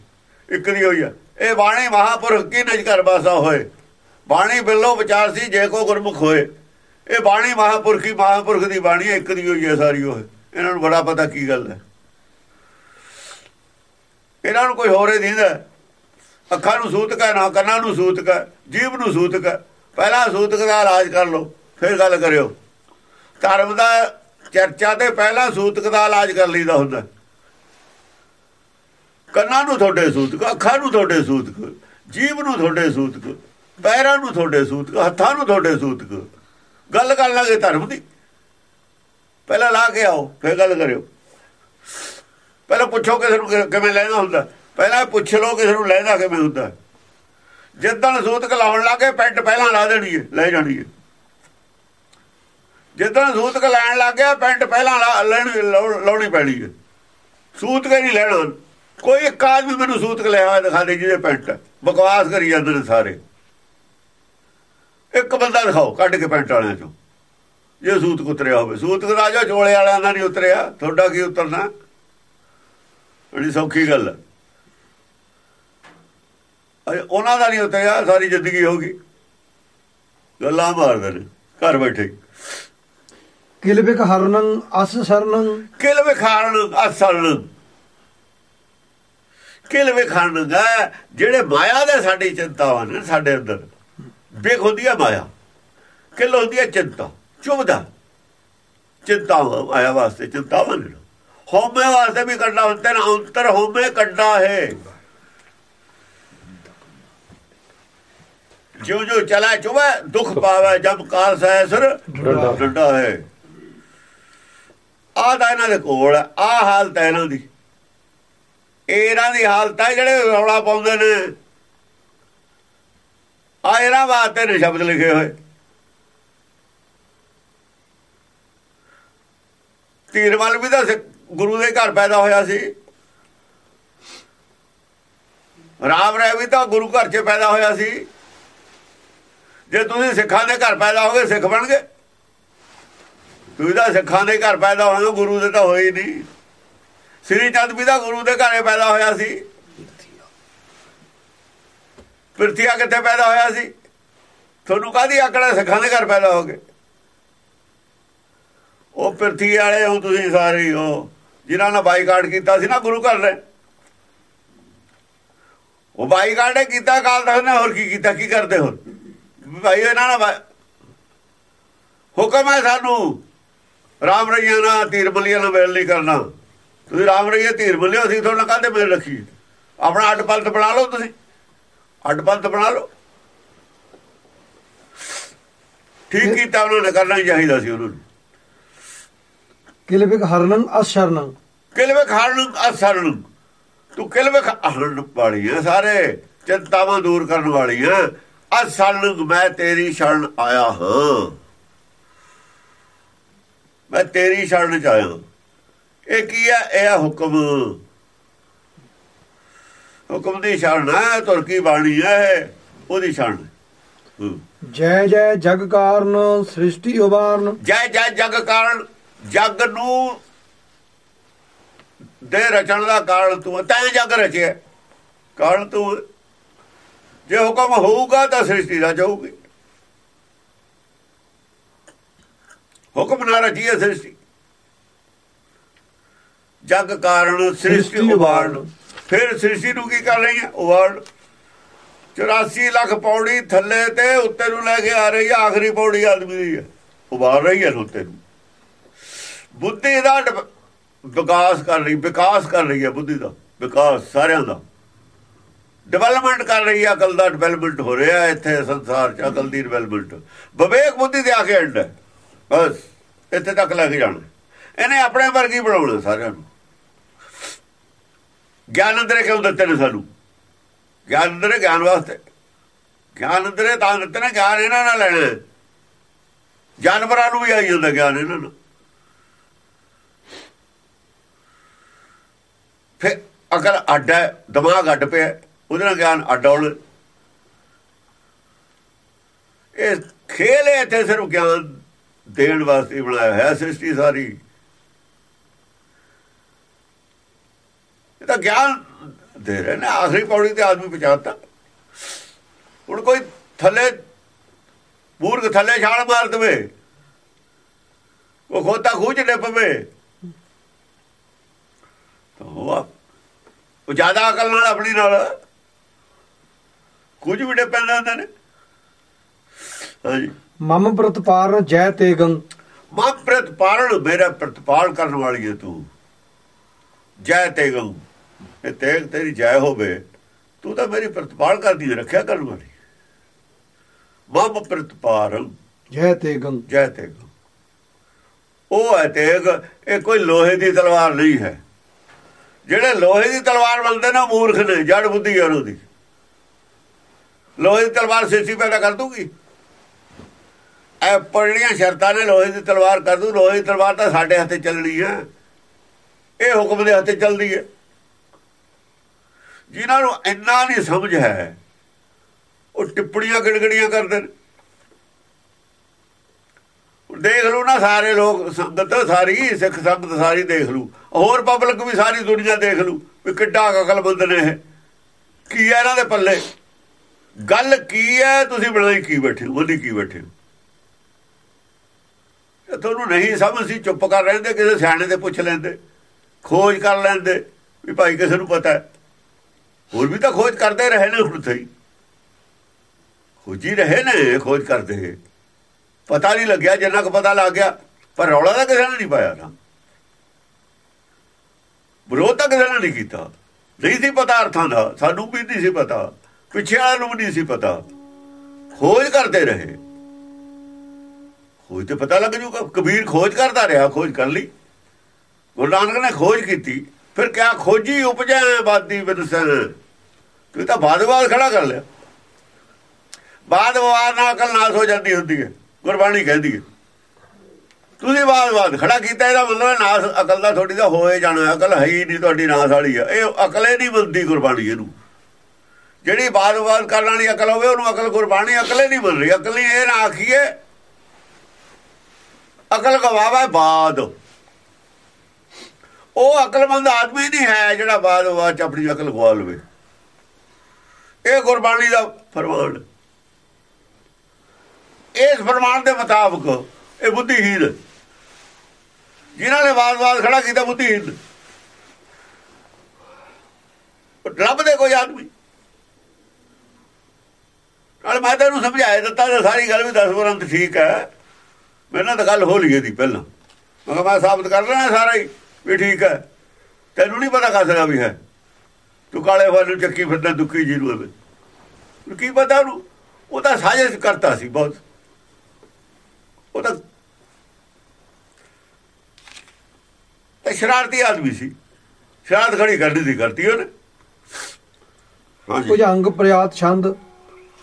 ਇੱਕ ਦੀ ਹੋਈ ਹੈ ਇਹ ਬਾਣੀ ਮਹਾਪੁਰਖ ਕੀ ਨਜ ਕਰ ਬਾਸਾ ਹੋਏ? ਬਾਣੀ ਬਿੱਲੋ ਵਿਚਾਰ ਸੀ, ਜੇ ਕੋ ਗੁਰਮੁਖ ਹੋਏ। ਇਹ ਬਾਣੀ ਮਹਾਪੁਰਖੀ ਮਹਾਪੁਰਖ ਦੀ ਬਾਣੀ ਇੱਕ ਦੀ ਹੋਈ ਹੈ ਸਾਰੀ ਉਹ। ਇਹਨਾਂ ਨੂੰ ਬੜਾ ਪਤਾ ਕੀ ਗੱਲ ਹੈ। ਇਹਨਾਂ ਨੂੰ ਕੋਈ ਹੋਰੇ ਦਿੰਦਾ। ਅੱਖਾਂ ਨੂੰ ਸੂਤਕ ਹੈ ਨਾ ਕੰਨਾਂ ਨੂੰ ਸੂਤਕ ਹੈ ਜੀਭ ਨੂੰ ਸੂਤਕ ਹੈ ਪਹਿਲਾਂ ਸੂਤਕ ਦਾ ਇਲਾਜ ਕਰ ਲਓ, ਫਿਰ ਗੱਲ ਕਰਿਓ। ਧਰਮ ਦਾ ਚਰਚਾ ਤੇ ਪਹਿਲਾਂ ਸੂਤਕ ਦਾ ਇਲਾਜ ਕਰ ਲਈਦਾ ਹੁੰਦਾ। ਕੰਨਾਂ ਨੂੰ ਤੁਹਾਡੇ ਸੂਤਕ, ਅੱਖਾਂ ਨੂੰ ਤੁਹਾਡੇ ਸੂਤਕ, ਜੀਭ ਨੂੰ ਤੁਹਾਡੇ ਸੂਤਕ, ਪੈਰਾਂ ਨੂੰ ਤੁਹਾਡੇ ਸੂਤਕ, ਹੱਥਾਂ ਨੂੰ ਤੁਹਾਡੇ ਸੂਤਕ। ਗੱਲ ਕਰਨ ਲੱਗੇ ਧਰਮ ਦੀ। ਪਹਿਲਾਂ ਲਾ ਕੇ ਆਓ, ਫਿਰ ਗੱਲ ਕਰਿਓ। ਪਹਿਲਾਂ ਪੁੱਛੋ ਕਿਸੇ ਨੂੰ ਕਿਵੇਂ ਲੈਣਾ ਹੁੰਦਾ। ਪਹਿਲਾਂ ਪੁੱਛ ਲਓ ਕਿਸੇ ਨੂੰ, ਲੈਣਾ ਕਿਵੇਂ ਹੁੰਦਾ। ਜਿੱਦਣ ਸੂਤਕ ਲਾਉਣ ਲੱਗੇ ਪੈਂਟ ਪਹਿਲਾਂ ਲਾ ਦੇਣੀ ਹੈ ਲੈ ਜਾਣੀ ਹੈ ਜਿੱਦਣ ਸੂਤਕ ਲੈਣ ਲੱਗਿਆ ਪੈਂਟ ਪਹਿਲਾਂ ਲੈਣੀ ਲਾਉਣੀ ਪੈਣੀ ਹੈ ਸੂਤਕ ਨਹੀਂ ਲੈਣਾ। ਕੋਈ ਇੱਕ ਆਦਮੀ ਮੈਨੂੰ ਸੂਤਕ ਲਿਆ ਹੋਇਆ ਦਿਖਾ ਦੇ ਜਿਹਦੇ ਪੈਂਟ ਬਕਵਾਸ ਕਰੀ ਜਾਂਦੇ ਨੇ ਸਾਰੇ। ਇੱਕ ਬੰਦਾ ਦਿਖਾਓ, ਕੱਢ ਕੇ ਪੈਂਟ ਵਾਲਿਆਂ ਚੋਂ। ਜੇ ਸੂਤਕ ਉਤਰਿਆ ਹੋਵੇ। ਸੂਤਕ ਦਾ ਜੋ ਝੋਲੇ ਵਾਲਿਆਂ ਦਾ ਨਹੀਂ ਉਤਰਿਆ। ਤੁਹਾਡਾ ਕੀ ਉਤਰਨਾ? ਬੜੀ ਸੌਖੀ ਗੱਲ ਹੈ ਉਹਨਾਂ ਦਾ ਨਹੀਂ ਉਤਰਿਆ ਸਾਰੀ ਜ਼ਿੰਦਗੀ ਹੋ ਗਈ। ਗੱਲਾਂ ਮਾਰਦੇ ਨੇ ਘਰ ਬੈਠੇ। ਕਿਲ ਹਰਨੰ ਅਸ ਸਰਨੰ। ਕਿਲ ਵਿਖਾਰਨ ਅਸਰਨ ਕਿਲ ਵਿਖਾਰਨ ਦਾ ਜਿਹੜੇ ਮਾਇਆ ਦੇ ਸਾਡੀ ਚਿੰਤਾਵਾਂ ਨੇ ਸਾਡੇ ਅੰਦਰ ਵੇਖ ਹੁੰਦੀ ਹੈ ਮਾਇਆ। ਕਿਲ ਹੁੰਦੀ ਹੈ ਚਿੰਤਾ ਚੁਬਦਾ। ਚਿੰਤਾ ਆਇਆ ਵਾਸਤੇ ਚਿੰਤਾਵਾਂ ਨੇ ਹੋਮੇ ਵਾਸਤੇ ਵੀ ਕੱਢਣਾ ਹੁੰਦਾ ਨਾ ਅੰਤਰ ਹੋਮੇ ਕੱਢਣਾ ਹੈ। ਜੋ ਜੋ ਚਲਾ ਚੁਬੇ ਦੁੱਖ ਪਾਵੇ ਜਬ ਕਾਲ ਸਹਿ ਸਰ ਡੰਡਾ। ਹੈ। ਆ ਦਾ ਇਹਨਾਂ ਦੇ ਕੋਲ ਆ ਹਾਲਤ ਹੈ ਇਹਨਾਂ ਦੀ। ਇਹਨਾਂ ਦੀ ਹਾਲਤ ਹੈ ਜਿਹੜੇ ਰੌਲਾ ਪਾਉਂਦੇ ਨੇ। ਆ ਇਹਨਾਂ ਵਾਸਤੇ ਨੇ ਸ਼ਬਦ ਲਿਖੇ ਹੋਏ। ਤੀਰਮਲ ਵੀ ਤਾਂ ਗੁਰੂ ਦੇ ਘਰ ਪੈਦਾ ਹੋਇਆ ਸੀ। ਰਾਮ ਰਾਏ ਵੀ ਤਾਂ ਗੁਰੂ ਘਰ 'ਚ ਪੈਦਾ ਹੋਇਆ ਸੀ। ਜੇ ਤੁਸੀਂ ਸਿੱਖਾਂ ਦੇ ਘਰ ਪੈਦਾ ਹੋਗੇ, ਸਿੱਖ ਬਣ ਗਏ। ਤੁਸੀਂ ਤਾਂ ਸਿੱਖਾਂ ਦੇ ਘਰ ਪੈਦਾ ਹੋਏ ਗੁਰੂ ਦੇ ਤਾਂ ਹੋਏ ਨਹੀਂ। ਸ੍ਰੀ ਚੰਦ ਵੀ ਦਾ ਗੁਰੂ ਦੇ ਘਰੇ ਪੈਦਾ ਹੋਇਆ ਸੀ। ਪਿਰਥੀਆ ਕਿੱਥੇ ਪੈਦਾ ਹੋਇਆ ਸੀ? ਤੁਹਾਨੂੰ ਕਾਦੀ ਆਕੜਾ ਸਿੱਖਾਂ ਦੇ ਘਰ ਪੈਦਾ ਹੋ ਗਏ ਉਹ ਪਿਰਥੀ ਵਾਲੇ ਹੋ ਤੁਸੀਂ ਸਾਰੇ ਹੋ ਜਿਨ੍ਹਾਂ ਨੇ ਬਾਈਕਾਟ ਕੀਤਾ ਸੀ ਨਾ ਗੁਰੂ ਘਰ ਦੇ ਉਹ ਬਾਈਕਾਟ ਕੀਤਾ, ਕਾਲ ਤਖਤ ਨੇ ਹੋਰ ਕੀ ਕੀਤਾ, ਕੀ ਕਰਦੇ ਹੋਰ ਭਾਈ ਇਹਨਾਂ ਨਾਲ ਹੁਕਮ ਹੈ ਸਾਨੂੰ ਰਾਮ ਰਈਆ ਨਾਲ ਧੀਰ ਬਲੀਆਂ ਨਾਲ ਮੇਲ ਨਹੀਂ ਕਰਨਾ। ਤੁਸੀਂ ਰਾਮ ਰਈਆ ਧੀਰ ਬਲਿਓ ਅਸੀਂ ਤੁਹਾਨੂੰ ਕਾਹਦੇ ਮੇਲ ਰੱਖੀ ਆਪਣਾ ਅੱਡ ਪੰਥ ਬਣਾ ਲਓ ਤੁਸੀਂ। ਅੱਡ ਪੰਥ ਬਣਾ ਲਓ। ਠੀਕ ਕੀਤਾ ਉਹਨਾਂ ਨੇ ਕਰਨਾ ਹੀ ਚਾਹੀਦਾ ਸੀ ਉਹਨਾਂ ਨੂੰ। ਕਿਲਵਿਕ ਹਰਨੰ ਅਸ਼ਰਨੰ। ਕਿਲਵੇ ਖਾਣ ਅਸਰਨ। ਤੂੰ ਕਿਲਵੇ ਹਰਨ ਵਾਲੀ ਹੈ ਸਾਰੇ ਚਿੰਤਾਵਾਂ ਦੂਰ ਕਰਨ ਵਾਲੀ ਅਸਰਨ ਮੈਂ ਤੇਰੀ ਸ਼ਰਨ ਆਇਆ ਹਾਂ ਮੈਂ ਤੇਰੀ ਸ਼ਰਨ ਚ ਆਇਆ ਇਹ ਕੀ ਹੈ ਇਹ ਹੁਕਮ ਹੁਕਮ ਦੀ ਸ਼ਰਨ ਹੈ ਤੁਰਕੀ ਬਾਣੀ ਹੈ ਉਹਦੀ ਸ਼ਰਨ। ਜੈ ਜੈ ਜਗ ਕਾਰਨ ਸ੍ਰਿਸ਼ਟੀ ਉਬਾਰਨ ਜੈ ਜੈ ਜਗ ਕਾਰਨ ਜਗ ਨੂੰ ਦੇ ਰਚਣ ਦਾ ਕਾਰਨ ਤੂੰ। ਤੈਂ ਜਗ ਰਚਿਆ ਕਾਰਨ ਤੂੰ। ਜੇ ਹੁਕਮ ਹੋਊਗਾ ਤਾਂ ਸ੍ਰਿਸ਼ਟੀ ਰਚ ਹੋਊਗੀ। ਹੁਕਮ ਨਾ ਰਚੀਏ ਸ੍ਰਿਸ਼ਟੀ। ਜਗ ਕਾਰਨ ਸ੍ਰਿਸ਼ਟੀ ਉਬਾਰਨ ਫਿਰ ਸ੍ਰਿਸ਼ਟੀ ਨੂੰ ਕੀ ਕਰ ਰਹੀ ਹੈ? ਉਬਾਰਨ 84 ਲੱਖ ਪੌੜੀ ਥੱਲੇ ਤੇ ਉੱਤੇ ਨੂੰ ਲੈ ਕੇ ਆ ਰਹੀ ਹੈ। ਆਖਰੀ ਪੌੜੀ ਆਦਮੀ ਦੀ ਹੈ। ਉਬਾਰ ਰਹੀ ਹੈ ਉੱਤੇ ਨੂੰ। ਬੁੱਧੀ ਦਾ ਵਿਕਾਸ ਕਰ ਰਹੀ ਵਿਕਾਸ ਕਰ ਰਹੀ ਹੈ ਬੁੱਧੀ ਦਾ। ਵਿਕਾਸ ਸਾਰਿਆਂ ਦਾ। ਡਿਵੈਲਪਮੈਂਟ ਕਰ ਰਹੀ ਹੈ ਅਕਲ ਦਾ ਡਿਵੈਲਪਮੈਂਟ ਹੋ ਰਿਹਾ ਇੱਥੇ ਸੰਸਾਰ 'ਚ, ਅਕਲ ਦੀ ਡਿਵੈਲਪਮੈਂਟ ਵਿਵੇਕ ਬੁੱਧੀ ਦੇ ਆ ਕੇ ਐਂਡ ਹੈ ਬਸ, ਇੱਥੇ ਤੱਕ ਲੈ ਕੇ ਜਾਣਾ। ਇਹਨੇ ਆਪਣੇ ਵਰਗੀ ਬਣਾਉਣਾ ਸਾਰਿਆਂ ਨੂੰ। ਗਿਆਨ ਅੰਦਰੇ ਕਿਉਂ ਦਿੱਤੇ ਨੇ ਸਾਨੂੰ? ਗਿਆਨ ਅੰਦਰੇ ਗਿਆਨ ਵਾਸਤੇ। ਗਿਆਨ ਅੰਦਰੇ ਤਾਂ ਦਿੱਤੇ ਨੇ, ਗਿਆਨ ਇਹਨਾਂ ਨਾਲ ਲੈਣਾ। ਜਾਨਵਰਾਂ ਨੂੰ ਵੀ ਆਈ ਜਾਂਦਾ ਗਿਆਨ ਇਹਨਾਂ ਨੂੰ ਫਿਰ ਅਕਲ ਅੱਡ ਹੈ, ਦਿਮਾਗ ਅੱਡ ਪਿਆ ਉਹਦੇ ਨਾਲ ਗਿਆਨ ਅੱਡ ਆਉਣ ਇਹ ਖੇਲ ਹੈ ਇੱਥੇ ਸਿਰਫ ਗਿਆਨ ਦੇਣ ਵਾਸਤੇ ਬਣਾਇਆ ਹੈ ਸ੍ਰਿਸ਼ਟੀ ਸਾਰੀ। ਇਹ ਤਾਂ ਗਿਆਨ ਦੇ ਰਹੇ ਨੇ, ਆਖਰੀ ਪੌੜੀ ਤੇ ਆਦਮੀ ਪਹੁੰਚਾਤਾ ਹੁਣ ਕੋਈ ਥੱਲੇ, ਮੂਰਖ ਥੱਲੇ ਛਾਲ ਮਾਰ ਦਵੇ, ਉਹ ਖੋਤਾ ਖੂਚ ਡੇ ਪਵੇ, ਤਾਂ ਉਹ ਜ਼ਿਆਦਾ ਅਕਲ ਨਾਲ ਆਪਣੀ ਨਾਲ ਕੁਝ ਵੀ ਡੇ ਪੈਂਦੇ ਹੁੰਦੇ ਨੇ। ਹਾਂਜੀ। ਮਮ ਪ੍ਰਤਪਾਰਨ ਜੈ ਤੇਗੰ। ਮਾਂ ਪ੍ਰਤਪਾਲਣ ਮੇਰਾ ਪ੍ਰਤਪਾਲ ਕਰਨ ਵਾਲੀ ਹੈ ਤੂੰ। ਜੈ ਤੇਗੰ। ਇਹ ਤੇਗ ਤੇਰੀ ਜੈ ਹੋਵੇ ਤੂੰ ਤਾਂ ਮੇਰੀ ਪ੍ਰਤਪਾਲ ਕਰਦੀ ਰੱਖਿਆ ਕਰਨ ਵਾਲੀ। ਮਾਂ ਪ੍ਰਤਪਾਲਣ ਜੈ ਤੇਗੰ। ਜੈ ਤੇਗ। ਉਹ ਹੈ ਤੇਗ ਇਹ ਕੋਈ ਲੋਹੇ ਦੀ ਤਲਵਾਰ ਨਹੀਂ ਹੈ। ਜਿਹੜੇ ਲੋਹੇ ਦੀ ਤਲਵਾਰ ਬੰਦੇ ਨੇ ਮੂਰਖ ਨੇ ਜੜ ਬੁੱਧੀ ਹੈ ਉਹਦੀ। ਲੋਹੇ ਦੀ ਤਲਵਾਰ ਸਿੱਧੀ ਪੈਦਾ ਕਰ ਦੂਗੀ। ਐ ਪੜੜੀਆਂ ਸ਼ਰਤਾਂ ਨੇ ਲੋਹੇ ਦੀ ਤਲਵਾਰ ਕਰ ਦੂ। ਲੋਹੇ ਦੀ ਤਲਵਾਰ ਤਾਂ ਸਾਡੇ ਹੱਥੇ ਚੱਲਣੀ ਹੈ ਇਹ ਹੁਕਮ ਦੇ ਹੱਥੇ ਚੱਲਦੀ ਹੈ ਜਿਨ੍ਹਾਂ ਨੂੰ ਇੰਨਾ ਨਹੀਂ ਸਮਝ ਹੈ, ਉਹ ਟਿੱਪਣੀਆਂ ਗੜਗੜੀਆਂ ਕਰਦੇ ਨੇ। ਦੇਖ ਲਓ ਨਾ ਸਾਰੇ ਲੋਕ, ਸੰਗਤ ਸਾਰੀ, ਸਿੱਖ ਸੰਗਤ ਸਾਰੀ ਦੇਖ ਲੂ ਹੋਰ ਪਬਲਿਕ ਵੀ ਸਾਰੀ ਦੁਨੀਆ ਦੇਖ ਲੂ ਵੀ ਕਿੱਡਾ ਅਕਲਮੰਦ ਨੇ ਇਹ। ਕੀ ਹੈ ਇਹਨਾਂ ਦੇ ਪੱਲੇ? ਗੱਲ ਕੀ ਹੈ? ਤੁਸੀਂ ਬਣਾਈ ਕੀ ਬੈਠੇ ਹੋ? ਉਹਦੀ ਕੀ ਬੈਠੇ ਹੋ? ਤੁਹਾਨੂੰ ਨਹੀਂ ਸਮਝ ਸੀ ਚੁੱਪ ਕਰ ਰਹਿੰਦੇ, ਕਿਸੇ ਸਿਆਣੇ ਦੇ ਪੁੱਛ ਲੈਂਦੇ, ਖੋਜ ਕਰ ਲੈਂਦੇ, ਵੀ ਭਾਈ ਕਿਸੇ ਨੂੰ ਪਤਾ ਹੈ। ਹੋਰ ਵੀ ਤਾਂ ਖੋਜ ਕਰਦੇ ਰਹੇ ਨੇ ਹੁਣ ਸਹੀ ਖੋਜੀ ਰਹੇ ਨੇ, ਖੋਜ ਕਰਦੇ। ਪਤਾ ਨਹੀਂ ਲੱਗਿਆ, ਜਿੰਨਾ ਕੁ ਪਤਾ ਲੱਗ ਗਿਆ, ਪਰ ਰੌਲਾ ਤਾਂ ਕਿਸੇ ਨੇ ਨਹੀਂ ਪਾਇਆ ਨਾ। ਵਿਰੋਧ ਤਾਂ ਕਿਸੇ ਨੇ ਨਹੀਂ ਕੀਤਾ। ਨਹੀਂ ਸੀ ਪਤਾ ਅਰਥਾਂ ਦਾ, ਸਾਨੂੰ ਵੀ ਨਹੀਂ ਸੀ ਪਤਾ। ਪਿੱਛੇ ਨੂੰ ਵੀ ਨਹੀਂ ਸੀ ਪਤਾ। ਖੋਜ ਕਰਦੇ ਰਹੇ। ਖੋਜ ਤੇ ਪਤਾ ਲੱਗ ਜੂ ਕਬੀਰ ਖੋਜ ਕਰਦਾ ਰਿਹਾ, ਖੋਜ ਕਰ ਲਈ। ਗੁਰੂ ਨਾਨਕ ਨੇ ਖੋਜ ਕੀਤੀ। ਫਿਰ ਕਿਆ ਖੋਜੀ ਉਪਜੈ ਬਾਦੀ ਬਿਨਸਨ ਤੂੰ ਤਾਂ ਬਾਦ-ਬਾਦ ਖੜਾ ਕਰ ਲਿਆ। ਬਾਦ-ਬਾਦ ਨਾਲ ਅਕਲ ਨਾਸ ਹੋ ਜਾਂਦੀ ਹੁੰਦੀ ਹੈ। ਗੁਰਬਾਣੀ ਕਹਿੰਦੀ ਹੈ। ਤੁਸੀਂ ਬਾਦ-ਬਾਦ ਖੜਾ ਕੀਤਾ, ਇਹਦਾ ਮਤਲਬ ਨਾਸ ਅਕਲ ਦਾ ਥੋੜੀ ਦਾ ਹੋਏ ਜਾਣਾ, ਅਕਲ ਹੈ ਹੀ ਨਹੀਂ ਤੁਹਾਡੀ ਨਾਸ ਵਾਲੀ ਆ। ਇਹ ਅਕਲੇ ਨਹੀਂ ਬੰਦੀ ਗੁਰਬਾਣੀ ਇਹਨੂੰ। ਜਿਹੜੀ ਬਾਦ-ਬਾਦ ਕਰਨ ਵਾਲੀ ਅਕਲ ਹੋਵੇ, ਉਹਨੂੰ ਅਕਲ ਗੁਰਬਾਣੀ, ਅਕਲੇ ਨਹੀਂ ਬਣ ਰਹੀ। ਅਕਲ ਨਹੀਂ ਇਹ ਨਾ ਆਖੀਏ, ਅਕਲ ਗਵਾਵਾ ਬਾਦ। ਉਹ ਅਕਲਮੰਦ ਆਦਮੀ ਨਹੀਂ ਹੈ ਜਿਹੜਾ ਬਾਦ ਬਾਦ ਚ ਆਪਣੀ ਅਕਲ ਗਵਾ ਲਵੇ। ਇਹ ਗੁਰਬਾਣੀ ਦਾ ਫਰਮਾਨ। ਇਸ ਫਰਮਾਨ ਦੇ ਮੁਤਾਬਕ ਇਹ ਬੁੱਧੀਹੀਨ ਜਿਨ੍ਹਾਂ ਨੇ ਬਾਦ-ਬਾਦ ਖੜਾ ਕੀਤਾ ਬੁੱਧੀਹੀਨ ਲੱਭਦੇ ਕੋਈ ਆਦਮੀ? ਨਾਲ ਮੈਂ ਤੈਨੂੰ ਸਮਝਾਇਆ ਦਿੱਤਾ ਤੇ ਸਾਰੀ ਗੱਲ ਵੀ 10 ਵਾਰਾਂ ਠੀਕ ਹੈ। ਮੇਰੇ ਤਾਂ ਗੱਲ ਹੋ ਲਈ ਦੀ ਪਹਿਲਾਂ। ਮੈਂ ਕਿਹਾ ਮੈਂ ਸਾਬਤ ਕਰ ਰਿਹਾ ਸਾਰਾ ਹੀ ਵੀ ਠੀਕ ਹੈ। ਤੈਨੂੰ ਨਹੀਂ ਪਤਾ ਕਸਦਾ ਵੀ ਹੈ। ਤੂੰ ਕਾਲੇ ਫਲ ਨੂੰ ਚੱਕੀ ਫਿਰਦਾ, ਦੁੱਖੀ ਜੀ ਨੂੰ ਕੀ ਪਤਾ ਉਹਨੂੰ? ਉਹ ਤਾਂ ਸਾਜ਼ਿਸ਼ ਕਰਤਾ ਸੀ ਬਹੁਤ। ਉਹ ਤਾਂ ਇਹ ਸ਼ਰਾਰਤੀ ਆਦਮੀ ਸੀ। ਸ਼ਰਾਰਤ ਖੜੀ ਕਰਦੀ ਸੀ ਕਰਤੀ ਉਹਨੇ। ਕੁਝ ਅੰਗ ਪ੍ਰਿਆਤ ਛੰਦ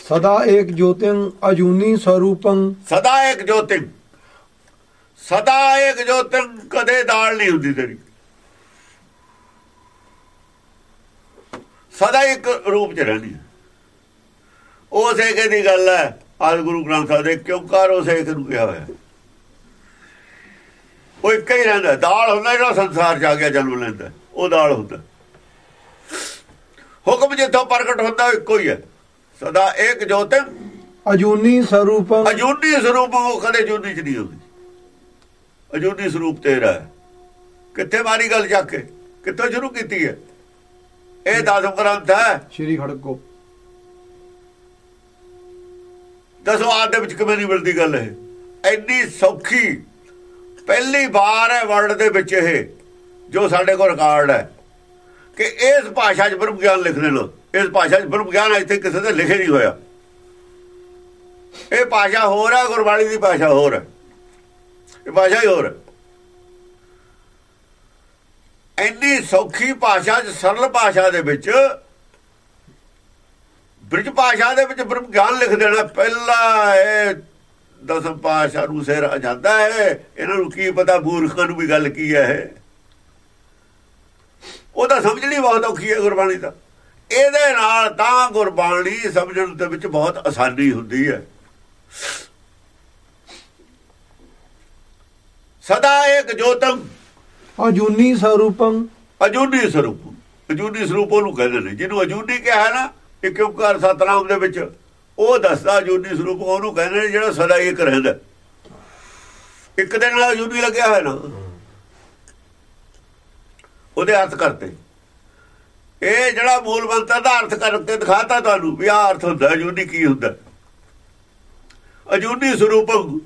ਸਦਾ ਏਕ ਜੋਤਿੰ ਅਜੂਨੀ ਸਰੂਪੰ। ਸਦਾ ਇੱਕ ਜੋਤਿੰ। ਸਦਾ ਇੱਕ ਜੋਤਿੰ, ਕਦੇ ਦਾਲ ਨਹੀਂ ਹੁੰਦੀ ਤੇਰੀ। ਸਦਾ ਇੱਕ ਰੂਪ ਚ ਰਹਿੰਦੀ ਉਸ ਏਕ ਦੀ ਗੱਲ ਹੈ, ਆਦ ਗੁਰੂ ਗ੍ਰੰਥ ਸਾਹਿਬ ਦੇ ਕਿਉਂਕਾਰ ਉਸ ਨੂੰ ਕਿਹਾ ਹੋਇਆ ਉਹ ਇੱਕ ਹੀ ਰਹਿੰਦਾ ਦਾਲ ਹੁੰਦਾ, ਜਿਹੜਾ ਸੰਸਾਰ ਚ ਆ ਗਿਆ, ਜਨਮ ਲੈਂਦਾ ਉਹ ਦਾਲ ਹੁੰਦਾ ਹੁਕਮ ਜਿੱਥੋਂ ਪ੍ਰਗਟ ਹੁੰਦਾ ਇੱਕੋ ਹੀ ਹੈ। ਸਦਾ ਇੱਕ ਜੋਤ। ਅਜੂਨੀ ਸਰੂਪੰ ਅਜੂਨੀ ਸਰੂਪ ਉਹ ਕਦੇ ਜੂਨੀ ਚ ਨਹੀਂ ਹੁੰਦੀ। ਅਜੂਨੀ ਸਰੂਪ ਤੇਰਾ ਹੈ। ਕਿੱਥੇ ਮਾਰੀ ਗੱਲ ਜਾ ਕੇ? ਕਿੱਥੋਂ ਸ਼ੁਰੂ ਕੀਤੀ ਹੈ? ਇਹ ਦਸਮ ਗ੍ਰੰਥ ਹੈ। ਸ਼੍ਰੀ ਖੜਕੋ। ਦਸੋ ਆਦ ਦੇ ਵਿੱਚ ਕਿਵੇਂ ਨਹੀਂ ਮਿਲਦੀ ਗੱਲ ਇਹ? ਐਡੀ ਸੌਖੀ ਪਹਿਲੀ ਵਾਰ ਹੈ ਵਰਲਡ ਦੇ ਵਿੱਚ ਇਹ ਜੋ ਸਾਡੇ ਕੋਲ ਰਿਕਾਰਡ ਹੈ। ਕਿ ਇਸ ਭਾਸ਼ਾ 'ਚ ਬ੍ਰਹਮ ਗਿਆਨ ਲਿਖਣੇ ਲੋ ਇਸ ਭਾਸ਼ਾ 'ਚ ਬ੍ਰਹਮ ਗਿਆਨ ਇੱਥੇ ਕਿਸੇ ਦੇ ਲਿਖੇ ਨਹੀਂ ਹੋਇਆ। ਇਹ ਭਾਸ਼ਾ ਹੋਰ ਹੈ ਗੁਰਬਾਣੀ ਦੀ ਭਾਸ਼ਾ ਹੋਰ। ਹੈ ਇਹ ਭਾਸ਼ਾ ਹੀ ਹੋਰ। ਹੈ ਇੰਨੀ ਸੌਖੀ ਭਾਸ਼ਾ 'ਚ ਸਰਲ ਭਾਸ਼ਾ ਦੇ ਵਿੱਚ, ਬ੍ਰਿਜ ਭਾਸ਼ਾ ਦੇ ਵਿੱਚ ਬ੍ਰਹਮ ਗਿਆਨ ਲਿਖ ਦੇਣਾ, ਪਹਿਲਾ ਇਹ ਦਸਮ ਪਾਸ਼ਾ ਨੂੰ ਸਿਰ ਆ ਜਾਂਦਾ ਹੈ, ਇਹਨਾਂ ਨੂੰ ਕੀ ਪਤਾ ਮੂਰਖਾਂ ਨੂੰ ਵੀ ਗੱਲ ਕੀ ਹੈ ਇਹ। ਉਹ ਤਾਂ ਸਮਝਣੀ ਬਹੁਤ ਔਖੀ ਹੈ ਗੁਰਬਾਣੀ ਦਾ ਇਹਦੇ ਨਾਲ ਤਾਂ ਗੁਰਬਾਣੀ ਸਮਝਣ ਦੇ ਵਿੱਚ ਬਹੁਤ ਆਸਾਨੀ ਹੁੰਦੀ ਹੈ। ਸਦਾ ਇੱਕ ਜੋਤਮ। ਅਜੂਨੀ ਸਰੂਪੰ। ਅਜੂਨੀ ਸਰੂਪ। ਅਜੂਨੀ ਸਰੂਪ ਉਹਨੂੰ ਕਹਿੰਦੇ ਨੇ। ਜਿਹਨੂੰ ਅਜੂਨੀ ਕਿਹਾ ਹੈ ਨਾ ਇੱਕ ਓੰਕਾਰ ਸਤਨਾਮ ਦੇ ਵਿੱਚ? ਉਹ ਦੱਸਦਾ ਅਜੂਨੀ ਸਰੂਪ ਉਹਨੂੰ ਕਹਿੰਦੇ ਨੇ ਜਿਹੜਾ ਸਦਾ ਇੱਕ ਰਹਿੰਦਾ। ਇੱਕ ਦੇ ਨਾਲ ਅਜੂਨੀ ਲੱਗਿਆ ਹੋਇਆ ਨਾ। ਉਹਦੇ ਅਰਥ ਕਰਤੇ। ਇਹ ਜਿਹੜਾ ਮੂਲ ਮੰਤਰ ਦਾ ਅਰਥ ਕਰਕੇ ਦਿਖਾਤਾ ਤੁਹਾਨੂੰ ਵੀ ਆ ਅਰਥ ਹੁੰਦਾ ਅਜੂਨੀ ਕੀ ਹੁੰਦਾ? ਅਜੂਨੀ ਸਰੂਪੰ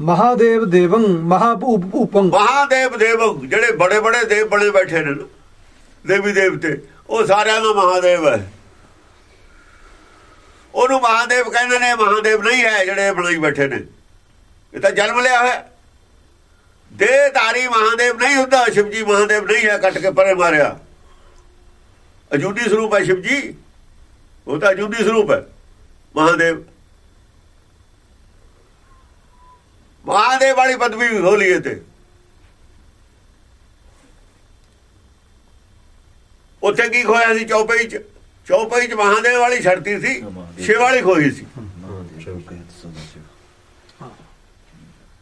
ਮਹਾਦੇਵ ਦੇਵੰ ਮਹਾਭੂਪ ਭੂਪੰ ਮਹਾਦੇਵ ਦੇਵ ਜਿਹੜੇ ਬੜੇ ਬੜੇ ਦੇਵ ਬਣੇ ਬੈਠੇ ਨੇ ਦੇਵੀ ਦੇਵਤੇ ਉਹ ਸਾਰਿਆਂ ਦਾ ਮਹਾਦੇਵ ਹੈ। ਉਹਨੂੰ ਮਹਾਦੇਵ ਕਹਿੰਦੇ ਨੇ ਮਹਾਦੇਵ ਨਹੀਂ ਹੈ ਜਿਹੜੇ ਬਣਾਈ ਬੈਠੇ ਨੇ। ਇਹ ਤਾਂ ਜਨਮ ਲਿਆ ਹੋਇਆ। ਦੇਹਧਾਰੀ ਮਹਾਦੇਵ ਨਹੀਂ ਹੁੰਦਾ ਸ਼ਿਵਜੀ ਮਹਾਦੇਵ ਨਹੀਂ ਹੈ ਕੱਟ ਕੇ ਪਰੇ ਮਾਰਿਆ। ਅਜੂਦੀ ਸਰੂਪ ਹੈ ਸ਼ਿਵਜੀ। ਉਹ ਤਾਂ ਅਜੂਦੀ ਸਰੂਪ ਹੈ। ਮਹਾਦੇਵ। ਮਹਾਦੇਵ ਵਾਲੀ ਪਦਵੀ ਹੋ ਲਈ ਤੇ। ਉੱਥੇ ਕੀ ਖੋਇਆ ਸੀ? ਚੌਪਈ ਚ। ਚੌਪਈ ਚ ਮਹਾਦੇਵ ਵਾਲੀ ਛੜਤੀ ਸੀ। ਸ਼ਿਵ ਵਾਲੀ ਖੋਈ ਸੀ।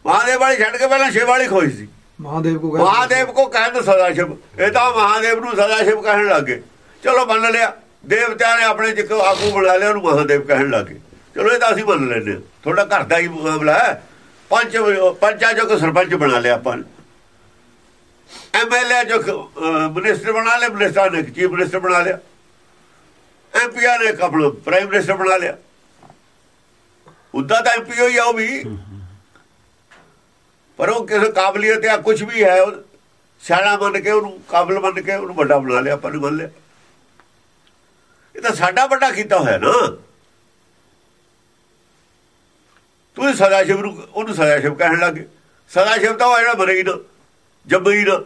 ਮਹਾਦੇਵ ਵਾਲੀ ਛੱਡ ਕੇ ਪਹਿਲਾਂ ਸ਼ਿਵ ਵਾਲੀ ਖੋਈ ਸੀ। ਮਹਾਦੇਵ ਕੋ ਮਹਾਦੇਵ ਕੋ ਕਹਿੰਦੇ ਸਦਾ ਸ਼ਿਵ। ਇਹ ਤਾਂ ਮਹਾਦੇਵ ਨੂੰ ਸਦਾ ਸ਼ਿਵ ਕਹਿਣ ਲੱਗੇ ਚਲੋ ਮੰਨ ਲਿਆ। ਦੇਵਤਿਆਂ ਨੇ ਆਪਣੇ ਜਿੱਕ ਆਗੂ ਬਣਾ ਲਿਆ, ਉਹਨੂੰ ਮਹਾਦੇਵ ਕਹਿਣ ਲੱਗੇ ਚਲੋ ਇਹ ਤਾਂ ਅਸੀਂ ਮੰਨ ਲੈਂਦੇ ਹਾਂ। ਥੋੜਾ ਘਰ ਦਾ ਹੀ ਮੁਕਾਬਲਾ ਹੈ। ਪੰਚ ਪੰਚਾਂ ਚੋਂ ਸਰਪੰਚ ਬਣਾ ਲਿਆ ਆਪਾਂ ਐਮਐਲਏ ਜੋ ਮਿਨਿਸਟਰ ਬਣਾ ਲਿਆ ਮਿਨਿਸਟਰ ਨੇ ਚੀਫ ਮਿਨਿਸਟਰ ਬਣਾ ਲਿਆ। ਐਮਪੀਆ ਨੇ ਕਪਲ ਪ੍ਰਾਈਮ ਮਿਨਿਸਟਰ ਬਣਾ ਲਿਆ। ਉਦਾਂ ਤਾਂ ਐਮਪੀ ਹੋਈ ਆ ਉਹ ਵੀ। ਪਰ ਉਹ ਕਿਸੇ ਕਾਬਲੀਅਤ ਜਾਂ ਕੁਝ ਵੀ ਹੈ, ਉਹ ਸਿਆਣਾ ਮੰਨ ਕੇ ਉਹਨੂੰ, ਕਾਬਲ ਮੰਨ ਕੇ ਉਹਨੂੰ ਵੱਡਾ ਬਣਾ ਲਿਆ, ਆਪਾਂ ਨੇ ਮੰਨ ਲਿਆ। ਇਹ ਤਾਂ ਸਾਡਾ ਵੱਡਾ ਕੀਤਾ ਹੋਇਆ ਨਾ। ਤੂੰ ਸਦਾ ਸ਼ਿਵ ਨੂੰ ਉਹਨੂੰ ਸਦਾ ਸ਼ਿਵ ਕਹਿਣ ਲੱਗੇ ਸਦਾ ਸ਼ਿਵ ਤਾਂ ਉਹ ਜਿਹੜਾ ਹੀ ਨਾ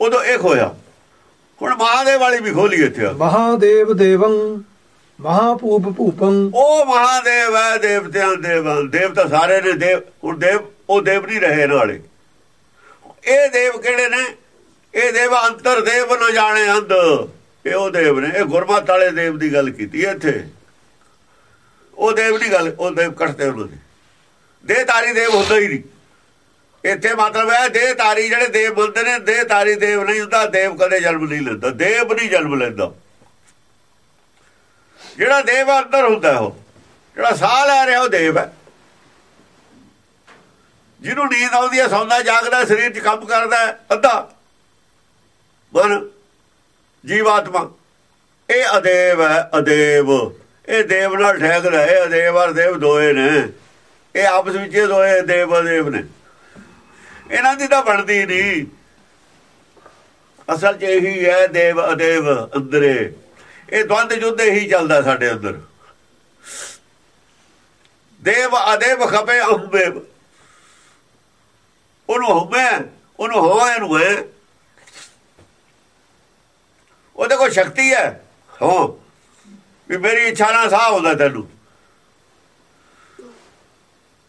ਉਦੋਂ ਇਹ ਹੋਇਆ ਹੁਣ ਮਹਾਦੇਵ ਵਾਲੀ ਵੀ ਖੋਲੀ ਇੱਥੇ ਮਹਾਦੇਵ ਦੇਵੰ ਮਹਾਭੂਪ ਭੂਪੰ। ਉਹ ਮਹਾਦੇਵ ਹੈ ਦੇਵਤਿਆਂ ਦੇਵਾਂ ਦੇਵ ਤਾਂ ਸਾਰੇ ਨੇ ਦੇਵ ਹੁਣ ਦੇਵ ਉਹ ਦੇਵ ਨਹੀਂ ਰਹੇ ਵਾਲੇ। ਇਹ ਦੇਵ ਕਿਹੜੇ ਨੇ? ਇਹ ਦੇਵ ਅੰਤਰ ਦੇਵ ਨਾ ਜਾਣੇ ਅੰਧ। ਇਹ ਉਹ ਦੇਵ ਨੇ, ਇਹ ਗੁਰਮਤ ਵਾਲੇ ਦੇਵ ਦੀ ਗੱਲ ਕੀਤੀ ਇੱਥੇ। ਉਹ ਦੇਵ ਦੀ ਗੱਲ, ਉਹ ਦੇਵ ਕੱਟਦੇ ਉਹਨਾਂ ਨੇ ਦੇਹਧਾਰੀ ਦੇਵ ਹੁੰਦਾ ਹੀ ਨਹੀਂ। ਇੱਥੇ ਮਤਲਬ ਹੈ ਦੇਹ ਤਾਰੀ ਜਿਹੜੇ ਦੇਵ ਬੰਦੇ ਨੇ ਦੇਹ ਤਾਰੀ ਦੇਵ ਨਹੀਂ ਹੁੰਦਾ, ਦੇਵ ਕਦੇ ਜਨਮ ਨਹੀਂ ਲੈਂਦਾ, ਦੇਵ ਨਹੀਂ ਜਨਮ ਲੈਂਦਾ। ਜਿਹੜਾ ਦੇਵ ਅੰਦਰ ਹੁੰਦਾ ਉਹ, ਜਿਹੜਾ ਸਾਹ ਲੈ ਰਿਹਾ ਉਹ ਦੇਵ ਹੈ। ਜਿਹਨੂੰ ਨੀਂਦ ਆਉਂਦੀ ਹੈ, ਸੌਂਦਾ, ਜਾਗਦਾ, ਸਰੀਰ 'ਚ ਕੰਮ ਕਰਦਾ ਅੱਧਾ। ਮਨ ਜੀਵਾਤਮਾ। ਇਹ ਅਦੇਵ ਹੈ, ਅਦੇਵ। ਇਹ ਦੇਵ ਨਾਲ ਠਹਿਰਦਾ ਇਹ ਅਦੇਵ ਔਰ ਦੇਵ ਦੋਏ ਨੇ। ਇਹ ਆਪਸ ਵਿੱਚ ਇਹ ਦੋਏ, ਦੇਵ ਅਦੇਵ ਨੇ। ਇਹਨਾਂ ਦੀ ਤਾਂ ਬਣਦੀ ਨਹੀਂ। ਅਸਲ 'ਚ ਇਹੀ ਹੈ, ਦੇਵ, ਅਦੇਵ, ਅੰਦਰੇ। ਇਹ ਦਵੰਦ ਯੁੱਧ ਹੀ ਚੱਲਦਾ ਸਾਡੇ ਅੰਦਰ। ਦੇਵ, ਅਦੇਵ ਖਪੇ ਅੰਬੇ ਉਹਨੂੰ ਹੋਵੇ ਉਹਨੂੰ ਹੋਇਆ ਨੂੰ ਹੈ। ਉਹਦੇ ਕੋਲ ਸ਼ਕਤੀ ਹੈ। ਹਾਂ ਵੀ ਮੇਰੀ ਇੱਛਾ ਨਾਲ ਸਾਹ ਹੁੰਦਾ ਤੈਨੂੰ।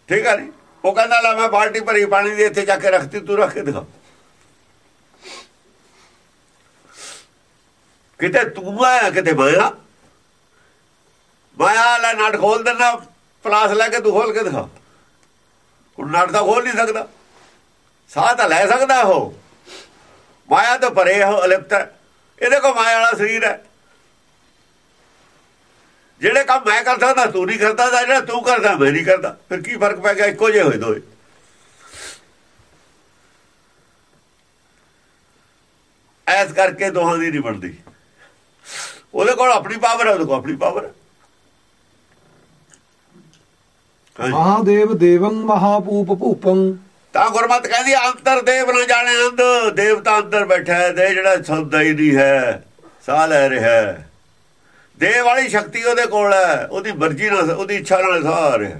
ਠੀਕ ਹੈ ਜੀ? ਉਹ ਕਹਿੰਦਾ, ਲੈ ਮੈਂ ਬਾਲਟੀ ਭਰੀ ਪਾਣੀ ਦੀ ਇੱਥੇ ਜਾ ਕੇ ਰੱਖਤੀ, ਤੂੰ ਰੱਖ ਕੇ ਦਿਖਾ। ਕਿਤੇ ਤੂੰ ਆਇਆ, ਕਿਤੇ ਮਾਇਆ ਮਾਇਆ ਲੈ ਨਾਟ ਖੋਲ ਦੇਣਾ ਪਲਾਸ ਲੈ ਕੇ ਤੂੰ ਖੋਲ ਕੇ ਦਿਖਾ। ਉਹ ਨਾਟ ਤਾਂ ਖੋਲ ਨਹੀਂ ਸਕਦਾ। ਸਾਹ ਤਾਂ ਲੈ ਸਕਦਾ ਉਹ। ਮਾਇਆ ਤੋਂ ਭਰੇ ਹੋ ਅਲਿਪਤ ਇਹਦੇ ਕੋਲ ਮਾਇਆ ਵਾਲਾ ਸਰੀਰ ਹੈ। ਜਿਹੜੇ ਕੰਮ ਮੈਂ ਕਰ ਸਕਦਾ ਤੂੰ ਨਹੀਂ ਕਰਦਾ ਜਿਹੜਾ ਤੂੰ ਕਰਦਾ, ਮੈਂ ਨਹੀਂ ਕਰਦਾ। ਫਿਰ ਕੀ ਫ਼ਰਕ ਪੈ ਗਿਆ? ਇੱਕੋ ਜਿਹੇ ਹੋਏ ਦੋਏ ਐਸ ਕਰਕੇ ਦੋਹਾਂ ਦੀ ਨਹੀਂ ਬਣਦੀ। ਉਹਦੇ ਕੋਲ ਆਪਣੀ ਪਾਵਰ ਹੈ, ਉਹਦੇ ਕੋਲ ਆਪਣੀ ਪਾਵਰ ਹੈ। ਮਹਾਦੇਵ ਦੇਵੰ ਮਹਾਪੂਪ ਭੂਪੰ। ਤਾਂ ਗੁਰਮਤ ਕਹਿੰਦੀ, ਅੰਤਰ ਦੇਵ ਨਾ ਜਾਣੇ ਅੰਦ ਦੇਵਤਾ ਅੰਦਰ ਬੈਠਾ ਹੈ ਦੇ ਜਿਹੜਾ ਸੁਣਦਾ ਹੀ ਨਹੀਂ ਹੈ, ਸਾਹ ਲੈ ਰਿਹਾ ਹੈ। ਦੇਵ ਵਾਲੀ ਸ਼ਕਤੀ ਉਹਦੇ ਕੋਲ ਹੈ, ਉਹਦੀ ਮਰਜ਼ੀ ਨਾਲ, ਉਹਦੀ ਇੱਛਾ ਨਾਲ ਸਾਹ ਰਿਹਾ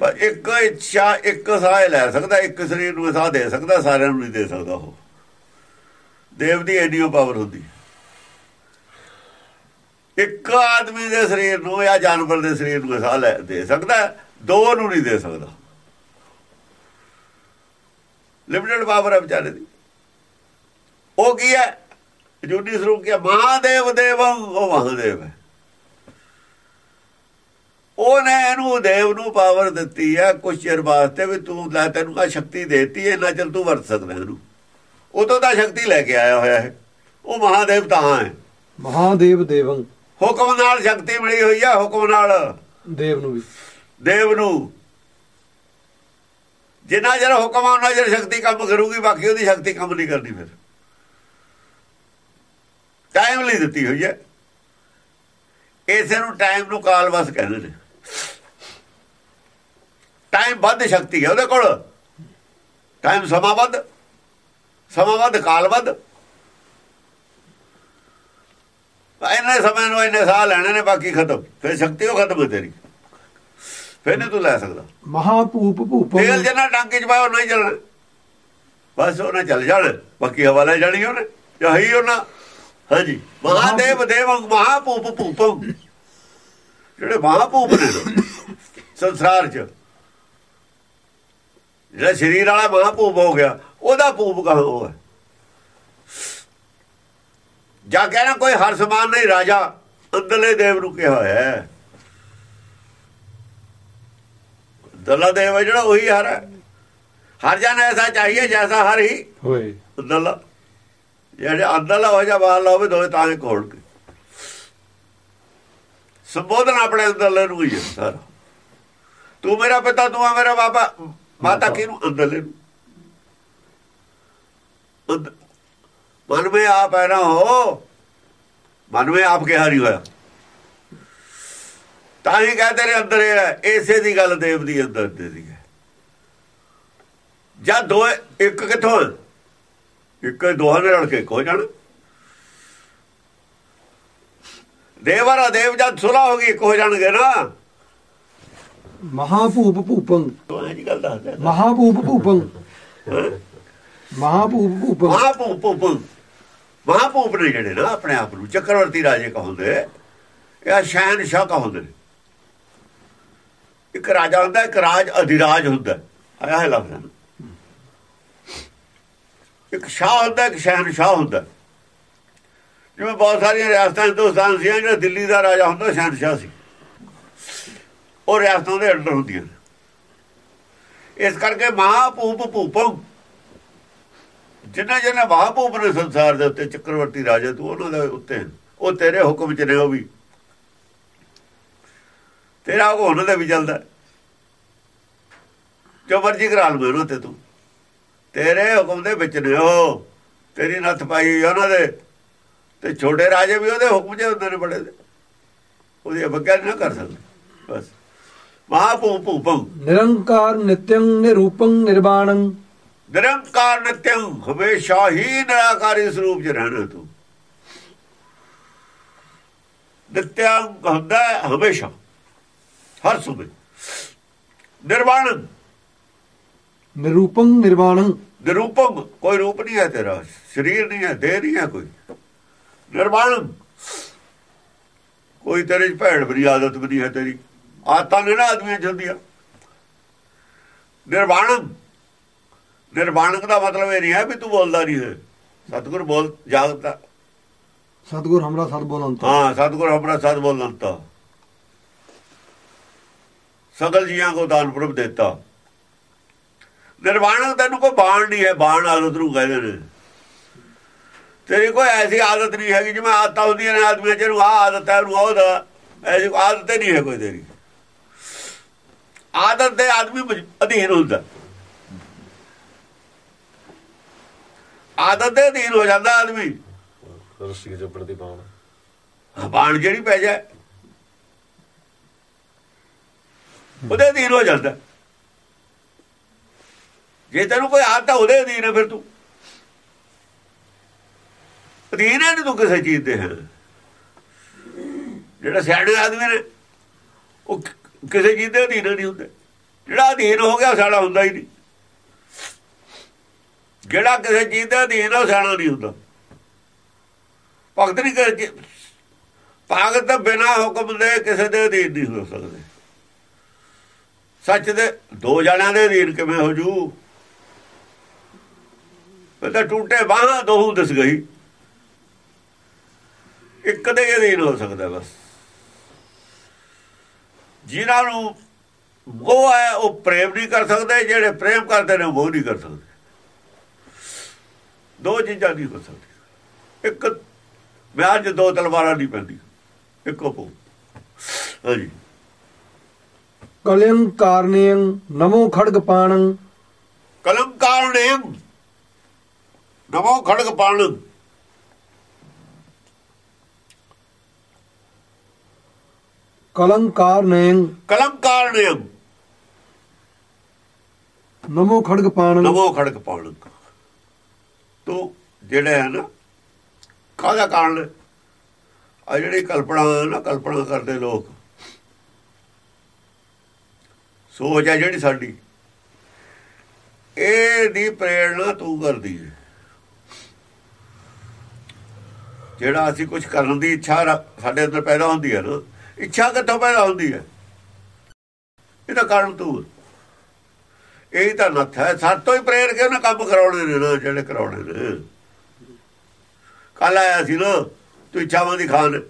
ਪਰ ਇੱਕ ਇੱਛਾ, ਇੱਕ ਸਾਹ ਲੈ ਸਕਦਾ, ਇੱਕ ਸਰੀਰ ਨੂੰ ਸਾਹ ਦੇ ਸਕਦਾ, ਸਾਰਿਆਂ ਨੂੰ ਨਹੀਂ ਦੇ ਸਕਦਾ ਉਹ। ਦੇਵ ਦੀ ਐਡੀ ਪਾਵਰ ਹੁੰਦੀ ਇੱਕ ਆਦਮੀ ਦੇ ਸਰੀਰ ਨੂੰ ਜਾਂ ਜਾਨਵਰ ਦੇ ਸਰੀਰ ਨੂੰ ਸਾਹ ਲੈ, ਦੇ ਸਕਦਾ ਦੋ ਨੂੰ ਨਹੀਂ ਦੇ ਸਕਦਾ। ਲਿਮਿਟਡ ਪਾਵਰ ਹੈ ਵਿਚਾਰੇ ਦੀ। ਉਹ ਕੀ ਹੈ? ਜੁਨੀ ਸਰੂਪ ਕੀ ਮਹਾਦੇਵ ਦੇਵੰ ਉਹ ਮਹਾਦੇਵ ਹੈ। ਉਹਨੇ ਇਹਨੂੰ ਦੇਵ ਨੂੰ ਪਾਵਰ ਦਿੱਤੀ ਹੈ ਕੁਛ ਚਿਰ ਵਾਸਤੇ ਵੀ ਤੂੰ ਲੈ ਤੈਨੂੰ ਆ ਸ਼ਕਤੀ ਦੇਤੀ ਹੈ ਨਾ ਚਲ ਤੂੰ ਵਰਤ ਸਕਦਾ ਇਹਨੂੰ। ਉਦੋਂ ਤਾਂ ਸ਼ਕਤੀ ਲੈ ਕੇ ਆਇਆ ਹੋਇਆ ਹੈ। ਉਹ ਮਹਾਦੇਵ ਤਾਂ ਹੈ। ਮਹਾਦੇਵ ਦੇਵੰ। ਹੁਕਮ ਨਾਲ ਸ਼ਕਤੀ ਮਿਲੀ ਹੋਈ ਹੈ ਹੁਕਮ ਨਾਲ। ਦੇਵ ਨੂੰ ਵੀ। ਦੇਵ ਨੂੰ। ਜਿੰਨਾ ਜਰ ਹੁਕਮ ਆ, ਉਹਨਾਂ ਜਰ ਸ਼ਕਤੀ ਕੰਮ ਕਰੂਗੀ, ਬਾਕੀ ਉਹਦੀ ਸ਼ਕਤੀ ਕੰਮ ਨਹੀਂ ਕਰਦੀ ਫਿਰ। ਟਾਈਮ ਲਈ ਦਿੱਤੀ ਹੋਈ ਹੈ। ਇਸੇ ਨੂੰ ਟਾਈਮ ਨੂੰ ਕਾਲ ਵਸ ਕਹਿੰਦੇ ਨੇ। ਟਾਈਮ ਵੱਧ ਸ਼ਕਤੀ ਹੈ ਉਹਦੇ ਕੋਲ। ਟਾਈਮ ਸਮਾਂ ਵੱਧ। ਸਮਾਂ ਵੱਧ, ਕਾਲ ਵੱਧ। ਇੰਨੇ ਸਮੇਂ ਨੂੰ ਇੰਨੇ ਸਾਹ ਲੈਣੇ ਨੇ, ਬਾਕੀ ਖਤਮ। ਫਿਰ ਸ਼ਕਤੀ ਉਹ ਖਤਮ ਹੈ ਤੇਰੀ। ਫਿਰ ਨਹੀਂ ਤੂੰ ਲੈ ਸਕਦਾ। ਮਹਾਪੂਪ ਤੇਲ ਭੂਪੰ ਜਿੰਨਾ ਟਾਂਕੇ ਚ ਉਹ ਨਹੀਂ ਚੱਲਣਾ ਬਸ ਉਹਨਾਂ ਚੱਲ ਜਾਣ ਬਾਕੀ ਹਵਾ ਲੈ ਜਾਣੀ ਉਹਨੇ ਚਾਹੀ ਉਹਨਾਂ। ਹਾਂਜੀ ਮਹਾਦੇਵ ਦੇਵ ਮਹਾਪੂਪ ਭੂਪੰ ਜਿਹੜੇ ਮਹਾਪੂਪ ਨੇ ਨਾ, ਸੰਸਾਰ ਚ ਜਿਹੜਾ ਸਰੀਰ ਵਾਲਾ ਮਹਾਪੂਪ ਹੋ ਗਿਆ ਉਹਦਾ ਪੂਪ ਕਹਾਂ ਉਹ ਹੈ। ਜਾ ਕਹਿਣਾ ਕੋਈ ਹਰ ਸਮਾਨ ਨਹੀਂ ਰਾਜਾ ਅੰਦਰਲੇ ਦੇਵ ਨੂੰ ਕਿਹਾ ਹੋਇਆ ਹੈ। ਦਲਾ ਦੇਵ ਹੈ ਜਿਹੜਾ ਉਹੀ ਹਰ ਹੈ। ਹਰ ਜਨ ਐਸਾ ਚਾਹੀਏ ਜੈਸਾ ਹਰ ਹੀ। ਹੋਏ। ਅੰਦਰਲਾ ਜਿਹੜੇ ਅੰਦਰਲਾ ਹੋ ਜਾ ਬਾਹਰਲਾ ਹੋਵੇ ਦੋਵੇਂ ਤਾਂ ਹੀ ਕੋਲ ਕੇ ਸੰਬੋਧਨ ਆਪਣੇ ਅੰਦਰਲੇ ਨੂੰ ਹੀ ਹੈ ਸਾਰਾ। ਤੂੰ ਮੇਰਾ ਪਿਤਾ ਤੂੰ ਆ ਮੇਰਾ ਬਾਬਾ। ਮਾਤਾ ਕਿਹਨੂੰ? ਅੰਦਰਲੇ ਨੂੰ। ਮਨ ਵਿੱਚ ਆਪ ਹੈ ਨਾ ਹੋ। ਮਨ ਵਿੱਚ ਆਪ ਕਿਹਾ ਨਹੀਂ ਹੋਇਆ। ਤਾਂ ਹੀ ਕਹਤੇ ਤੇਰੇ ਅੰਦਰ ਇਹ ਹੈ ਇਸੇ ਦੀ ਗੱਲ ਦੇਵ ਦੀ ਅੰਦਰ ਦੇ ਦੀ ਹੈ। ਜਦ ਦੋ ਇੱਕ ਕਿੱਥੋਂ? ਇੱਕ ਦੋਹਾਂ ਨੇ ਰਲ ਕੇ ਹੋ ਜਾਣ? ਦੇਵਰ ਦੇਵ ਜਦ ਸੁਲਾ ਹੋ ਗਈ ਇੱਕ ਹੋ ਜਾਣਗੇ ਨਾ। ਮਹਾਪੂਪ ਭੂਪੰ। ਇਹ ਜੀ ਗੱਲ ਦੱਸਦੇ ਮਹਾਪੂਪ ਭੂਪੰ। ਮਹਾਪੂਪ ਭੂਪੰ। ਮਹਾਪੂਪ ਮਹਾਪੂਪ ਨੇ ਜਿਹੜੇ ਨਾ ਆਪਣੇ ਆਪ ਨੂੰ ਚੱਕਰਵਰਤੀ ਰਾਜੇ ਕਹਉਂਦੇ ਇਹ ਸ਼ਹਿਨशाह ਕਹਉਂਦੇ ਨੇ। ਇੱਕ ਰਾਜਾ ਹੁੰਦਾ, ਇੱਕ ਰਾਜ ਅਧਿਰਾਜ ਹੁੰਦਾ। ਆਇਆ ਹੈ ਲਫ਼ਜ਼ ਇੱਕ ਸ਼ਾਹ ਹੁੰਦਾ, ਇੱਕ ਸ਼ਹਿਨशाह ਹੁੰਦਾ। ਜਿਵੇਂ ਬਹੁਤ ਸਾਰੀਆਂ ਰਿਆਸਤਾਂ ਹਿੰਦੁਸਤਾਨ ਸੀ ਜਿਹੜਾ ਦਿੱਲੀ ਦਾ ਰਾਜਾ ਹੁੰਦਾ ਸ਼ਹਿਨशाह ਸੀ। ਉਹ ਰਿਆਸਤਾਂ ਦੇ ਅੰਡਰ ਹੁੰਦੀਆਂ। ਇਸ ਕਰਕੇ ਮਹਾਪੂਪ ਭੂਪਮ ਜਿਨ੍ਹਾਂ ਜਿਨ੍ਹਾਂ ਮਹਾਪੂਪ ਨੇ ਸੰਸਾਰ ਦੇ ਉੱਤੇ, ਚੱਕਰਵਰਤੀ ਰਾਜੇ ਤੂੰ ਉਹਨਾਂ ਦੇ ਉੱਤੇ ਉਹ ਤੇਰੇ ਹੁਕਮ ਚ ਨੇ, ਉਹ ਵੀ। ਤੇਰਾ ਉਹ ਉਹਨਾਂ ਦੇ ਵੀ ਚੱਲਦਾ ਜੋ ਮਰਜ਼ੀ ਕਰਾ ਲਵੇ ਉਹਨਾਂ ਤੇ ਤੂੰ। ਤੇਰੇ ਹੁਕਮ ਦੇ ਵਿੱਚ ਨੇ ਉਹ। ਤੇਰੀ ਨੱਥ ਪਾਈ ਉਹਨਾਂ ਦੇ। ਤੇ ਛੋਟੇ ਰਾਜੇ ਵੀ ਉਹਦੇ ਹੁਕਮ 'ਚ ਹੁੰਦੇ ਨੇ ਬੜੇ ਦੇ। ਉਹਦੀ ਅਵਗਿਆ ਨਾ ਕਰ ਸਕਦੇ। ਬਸ। ਮਹਾਭੂ ਭੂਪੰ। ਨਿਰੰਕਾਰ ਨਿਤਯੰ ਨਿਰੂਪੰ ਨਿਰਵਾਣੰ। ਨਿਰੰਕਾਰ ਨਿਤਯੰ ਹਮੇਸ਼ਾ ਹੀ ਨਿਰਾਕਾਰੀ ਸਰੂਪ 'ਚ ਰਹਿਣਾ ਤੂੰ। ਨਿਤਯੰ ਹੁੰਦਾ ਹਮੇਸ਼ਾ। ਹਰ ਸਮੇਂ ਨਿਰਵਾਣ। ਨਿਰੂਪੰ ਨਿਰਵਾਣੰ। ਨਿਰੂਪਮ ਕੋਈ ਰੂਪ ਨਹੀਂ ਹੈ ਤੇਰਾ ਸਰੀਰ ਨਹੀਂ ਹੈ ਦੇਹ ਨਹੀਂ ਹੈ ਕੋਈ। ਨਿਰਵਾਣ। ਕੋਈ ਤੇਰੇ ਚ ਭੈੜ ਬਰੀ ਆਦਤ ਵੀ ਨਹੀਂ ਹੈ ਤੇਰੀ ਆਤਾਂ ਨੇ ਨਾ ਆਦਮੀਆਂ ਚ ਹੁੰਦੀਆਂ। ਨਿਰਵਾਣ। ਨਿਰਵਾਣਕ ਦਾ ਮਤਲਬ ਇਹ ਨਹੀਂ ਹੈ ਵੀ ਤੂੰ ਬੋਲਦਾ ਨਹੀਂ ਹੈ। ਸਤਿਗੁਰ ਬੋਲ ਜਾਗਦਾ। ਸਤਗੁਰ ਹਮਰਾ ਸਤ ਬੋਲੰਤ। ਹਾਂ ਸਤਿਗੁਰ ਆਪਣਾ ਸਤ ਬੋਲਣਤਾ ਸਗਲ ਜੀਆਂ ਕੋ ਦਾਨ ਪ੍ਰਭ ਦਿੱਤਾ। ਨਿਰਵਾਣਕ ਤੈਨੂੰ ਕੋਈ ਬਾਣ ਨਹੀਂ ਹੈ ਬਾਣ ਆਦਤ ਨੂੰ ਕਹਿੰਦੇ ਨੇ। ਤੇਰੀ ਕੋਈ ਐਸੀ ਆਦਤ ਨਹੀਂ ਹੈਗੀ ਜਿਵੇਂ ਆਦਤਾਂ ਹੁੰਦੀਆਂ ਨੇ ਆਦਮੀਆਂ ਜਿਹਨੂੰ ਆ ਆਦਤ ਹੈ ਉਹਨੂੰ ਉਹ ਦਾ ਐਸੀ ਆਦਤ ਨਹੀਂ ਹੈ ਕੋਈ ਤੇਰੀ। ਆਦਤ ਦੇ ਆਦਮੀ ਅਧੀਨ ਹੁੰਦਾ। ਆਦਤ ਦੇ ਅਧੀਨ ਹੋ ਜਾਂਦਾ ਆਦਮੀ। ਰੱਸੀ ਜੱਪੜ ਦੀ ਬਾਣ। ਬਾਣ ਜਿਹੜੀ ਪੈ ਜਾਏ? ਉਹਦੇ ਅਧੀਨ ਹੋ ਜਾਂਦਾ। ਜੇ ਤੈਨੂੰ ਕੋਈ ਆਦਤ ਆ, ਉਹਦੇ ਅਧੀਨ ਹੈ ਫਿਰ ਤੂੰ। ਅਧੀਨ ਹੈ ਤੂੰ ਕਿਸੇ ਚੀਜ਼ ਦੇ। ਹੈ ਜਿਹੜਾ ਸਿਆਣੇ ਆਦਮੀ ਨੇ ਉਹ ਕਿਸੇ ਚੀਜ਼ ਦੇ ਅਧੀਨ ਨਹੀਂ ਹੁੰਦੇ। ਜਿਹੜਾ ਅਧੀਨ ਹੋ ਗਿਆ ਸਾਡਾ ਹੁੰਦਾ ਹੀ ਨਹੀਂ। ਜਿਹੜਾ ਕਿਸੇ ਚੀਜ਼ ਦੇ ਅਧੀਨ ਆ ਉਹ ਸਿਆਣਾ ਨਹੀਂ ਹੁੰਦਾ। ਭਗਤ ਨਹੀਂ ਕਰ ਭਗਤ ਤਾਂ ਬਿਨਾ ਹੁਕਮ ਦੇ ਕਿਸੇ ਦੇ ਅਧੀਨ ਨਹੀਂ ਹੋ ਸਕਦੇ। ਸੱਚ ਦੇ ਦੋ ਜਣਿਆਂ ਦੇ ਅਧੀਨ ਕਿਵੇਂ ਹੋ ਜੂ? ਤਾਂ ਟੂਟੇ ਬਾਹਾਂ ਦੋਹੂ ਦਿਸ ਗਈ। ਇੱਕ ਦੇ ਅਧੀਨ ਹੋ ਸਕਦਾ ਬਸ। ਜਿਨ੍ਹਾਂ ਨੂੰ ਉਹ ਹੈ, ਉਹ ਪ੍ਰੇਮ ਨਹੀਂ ਕਰ ਸਕਦੇ, ਜਿਹੜੇ ਪ੍ਰੇਮ ਕਰਦੇ ਨੇ, ਉਹ ਨਹੀਂ ਕਰ ਸਕਦੇ। ਦੋ ਚੀਜ਼ਾਂ ਨਹੀਂ ਹੋ ਸਕਦੀਆਂ। ਇੱਕ, ਵਿਆਹ 'ਚ ਦੋ ਤਲਵਾਰਾਂ ਨਹੀਂ ਪੈਂਦੀ ਇੱਕੋ ਪੋ ਹਾਂਜੀ। ਕਲਿੰ ਕਾਰਨਿਯੰ ਨਮੋ ਖੜਗ ਪਾਣੰ। ਕਲੰਕਾਰ ਨੇ ਨਮੋ ਖੜਗ ਪਾਣ। ਕਲੰਕਾਰ ਨਯੰ ਕਲੰਕਾਰ ਨੇ ਨਮੋ ਖੜਗ ਪਾਣੰ। ਨਮੋ ਖੜਗ ਪਾਣ। ਤੋ ਜਿਹੜੇ ਹੈ ਨਾ ਕਾਹਦਾ ਕਾਰਨ? ਆ ਜਿਹੜੀ ਕਲਪਨਾ ਨਾ ਕਲਪਨਾ ਕਰਦੇ ਲੋਕ ਸੋਚ ਹੈ ਜਿਹੜੀ ਸਾਡੀ। ਇਹ ਦੀ ਪ੍ਰੇਰਣਾ ਤੂੰ ਕਰਦੀ ਹੈ ਜਿਹੜਾ ਅਸੀਂ ਕੁਝ ਕਰਨ ਦੀ ਇੱਛਾ ਸਾਡੇ ਅੰਦਰ ਪੈਦਾ ਹੁੰਦੀ ਹੈ ਨਾ, ਇੱਛਾ ਕਿੱਥੋਂ ਪੈਦਾ ਹੁੰਦੀ ਹੈ ਇਹਦਾ ਕਾਰਨ ਤੂੰ ਇਹ ਤਾਂ ਨੱਥ ਹੈ। ਸਾਤੋਂ ਹੀ ਪ੍ਰੇਰ ਕੇ ਉਹਨੇ ਕੰਮ ਕਰਾਉਣੇ ਨੇ ਨਾ, ਜਿਹੜੇ ਕਰਾਉਣੇ ਨੇ। ਕੱਲ ਆਇਆ ਸੀ ਨਾ, ਤੂੰ ਇੱਛਾਵਾਂ ਦੀ ਖਾਨ।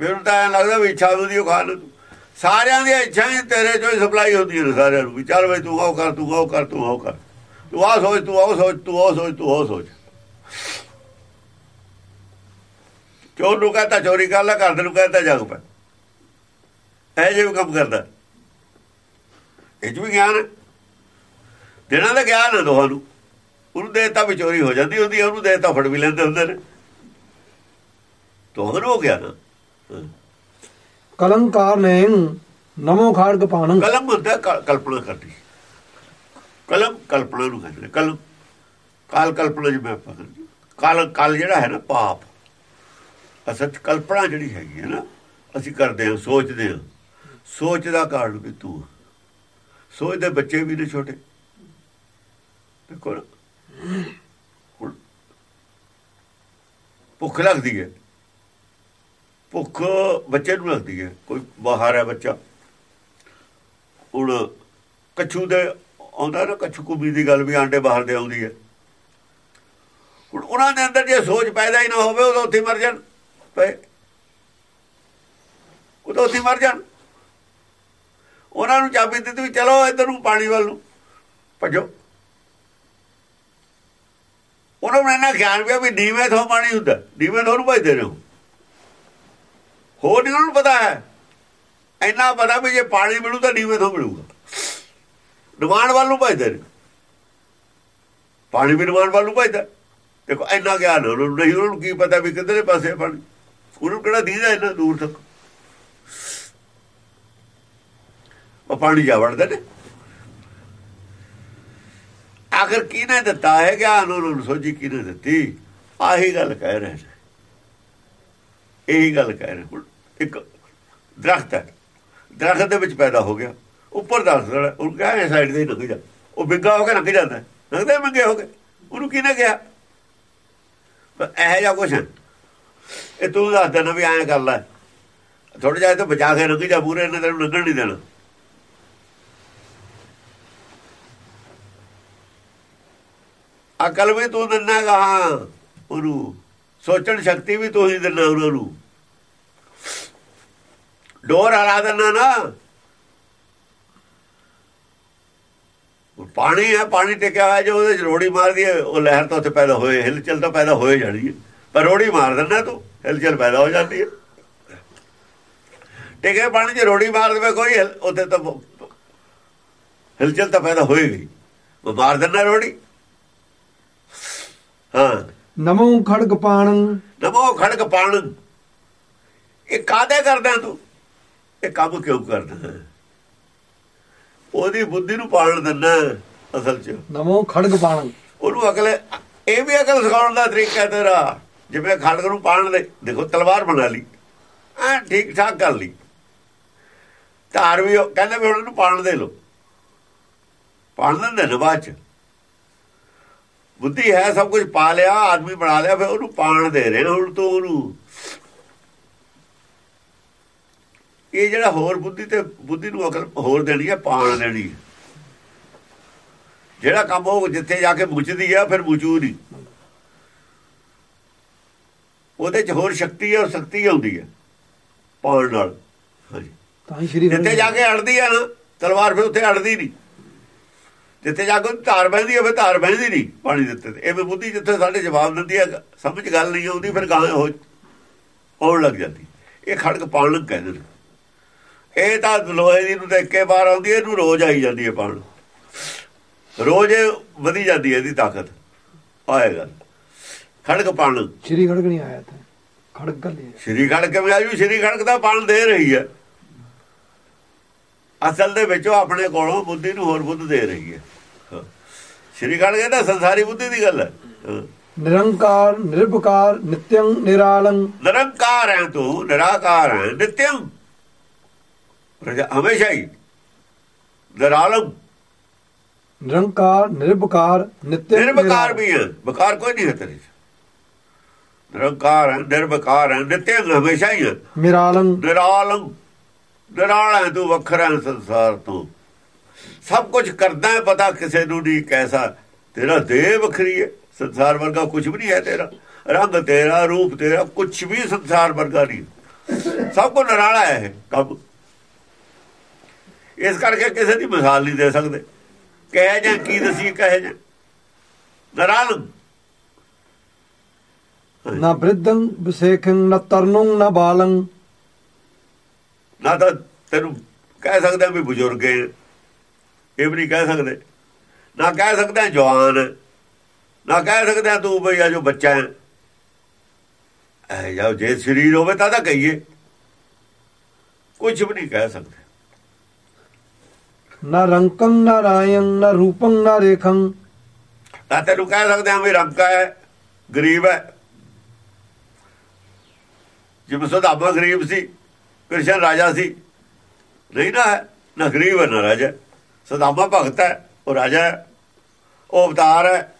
ਮੈਨੂੰ ਤਾਂ ਐਂ ਲੱਗਦਾ ਵੀ ਇੱਛਾ ਦੀ ਉਹ ਖਾਨ ਤੂੰ। ਸਾਰਿਆਂ ਦੀਆਂ ਇੱਛਾਵਾਂ ਤੇਰੇ ਚੋਂ ਹੀ ਸਪਲਾਈ ਹੁੰਦੀਆਂ ਨੇ ਸਾਰਿਆਂ ਨੂੰ, ਵੀ ਚੱਲ ਬਈ ਤੂੰ ਆਹ ਕਰ, ਤੂੰ ਆਹ ਕਰ, ਤੂੰ ਆਹ ਕਰ। ਤੂੰ ਆਹ ਸੋਚ, ਤੂੰ ਆਹ ਸੋਚ, ਤੂੰ ਆਹ ਸੋਚ, ਤੂੰ ਆਹ ਸੋਚ। ਚੋਰ ਨੂੰ ਕਹਤਾ, ਚੋਰੀ ਕਰ ਲੈ, ਘਰ ਨੂੰ ਕਹਤਾ, ਜਗ ਪੈ। ਇਹ ਜਿਹਾ ਕੰਮ ਕਰਦਾ। ਇਹ 'ਚ ਵੀ ਗਿਆਨ ਹੈ। ਦੇਣਾ ਦਾ ਗਿਆਨ ਹੈ ਦੋਹਾਂ ਨੂੰ। ਉਹਨੂੰ ਦੇਤਾ ਵੀ ਚੋਰੀ ਹੋ ਜਾਂਦੀ ਹੁੰਦੀ ਹੈ, ਉਹਨੂੰ ਦੇਤਾ ਫੜ ਵੀ ਲੈਂਦੇ ਹੁੰਦੇ ਨੇ। ਦੋਹਾਂ ਨੂੰ ਹੋ ਗਿਆ ਨਾ। ਕਲੰਕਾਰ ਨਯੰ ਨਮੋ ਖੜਗ ਪਾਣੰ। ਕਲਮ ਹੁੰਦਾ ਕਲਪਨਾ ਕਰਦੀ ਕਲਮ ਕਲਪਨਾ ਨੂੰ ਕਹਿੰਦੇ ਕਲਮ ਕਾਲ ਕਲਪਨਾ ਜਿਵੇਂ ਆਪਾਂ ਕਹਿੰਦੇ ਕਾਲ ਕਾਲ ਜਿਹੜਾ ਹੈ ਨਾ ਪਾਪ। ਅਸਲ ਕਲਪਨਾ ਜਿਹੜੀ ਹੈਗੀ ਹੈ ਨਾ, ਅਸੀਂ ਕਰਦੇ ਹਾਂ, ਸੋਚਦੇ ਹਾਂ। ਸੋਚ ਦਾ ਕਾਰਨ ਵੀ ਤੂੰ ਸੋਚਦੇ ਬੱਚੇ ਵੀ ਨੇ ਛੋਟੇ। ਦੇਖੋ ਭੁੱਖ ਲੱਗਦੀ ਹੈ। ਭੁੱਖ ਬੱਚੇ ਨੂੰ ਲੱਗਦੀ ਹੈ, ਕੋਈ ਬਾਹਰ ਹੈ ਬੱਚਾ। ਹੁਣ ਕੱਛੂ ਦੇ ਆਉਂਦਾ ਨਾ, ਕੱਛੂ ਕੁਬੀ ਦੀ ਗੱਲ ਵੀ ਆਂਡੇ ਬਾਹਰ ਦੇ ਆਉਂਦੀ ਹੈ। ਹੁਣ ਉਹਨਾਂ ਦੇ ਅੰਦਰ ਜੇ ਸੋਚ ਪੈਦਾ ਹੀ ਨਾ ਹੋਵੇ, ਉਹ ਤਾਂ ਉੱਥੇ ਮਰ ਜਾਣ। ਪਏ ਉਹ ਤਾਂ ਉੱਥੇ ਮਰ ਜਾਣ। ਉਹਨਾਂ ਨੂੰ ਚਾਬੀ ਦਿੱਤੀ ਵੀ ਚਲੋ ਇੱਧਰ ਨੂੰ ਪਾਣੀ ਵੱਲ ਨੂੰ ਭੱਜੋ। ਉਹਨਾਂ ਨੂੰ ਇਹਨਾਂ ਗਿਆਨ ਪਿਆ ਵੀ ਨੀਵੇਂ ਤੋਂ ਪਾਣੀ ਹੁੰਦਾ, ਨੀਵੇਂ ਤੋਂ ਨੂੰ ਭਜਦੇ ਰਹੋ। ਹੋਰ ਨਹੀਂ ਉਹਨਾਂ ਨੂੰ ਪਤਾ ਹੈ। ਇੰਨਾ ਪਤਾ ਵੀ ਜੇ ਪਾਣੀ ਮਿਲੂ ਤਾਂ ਨੀਵੇਂ ਤੋਂ ਮਿਲੂਗਾ। ਨਿਵਾਣ ਵੱਲ ਨੂੰ ਭਜਦੇ ਨੇ। ਪਾਣੀ ਵੀ ਨਿਵਾਣ ਵੱਲ ਨੂੰ ਭਜਦਾ। ਦੇਖੋ, ਇੰਨਾ ਗਿਆਨ ਉਹਨਾਂ। ਨੂੰ ਨਹੀਂ, ਉਹਨਾਂ ਨੂੰ ਕੀ ਪਤਾ ਵੀ ਕਿੱਧਰੇ ਪਾਸੇ ਹੈ ਪਾਣੀ। ਉਹਨੂੰ ਕਿਹੜਾ ਦੀਦਾ ਇੰਨਾ ਦੂਰ ਤੱਕ? ਉਹ ਪਾਣੀ ਜਾ ਵੜਦੇ ਨੇ। ਆਖਰ ਕਿਹਨੇ ਦਿੱਤਾ ਹੈ ਗਿਆਨ? ਉਹਨਾਂ ਨੂੰ ਸੋਝੀ ਕਿਹਨੇ ਦਿੱਤੀ? ਆਹੀ ਗੱਲ ਕਹਿ ਰਹੇ ਨੇ। ਇਹੀ ਗੱਲ ਕਹਿ ਰਹੇ ਹੁਣ, ਇੱਕ ਦਰਖਤ ਹੈ। ਦਰਖਤ ਦੇ ਵਿੱਚ ਪੈਦਾ ਹੋ ਗਿਆ। ਉੱਪਰ ਦੱਸ ਹੈ। ਉਹ ਕਹੇ ਸਾਈਡ ਤੇ ਹੀ ਲੰਘ ਜਾ। ਉਹ ਬਿੱਗਾ ਹੋ ਕੇ ਲੰਘ ਜਾਂਦਾ ਲੰਘਦੇ ਮੰਗੇ ਹੋ ਗਏ। ਉਹਨੂੰ ਕਿਹਨੇ ਕਿਹਾ? ਪਰ ਇਹ ਜਾ ਕੁਛ ਇਹ ਤੂੰ ਦੱਸ ਦੇਣਾ ਵੀ ਐਂ ਕਰ ਲੈ। ਥੋੜਾ ਜਿਹਾ ਤਾਂ ਬਚਾ ਕੇ ਲੰਘ ਜਾ ਪੂਰੇ, ਇਹਨਾਂ ਤੈਨੂੰ ਲੰਘਣ ਨਹੀਂ ਦੇਣਾ। ਅਕਲ ਵੀ ਤੂੰ ਦਿੰਨਾ ਕਹਾ ਉਹਨੂੰ ਸੋਚਣ ਸ਼ਕਤੀ ਵੀ ਤੁਸੀਂ ਦਿੰਨਾ ਉਹਨਾਂ ਨੂੰ। ਡੋਰ ਹਰਾ ਨਾ। ਪਾਣੀ ਹੈ, ਪਾਣੀ ਟਿਕਿਆ ਹੋਇਆ ਜੋ ਉਹਦੇ ਚ ਰੋੜੀ ਮਾਰਦੀ ਹੈ, ਉਹ ਲਹਿਰ ਤਾਂ ਉੱਥੇ ਪੈਦਾ ਹੋਏ ਹਿਲਚਲ ਤਾਂ ਪੈਦਾ ਹੋਏ ਜਾਣੀ ਹੈ। ਪਰ ਰੋੜੀ ਮਾਰ ਦਿੰਦਾ ਤੂੰ ਹਿਲਚਲ ਪੈਦਾ ਹੋ ਜਾਂਦੀ ਹੈ। ਟਿਕੇ ਪਾਣੀ 'ਚ ਰੋੜੀ ਮਾਰ ਦੇਵੇ ਕੋਈ ਉੱਥੇ ਤਾਂ ਹਿਲਚਲ ਤਾਂ ਪੈਦਾ ਹੋਏਗੀ। ਉਹ ਮਾਰ ਦਿੰਦਾ ਰੋੜੀ। ਹਾਂ। ਨਮੋ ਖੜਗ ਪਾਣ। ਨਮੋ ਖੜਕ ਪਾਣ। ਇਹ ਕਾਦੇ ਕਰਦਾ ਤੂੰ? ਇਹ ਕੰਮ ਕਿਉਂ ਕਰਦਾ? ਉਹਦੀ ਬੁੱਧੀ ਨੂੰ ਪਾਣ ਦਿੰਦਾ ਅਸਲ 'ਚ। ਨਮੋ ਖੜਗ ਪਾਣ। ਉਹਨੂੰ ਅਕਲ ਇਹ ਵੀ ਅਕਲ ਸਿਖਾਉਣ ਦਾ ਤਰੀਕਾ ਤੇਰਾ। ਜਿਵੇਂ ਖੜਕ ਨੂੰ ਪਾਣ ਦੇ ਦੇਖੋ ਤਲਵਾਰ ਬਣਾ ਲਈ। ਐ ਠੀਕ ਠਾਕ ਕਰ ਲਈ। ਧਾਰ ਵੀ ਕਹਿੰਦੇ ਵੀ ਹੁਣ ਇਹਨੂੰ ਪਾਣ ਦੇ ਲੋ ਪਾਣ ਦਿੰਦੇ ਨੇ ਬਾਅਦ ਚ। ਬੁੱਧੀ ਹੈ ਸਭ ਕੁਝ ਪਾ ਲਿਆ ਆਦਮੀ ਬਣਾ ਲਿਆ ਫਿਰ ਉਹਨੂੰ ਪਾਣ ਦੇ ਰਹੇ ਹੁਣ ਤੋਂ ਉਹਨੂੰ। ਇਹ ਜਿਹੜਾ ਹੋਰ ਬੁੱਧੀ ਤੇ ਬੁੱਧੀ ਨੂੰ ਅਕਲ ਹੋਰ ਦੇਣੀ ਹੈ ਪਾਣ ਦੇਣੀ ਹੈ। ਜਿਹੜਾ ਕੰਮ ਉਹ ਜਿੱਥੇ ਜਾ ਕੇ ਮੁੱਚਦੀ ਆ ਫਿਰ ਮੁਚੂ ਨਹੀਂ। ਉਹਦੇ ਚ ਹੋਰ ਸ਼ਕਤੀ ਹੈ ਔਰ ਸ਼ਕਤੀ ਆਉਂਦੀ ਹੈ ਪਾਣ ਨਾਲ। ਹਾਂਜੀ। ਤਾਂ ਹੀ ਸ਼੍ਰੀ ਜਿੱਥੇ ਜਾ ਕੇ ਅੜਦੀ ਆ ਨਾ ਤਲਵਾਰ ਫਿਰ ਉੱਥੇ ਅੜਦੀ ਨਹੀਂ। ਜਿੱਥੇ ਜਾ ਕੇ ਉਹਦੀ ਧਾਰ ਬਹਿੰਦੀ ਫਿਰ ਧਾਰ ਬਹਿੰਦੀ ਨਹੀਂ ਪਾਣੀ ਦਿੱਤੇ ਤੇ ਐਵੇਂ ਬੁੱਧੀ ਜਿੱਥੇ ਸਾਡੇ ਜਵਾਬ ਦਿੰਦੀ ਆ ਸਮਝ ਗੱਲ ਨਹੀਂ ਆਉਂਦੀ ਫਿਰ ਗਾਂ ਹੋ ਆਉਣ ਲੱਗ ਜਾਂਦੀ। ਇਹ ਖੜਕ ਪਾਣ ਕਹਿੰਦੇ ਨੇ ਇਹ ਤਾਂ ਲੋਹੇ ਦੀ ਨੂੰ ਤਾਂ ਇੱਕੇ ਵਾਰ ਆਉਂਦੀ ਹੈ ਇਹਨੂੰ ਰੋਜ਼ ਆਈ ਜਾਂਦੀ ਹੈ ਪਾਣ। ਰੋਜ਼ ਵਧੀ ਜਾਂਦੀ ਹੈ ਇਹਦੀ ਤਾਕਤ। ਆਏਗਾ ਖੜਕ ਪਾਣ। ਸ਼੍ਰੀ ਖੜਗ ਨਹੀਂ ਆਇਆ ਤਾਂ। ਖੜਗ ਗੱਲ ਹੈ ਸ਼੍ਰੀ ਖੜਕ ਕੇ ਆਜੂ ਸ਼੍ਰੀ ਖੜਕ ਦਾ ਪਾਣ ਦੇ ਰਹੀ ਹੈ ਅਸਲ ਦੇ ਵਿੱਚ ਉਹ ਆਪਣੇ ਕੋਲੋਂ ਬੁੱਧੀ ਨੂੰ ਹੋਰ ਬੁੱਧ ਦੇ ਰਹੀ ਹੈ ਹਾਂ। ਸ਼੍ਰੀ ਖੜਕ ਇਹ ਤਾਂ ਸੰਸਾਰੀ ਬੁੱਧੀ ਦੀ ਗੱਲ ਹੈ। ਨਿਰੰਕਾਰ ਨਿਰਭਕਾਰ ਨਿਤਯੰ ਨਿਰਾਲੰ। ਨਿਰੰਕਾਰ ਹੈ ਤੂੰ ਨਿਰਾਕਾਰ ਹੈ ਨਿਤਯੰ। ਹਮੇਸ਼ਾ ਹੀ। ਨਿਰਾਲਮ ਨਿਰੰਕਾਰ ਨਿਰਭਕਾਰ ਨਿਤਯੰ ਨਿਰਵਕਾਰ ਵੀ ਹੈ ਬਕਾਰ ਕੋਈ ਨਹੀਂ ਹੈ ਤੇਰੇ ਨਿਰੰਕਾਰ ਹੈ ਨਿਰਵਕਾਰ ਹੈ ਨਿਤਯੰ ਹਮੇਸ਼ਾ ਹੀ ਹੈ ਨਿਰਾਲੰ। ਨਿਰਾਲਮ ਨਿਰਾਲ ਹੈ ਤੂੰ ਵੱਖਰਾ ਸੰਸਾਰ ਤੋਂ। ਸਭ ਕੁਝ ਕਰਦਾ ਹੈ ਪਤਾ ਕਿਸੇ ਨੂੰ ਨਹੀਂ ਕੈਸਾ। ਤੇਰਾ ਦੇਹ ਵੱਖਰੀ ਹੈ ਸੰਸਾਰ ਵਰਗਾ ਕੁਝ ਵੀ ਨਹੀਂ ਹੈ ਤੇਰਾ। ਰੰਗ ਤੇਰਾ ਰੂਪ ਤੇਰਾ ਕੁਝ ਵੀ ਸੰਸਾਰ ਵਰਗਾ ਨਹੀਂ। ਸਭ ਕੋ ਨਿਰਾਲਾ ਹੈ ਕੰਮ। ਇਸ ਕਰਕੇ ਕਿਸੇ ਦੀ ਮਿਸਾਲ ਨਹੀਂ ਦੇ ਸਕਦੇ। ਕਹਿ ਜਾਂ ਕੀ ਦਸੀ ਕਹੇ ਜਾਂ। ਨਿਰਾਲਮ ਨਾ ਬ੍ਰਿਧੰ ਵਿਸੇਖੰ ਨਾ ਤਰਨੰ ਨਾ ਬਾਲੰ। ਨਾ ਤਾਂ ਤੈਨੂੰ ਕਹਿ ਸਕਦਾ ਵੀ ਬਜ਼ੁਰਗ ਹੈ। ਇਹ ਵੀ ਨਹੀਂ ਕਹਿ ਸਕਦੇ। ਨਾ ਕਹਿ ਸਕਦਾ ਜਵਾਨ। ਨਾ ਕਹਿ ਸਕਦਾ ਤੂੰ ਬਈ ਆ ਜੋ ਬੱਚਾ ਹੈ। ਐ ਜਾ ਜੇ ਸਰੀਰ ਹੋਵੇ ਤਾਂ ਤਾਂ ਕਹੀਏ। ਕੁਝ ਵੀ ਨਹੀਂ ਕਹਿ ਸਕਦੇ। ਨਾ ਰੰਕੰ ਨਾ ਰਾਯੰ ਨਾ ਰੂਪੰ ਨਾ ਰੇਖੰ। ਤਾਂ ਤੈਨੂੰ ਕਹਿ ਸਕਦੇ ਹਾਂ ਵੀ ਰੰਕਾ ਹੈ ਗਰੀਬ ਹੈ। ਜਿਵੇਂ ਸੁਦਾਮਾ ਗਰੀਬ ਸੀ ਕ੍ਰਿਸ਼ਨ ਰਾਜਾ ਸੀ। ਨਹੀਂ ਨਾ ਹੈ ਨਾ ਗਰੀਬ ਹੈ ਨਾ ਰਾਜਾ। ਸੁਦਾਮਾ ਭਗਤ ਹੈ ਉਹ ਰਾਜਾ ਹੈ ਉਹ ਅਵਤਾਰ ਹੈ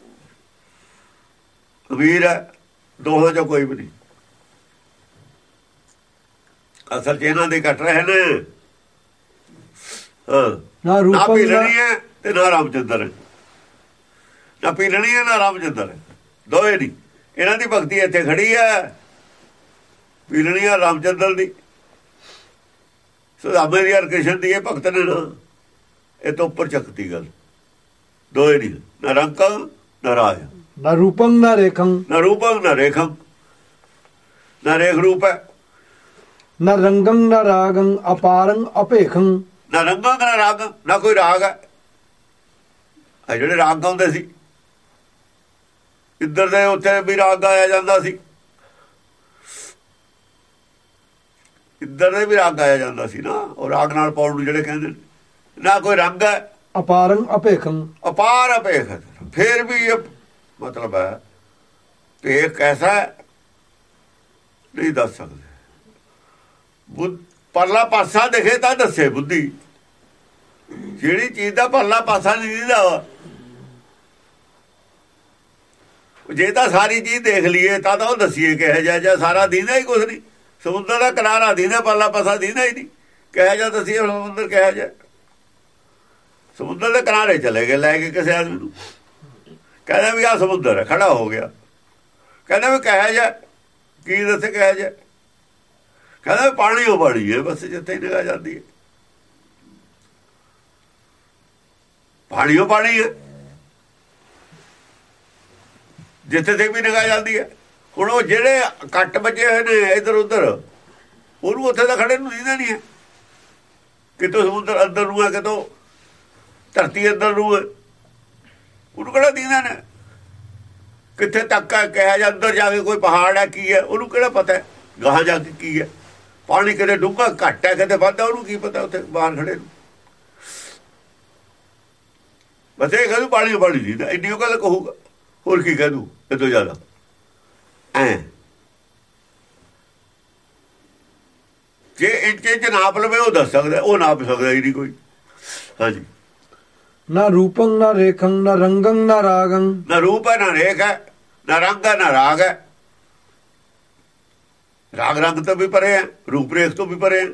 ਅਮੀਰ ਹੈ ਦੋਹਾਂ ਚੋਂ ਕੋਈ ਵੀ ਨਹੀਂ। ਅਸਲ 'ਚ ਇਹਨਾਂ ਦੇ ਕੱਟ ਰਹੇ ਨੇ। ਹਾਂ ਨਾ ਪੀਲਣੀ ਹੈ ਤੇ ਨਾ ਰਾਮਚੰਦਰ ਹੈ। ਨਾ ਪੀਲਣੀ ਹੈ ਨਾ ਰਾਮਚੰਦਰ ਹੈ। ਦੋਏ ਨਹੀਂ। ਇਹਨਾਂ ਦੀ ਭਗਤੀ ਇੱਥੇ ਖੜੀ ਹੈ। ਪੀਲਣੀ ਹੈ ਰਾਮਚੰਦਰ ਦੀ। ਸੁਦਾਮੇ ਦੀ ਹਰ ਕ੍ਰਿਸ਼ਨ ਦੀ ਇਹ ਭਗਤ ਨੇ ਨਾ। ਇਹ ਤੋਂ ਉੱਪਰ ਚੱਕਤੀ ਗੱਲ। ਦੋਏ ਨਹੀਂ। ਨਾ ਰੰਕੰ ਨਾ ਰਾਜ। ਨਾ ਰੂਪੰ ਨਾ ਰੇਖੰ। ਨਾ ਰੂਪੰ ਨਾ ਰੇਖੰ। ਨਾ ਰੇਖ ਰੂਪ ਹੈ। ਨਾ ਰੰਗੰ ਨਾ ਰਾਗੰ ਅਪਾਰੰ ਅਪੇਖੰ। ਨਾ ਰੰਗਾਂ ਦਾ ਰਾਗ ਨਾ ਕੋਈ ਰਾਗ ਹੈ। ਆ ਜਿਹੜੇ ਰਾਗ ਗਾਉਂਦੇ ਸੀ। ਇੱਧਰ ਦੇ ਉੱਥੇ ਵੀ ਰਾਗ ਗਾਇਆ ਜਾਂਦਾ ਸੀ। ਇੱਧਰ ਦੇ ਵੀ ਰਾਗ ਗਾਇਆ ਜਾਂਦਾ ਸੀ ਨਾ। ਉਹ ਰਾਗ ਨਾਲ ਨੂੰ ਜਿਹੜੇ ਕਹਿੰਦੇ ਨੇ। ਨਾ ਕੋਈ ਰੰਗ ਹੈ। ਅਪਾਰੰ ਅਪੇਖੰ। ਅਪਾਰ ਅਪੇਖ। ਫਿਰ ਵੀ ਇਹ ਮਤਲਬ ਹੈ ਕਿ ਇਹ ਕੈਸਾ ਨਹੀਂ ਦੱਸ ਸਕਦੇ। ਬੁੱਧ ਪਰਲਾ ਪਾਸਾ ਦਿਖੇ ਤਾਂ ਦੱਸੇ ਬੁੱਧੀ। ਜਿਹੜੀ ਚੀਜ਼ ਦਾ ਪਰਲਾ ਪਾਸਾ ਨਹੀਂ ਦਿਖਦਾ ਜੇ ਤਾਂ ਸਾਰੀ ਚੀਜ਼ ਦੇਖ ਲਈਏ ਤਾਂ ਤਾਂ ਉਹ ਦਸੀਏ ਕਿਹਾ ਜਾ ਜਾਂ ਸਾਰਾ ਦੀਨਾ ਹੀ ਕੁਝ ਨਹੀਂ। ਸਮੁੰਦਰ ਦਾ ਕਿਨਾਰਾ ਦੀਨਾ ਪਰਲਾ ਪਾਸਾ ਦੀਨਾ ਹੀ ਨਹੀਂ। ਕਿਹਾ ਜਾ ਦਸੀਏ ਸਮੁੰਦਰ ਕਿਹਾ ਜਾ ਸਮੁੰਦਰ ਦੇ ਕਿਨਾਰੇ ਚਲੇ ਗਏ, ਲੈ ਕੇ ਕਿਸੇ ਆਦਮੀ ਨੂੰ। ਕਹਿੰਦਾ ਵੀ ਆ ਸਮੁੰਦਰ ਹੈ, ਖੜਾ ਹੋ ਗਿਆ। ਕਹਿੰਦਾ ਵੀ ਕਹਿਆ ਜਾ, ਕੀ ਦੱਸੇ ਕਹਿਆ ਜਾ। ਕਹਿੰਦਾ ਪਾਣੀ ਉਹ ਬੜੀ ਹੈ, ਬਸ ਜਿੱਥੇ ਹੀ ਨਿਗਾਹ ਜਾਂਦੀ ਹੈ। ਪਾਣੀ ਉਹ ਪਾਣੀ ਹੈ। ਜਿੱਥੇ ਤੇ ਵੀ ਨਿਗਾਹ ਜਾਂਦੀ ਹੈ। ਹੁਣ ਉਹ ਜਿਹੜੇ ਕੱਟ ਬਚੇ ਹੋਏ ਨੇ ਇੱਧਰ ਉੱਧਰ, ਉਹਨੂੰ ਉੱਥੇ ਤਾਂ ਖੜੇ ਨੂੰ ਦਿਖਦਾ ਨਹੀਂ ਹੈ। ਕਿਤੋਂ ਸਮੁੰਦਰ ਅੰਦਰ ਨੂੰ ਹੈ, ਕਿਤੋਂ ਧਰਤੀ ਅੰਦਰ ਨੂੰ। ਹੈ ਉਹਨੂੰ ਕਿਹੜਾ ਦੀਨਾ ਨੇ? ਕਿੱਥੇ ਤੱਕ ਹੈ? ਕਿਹਾ ਜਾਂ ਅੰਦਰ ਜਾ ਕੇ ਕੋਈ ਪਹਾੜ ਹੈ, ਕੀ ਹੈ? ਉਹਨੂੰ ਕਿਹੜਾ ਪਤਾ ਹੈ? ਗਾਹਾਂ ਜਾ ਕੇ ਕੀ ਹੈ? ਪਾਣੀ ਕਿਤੇ ਡੂੰਘਾ ਘੱਟ ਹੈ, ਕਿਤੇ ਵੱਧ ਉਹਨੂੰ ਕੀ ਪਤਾ ਉੱਥੇ ਬਾਹਰ ਖੜੇ ਨੂੰ? ਬਸ ਇਹ ਕਹਿੰਦਾ ਪਾਣੀ ਓ ਪਾਣੀ ਦੀ ਇੰਨੀ ਉਹ ਗੱਲ ਕਹੂਗਾ। ਹੋਰ ਕੀ ਕਹਿ ਦੂ ਇਹ ਤੋਂ ਜ਼ਿਆਦਾ। ਐ। ਜੇ ਇੰਚ ਇੰਚ ਨਾਪ ਲਵੇ ਉਹ ਦੱਸ ਸਕਦਾ। ਉਹ ਨਾਪ ਸਕਦਾ ਹੀ ਨਹੀਂ ਕੋਈ। ਹਾਂਜੀ। ਨਾ ਰੂਪੰ ਨਾ ਰੇਖੰ ਨਾ ਰੰਗੰ ਨਾ ਰਾਗੰ। ਨਾ ਰੂਪ ਹੈ ਨਾ ਰੇਖ ਹੈ ਨਾ ਰੰਗ ਹੈ ਨਾ ਰਾਗ ਹੈ। ਰਾਗ ਰੰਗ ਤੋਂ ਵੀ ਪਰੇ ਹੈ ਰੂਪ ਰੇਖ ਤੋਂ ਵੀ ਪਰੇ ਹੈ।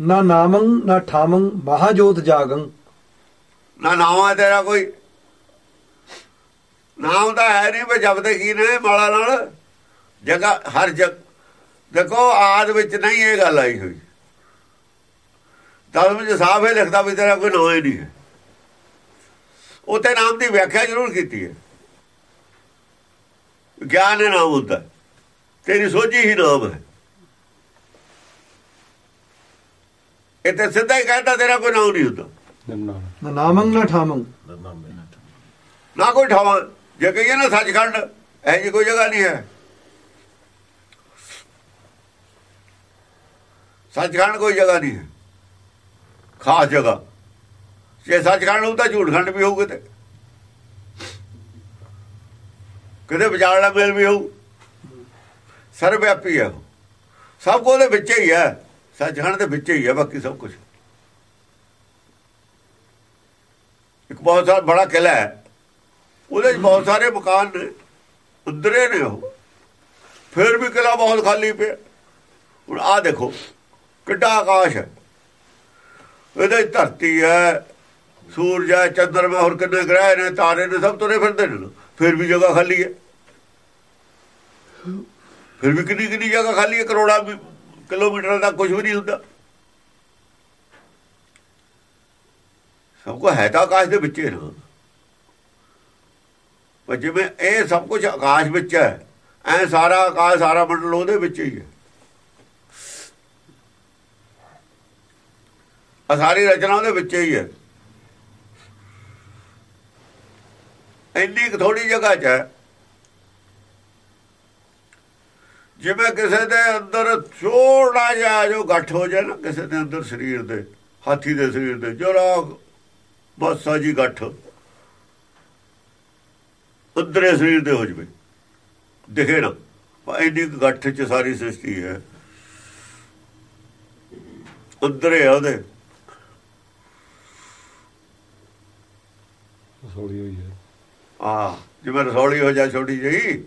ਨਾ ਨਾਮੰ ਨਾ ਠਾਮੰ ਮਹਾਜੋਤ ਜਾਗੰ। ਨਾ ਨਾਮ ਤੇਰਾ ਕੋਈ। ਨਾਮ ਤਾਂ ਹੈ ਨਹੀਂ ਵੀ ਜਪਦੇ ਕੀ ਨੇ ਮਾਲਾ ਨਾਲ? ਜਗ੍ਹਾ ਹਰ ਜਗ। ਦੇਖੋ ਆਦ ਵਿੱਚ ਨਹੀਂ ਇਹ ਗੱਲ ਆਈ ਹੋਈ। ਦਲ ਵਿੱਚ ਸਾਫ਼ ਹੈ ਲਿਖਦਾ ਵੀ ਤੇਰਾ ਕੋਈ ਨਾਮ ਹੀ ਨਹੀਂ ਹੈ। ਉਤੇ ਨਾਮ ਦੀ ਵਿਆਖਿਆ ਜ਼ਰੂਰ ਕੀਤੀ ਹੈ। ਗਿਆਨ ਹੈ ਨਾਮ ਹੁੰਦਾ। ਤੇਰੀ ਸੋਝੀ ਹੀ ਨਾਮ ਹੈ। ਇਹ ਤਾਂ ਸਿੱਧਾ ਹੀ ਕਹਿੰਦਾ ਤੇਰਾ ਕੋਈ ਨਾਮ ਨਹੀਂ ਹੁੰਦਾ। ਨਾ ਨਾਮੰ ਨਾ ਠਾਮੰ। ਨਾ ਕੋਈ ਠਾਵਾਂ ਜੇ ਕਹੀਏ ਨਾ ਸੱਚਖੰਡ ਇਹ ਜੀ ਕੋਈ ਜਗ੍ਹਾ ਨਹੀਂ ਹੈ। ਸੱਚਖੰਡ ਕੋਈ ਜਗ੍ਹਾ ਨਹੀਂ ਹੈ। ਖਾਸ ਜਗ੍ਹਾ। ਜੇ ਸੱਚਖੰਡ ਹੋਊ ਤਾਂ ਝੂਠਖੰਡ ਵੀ ਹੋਊ ਕਿਤੇ। ਕਿਤੇ ਵਿਚਾਰਲਾ ਮੇਲ ਵੀ ਹੋਊ। ਸਰਵਿਆਪੀ ਹੈ ਉਹ। ਸਭ ਕੁਝ ਉਹਦੇ ਵਿੱਚ ਹੀ ਹੈ। ਸੱਚਖੰਡ ਦੇ ਵਿੱਚ ਹੀ ਹੈ ਬਾਕੀ ਸਭ ਕੁਝ ਇੱਕ ਬਹੁਤ ਸਾਰਾ ਬੜਾ ਕਿਲਾ ਹੈ। ਉਹਦੇ 'ਚ ਬਹੁਤ ਸਾਰੇ ਮਕਾਨ ਨੇ। ਅੰਦਰੇ ਨੇ ਉਹ। ਫਿਰ ਵੀ ਕਿਲਾ ਬਹੁਤ ਖਾਲੀ ਪਿਆ। ਹੁਣ ਆਹ ਦੇਖੋ, ਕਿੱਡਾ ਆਕਾਸ਼ ਹੈ। ਇਹਦੇ ਧਰਤੀ ਹੈ। ਸੂਰਜ ਹੈ ਚੰਦਰਮਾ ਹੋਰ ਕਿੰਨੇ ਗ੍ਰਹਿ ਨੇ, ਤਾਰੇ ਨੇ, ਸਭ ਤੁਰੇ ਫਿਰਦੇ ਨੇ। ਫਿਰ ਵੀ ਜਗ੍ਹਾ ਖਾਲੀ ਹੈ। ਫਿਰ ਵੀ ਕਿੰਨੀ ਕਿੰਨੀ ਜਗ੍ਹਾ ਖਾਲੀ ਹੈ, ਕਰੋੜਾਂ ਵੀ- ਕਿਲੋਮੀਟਰ ਦਾ ਕੁਝ ਵੀ ਨਹੀਂ ਹੁੰਦਾ। ਸਭ ਕੁਝ ਹੈ ਤਾਂ ਆਕਾਸ਼ ਦੇ ਵਿੱਚ ਹੀ ਨਾ। ਪਰ ਜਿਵੇਂ ਇਹ ਸਭ ਕੁਝ ਆਕਾਸ਼ ਵਿੱਚ ਹੈ, ਐ ਸਾਰਾ ਆਕਾਸ਼, ਸਾਰਾ ਮੰਡਲ ਉਹਦੇ ਵਿੱਚ ਹੀ ਹੈ। ਸਾਰੀ ਰਚਨਾ ਉਹਦੇ ਵਿੱਚ ਹੀ ਹੈ। ਇੰਨੀ ਕੁ ਥੋੜੀ ਜਗ੍ਹਾ 'ਚ ਹੈ। ਜਿਵੇਂ ਕਿਸੇ ਦੇ ਅੰਦਰ ਛੋੜਾ ਜਿਹਾ ਜੋ ਗੱਠ ਹੋ ਜਾਏ ਨਾ, ਕਿਸੇ ਦੇ ਅੰਦਰ ਸਰੀਰ ਦੇ, ਹਾਥੀ ਦੇ ਸਰੀਰ ਦੇ, ਜਰਾ ਬਸ ਸਾਜੀ ਗੱਠ। ਅੰਦਰੇ ਸਰੀਰ ਦੇ ਹੋ ਜਵੇ। ਦਿਖੇ ਨਾ। ਇੰਨੀ ਕੁ ਗੱਠ ਚ ਸਾਰੀ ਸ੍ਰਿਸ਼ਟੀ ਹੈ। ਅੰਦਰੇ ਆ ਉਹਦੇ। ਸੋੜੀ ਹੋਈ ਹੈ। ਆ ਜਿਵੇਂ ਰਸੌਲੀ ਹੋ ਜਾ ਛੋਟੀ ਜਿਹੀ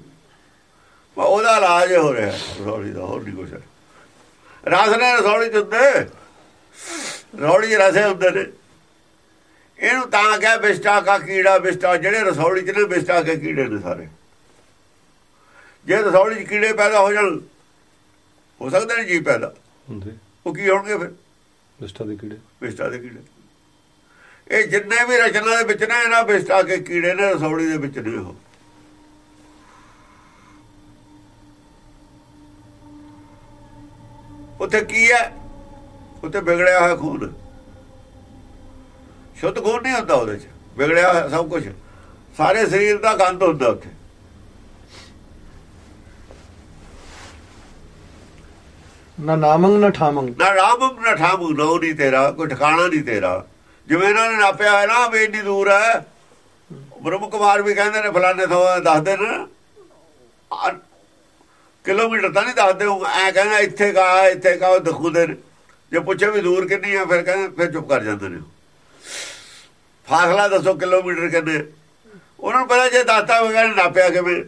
ਪਰ ਉਹਦਾ ਇਲਾਜ ਹੋ ਰਿਹਾ ਰਸੌਲੀ ਦਾ ਹੋਰ ਨਹੀਂ ਕੁਛ। ਰਸ ਨੇ ਰਸੌਲੀ ਚ ਹੁੰਦੇ ਰਸੌਲੀ ਰਸੇ ਹੁੰਦੇ ਨੇ। ਇਹਨੂੰ ਤਾਂ ਕਿਹਾ ਬਿਸਟਾ ਕਾ ਕੀੜਾ ਬਿਸਟਾ ਜਿਹੜੇ ਰਸੌਲੀ ਚ ਨੇ ਬਿਸਟਾ ਕੇ ਕੀੜੇ ਨੇ ਸਾਰੇ। ਜੇ ਰਸੌਲੀ ਚ ਕੀੜੇ ਪੈਦਾ ਹੋ ਜਾਣ ਹੋ ਸਕਦੇ ਨੇ ਜੀ ਪੈਦਾ। ਹੁੰਦੇ ਉਹ ਕੀ ਹੋਣਗੇ ਫਿਰ? ਵਿਸ਼ਟਾ ਦੇ ਕੀੜੇ। ਵਿਸ਼ਟਾ ਦੇ ਕੀੜੇ। ਇਹ ਜਿੰਨੇ ਵੀ ਰਚਨਾ ਦੇ ਵਿੱਚ ਨੇ ਇਹਨਾਂ ਵਿਸ਼ਟਾ ਕੇ ਕੀੜੇ ਨੇ ਰਸੌੜੀ ਦੇ ਵਿੱਚ ਨੇ ਉਹ। ਉੱਥੇ ਕੀ ਹੈ? ਉੱਥੇ ਵਿਗੜਿਆ ਹੋਇਆ ਖੂਨ। ਸ਼ੁੱਧ ਖੂਨ ਨਹੀਂ ਹੁੰਦਾ ਉਹਦੇ ਚ। ਵਿਗੜਿਆ ਹੋਇਆ ਸਭ ਕੁਝ ਸਾਰੇ ਸਰੀਰ ਦਾ ਗੰਦ ਹੁੰਦਾ ਉੱਥੇ। ਨਾ ਨਾਮੰਗ ਨਾ ਠਾਮੰਗ। ਨਾ ਰਾਮ ਨਾ ਠਾਮੂ ਨੋ ਨਹੀਂ ਤੇਰਾ ਕੋਈ ਠਿਕਾਣਾ ਨਹੀਂ ਤੇਰਾ। ਜਿਵੇਂ ਇਹਨਾਂ ਨੇ ਨਾਪਿਆ ਹੋਇਆ ਨਾ, ਵੀ ਇੰਨੀ ਦੂਰ ਹੈ। ਬ੍ਰਹਮ ਕੁਮਾਰ ਵੀ ਕਹਿੰਦੇ ਨੇ, ਫਲਾਣੇ ਤੋਂ ਦੱਸਦੇ ਨੇ। ਕਿਲੋਮੀਟਰ ਤਾਂ ਨਹੀਂ ਦੱਸਦੇ, ਉਹ ਐ ਕਹਿੰਦਾ, ਇੱਥੇ ਕਾ ਇੱਥੇ ਕਾ, ਉਹ ਦਿਖੂਦੇ ਨੇ। ਜੇ ਪੁੱਛੇ ਵੀ ਦੂਰ ਕਿੰਨੀ ਆ, ਫਿਰ ਕਹਿੰਦੇ, ਫਿਰ ਚੁੱਪ ਕਰ ਜਾਂਦੇ ਨੇ ਫਾਸਲਾ ਦੱਸੋ ਕਿਲੋਮੀਟਰ ਕਿੰਨੇ। ਉਹਨਾਂ ਨੂੰ ਪਤਾ ਜੇ ਦਾਤਾ ਵਗੈਰਾ ਨਾਪਿਆ ਕਿਵੇਂ।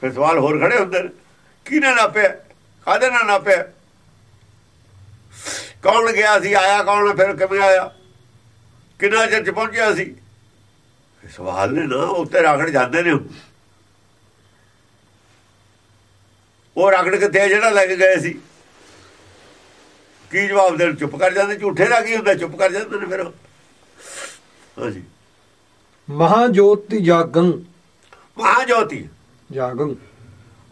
ਫਿਰ ਸਵਾਲ ਹੋਰ ਖੜੇ ਹੁੰਦੇ ਨੇ। ਕਿਹਨੇ ਨਾਪਿਆ? ਕਾਹਦੇ ਨਾਲ ਨਾਪਿਆ? ਕੌਣ ਗਿਆ ਸੀ, ਆਇਆ ਕੌਣ, ਫਿਰ ਕਿਵੇਂ ਆਇਆ? ਕਿੰਨਾ ਚਿਰ ਚ ਪਹੁੰਚਿਆ ਸੀ? ਸਵਾਲ ਨੇ ਨਾ ਉੱਤੇ ਰਗੜ ਜਾਂਦੇ ਨੇ ਉਹ। ਰਗੜ ਕਿੱਥੇ ਜਿਹੜਾ ਲੈ ਕੇ ਗਏ ਸੀ? ਕੀ ਜਵਾਬ ਦੇਣ? ਚੁੱਪ ਕਰ ਜਾਂਦੇ? ਝੂਠੇ ਕੀ ਹੁੰਦਾ? ਚੁੱਪ ਕਰ ਜਾਂਦੇ ਨੇ ਫਿਰ। ਹਾਂਜੀ। ਮਹਾਜੋਤੀ ਜਾਗੰ। ਮਹਾਜੋਤੀ। ਜਾਗੰ।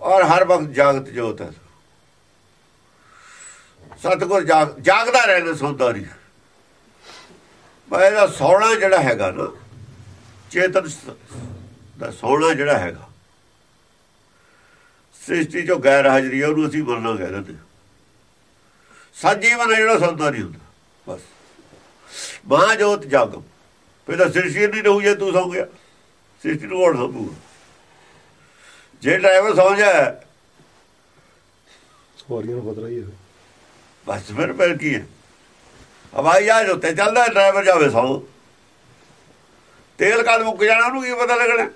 ਔਰ ਹਰ ਵਕਤ ਜਾਗਤ ਜੋਤ ਹੈ। ਸਤਗੁਰ ਜਾਗ ਜਾਗਦਾ ਰਹਿਣਾ ਸੌਂਦਾ ਨਹੀਂ। ਪਰ ਇਹਦਾ ਸੌਣਾ ਜਿਹੜਾ ਹੈਗਾ ਨਾ ਚੇਤਨ ਦਾ ਸੌਣਾ ਜਿਹੜਾ ਹੈਗਾ ਸ੍ਰਿਸ਼ਟੀ ਚੋਂ ਗੈਰ ਹਾਜ਼ਰੀ ਹੈ ਉਹਨੂੰ ਅਸੀਂ ਮਰਨਾ ਕਹਿ ਦਿੰਦੇ। ਸਜੀਵਨ ਜਿਹੜਾ ਸੌਂਦਾ ਨਹੀਂ ਹੁੰਦਾ ਬਸ। ਮਹਾਜੋਤ ਜਾਗਮ ਫਿਰ ਤਾਂ ਸ੍ਰਿਸ਼ਟੀ ਨਹੀਂ ਰਹੂ ਜੇ ਤੂੰ ਸੌਂ ਗਿਆ ਸ੍ਰਿਸ਼ਟੀ ਨੂੰ ਹੋਰ ਸੰਭੂ ਜੇ ਡਰਾਈਵਰ ਸੌਂ ਜਾਏ ਸਵਾਰੀਆਂ ਨੂੰ ਖਤਰਾ ਹੀ ਹੈ? ਬਸ ਫਿਰ ਫਿਰ ਕੀ ਹੈ? ਹਵਾਈ ਜਹਾਜ਼ ਉੱਤੇ ਚੱਲਦਾ ਡਰਾਈਵਰ ਜਾਵੇ ਸੌ। ਤੇਲ ਕਦ ਮੁੱਕ ਜਾਣਾ ਉਹਨੂੰ ਕੀ ਪਤਾ ਲੱਗਣਾ?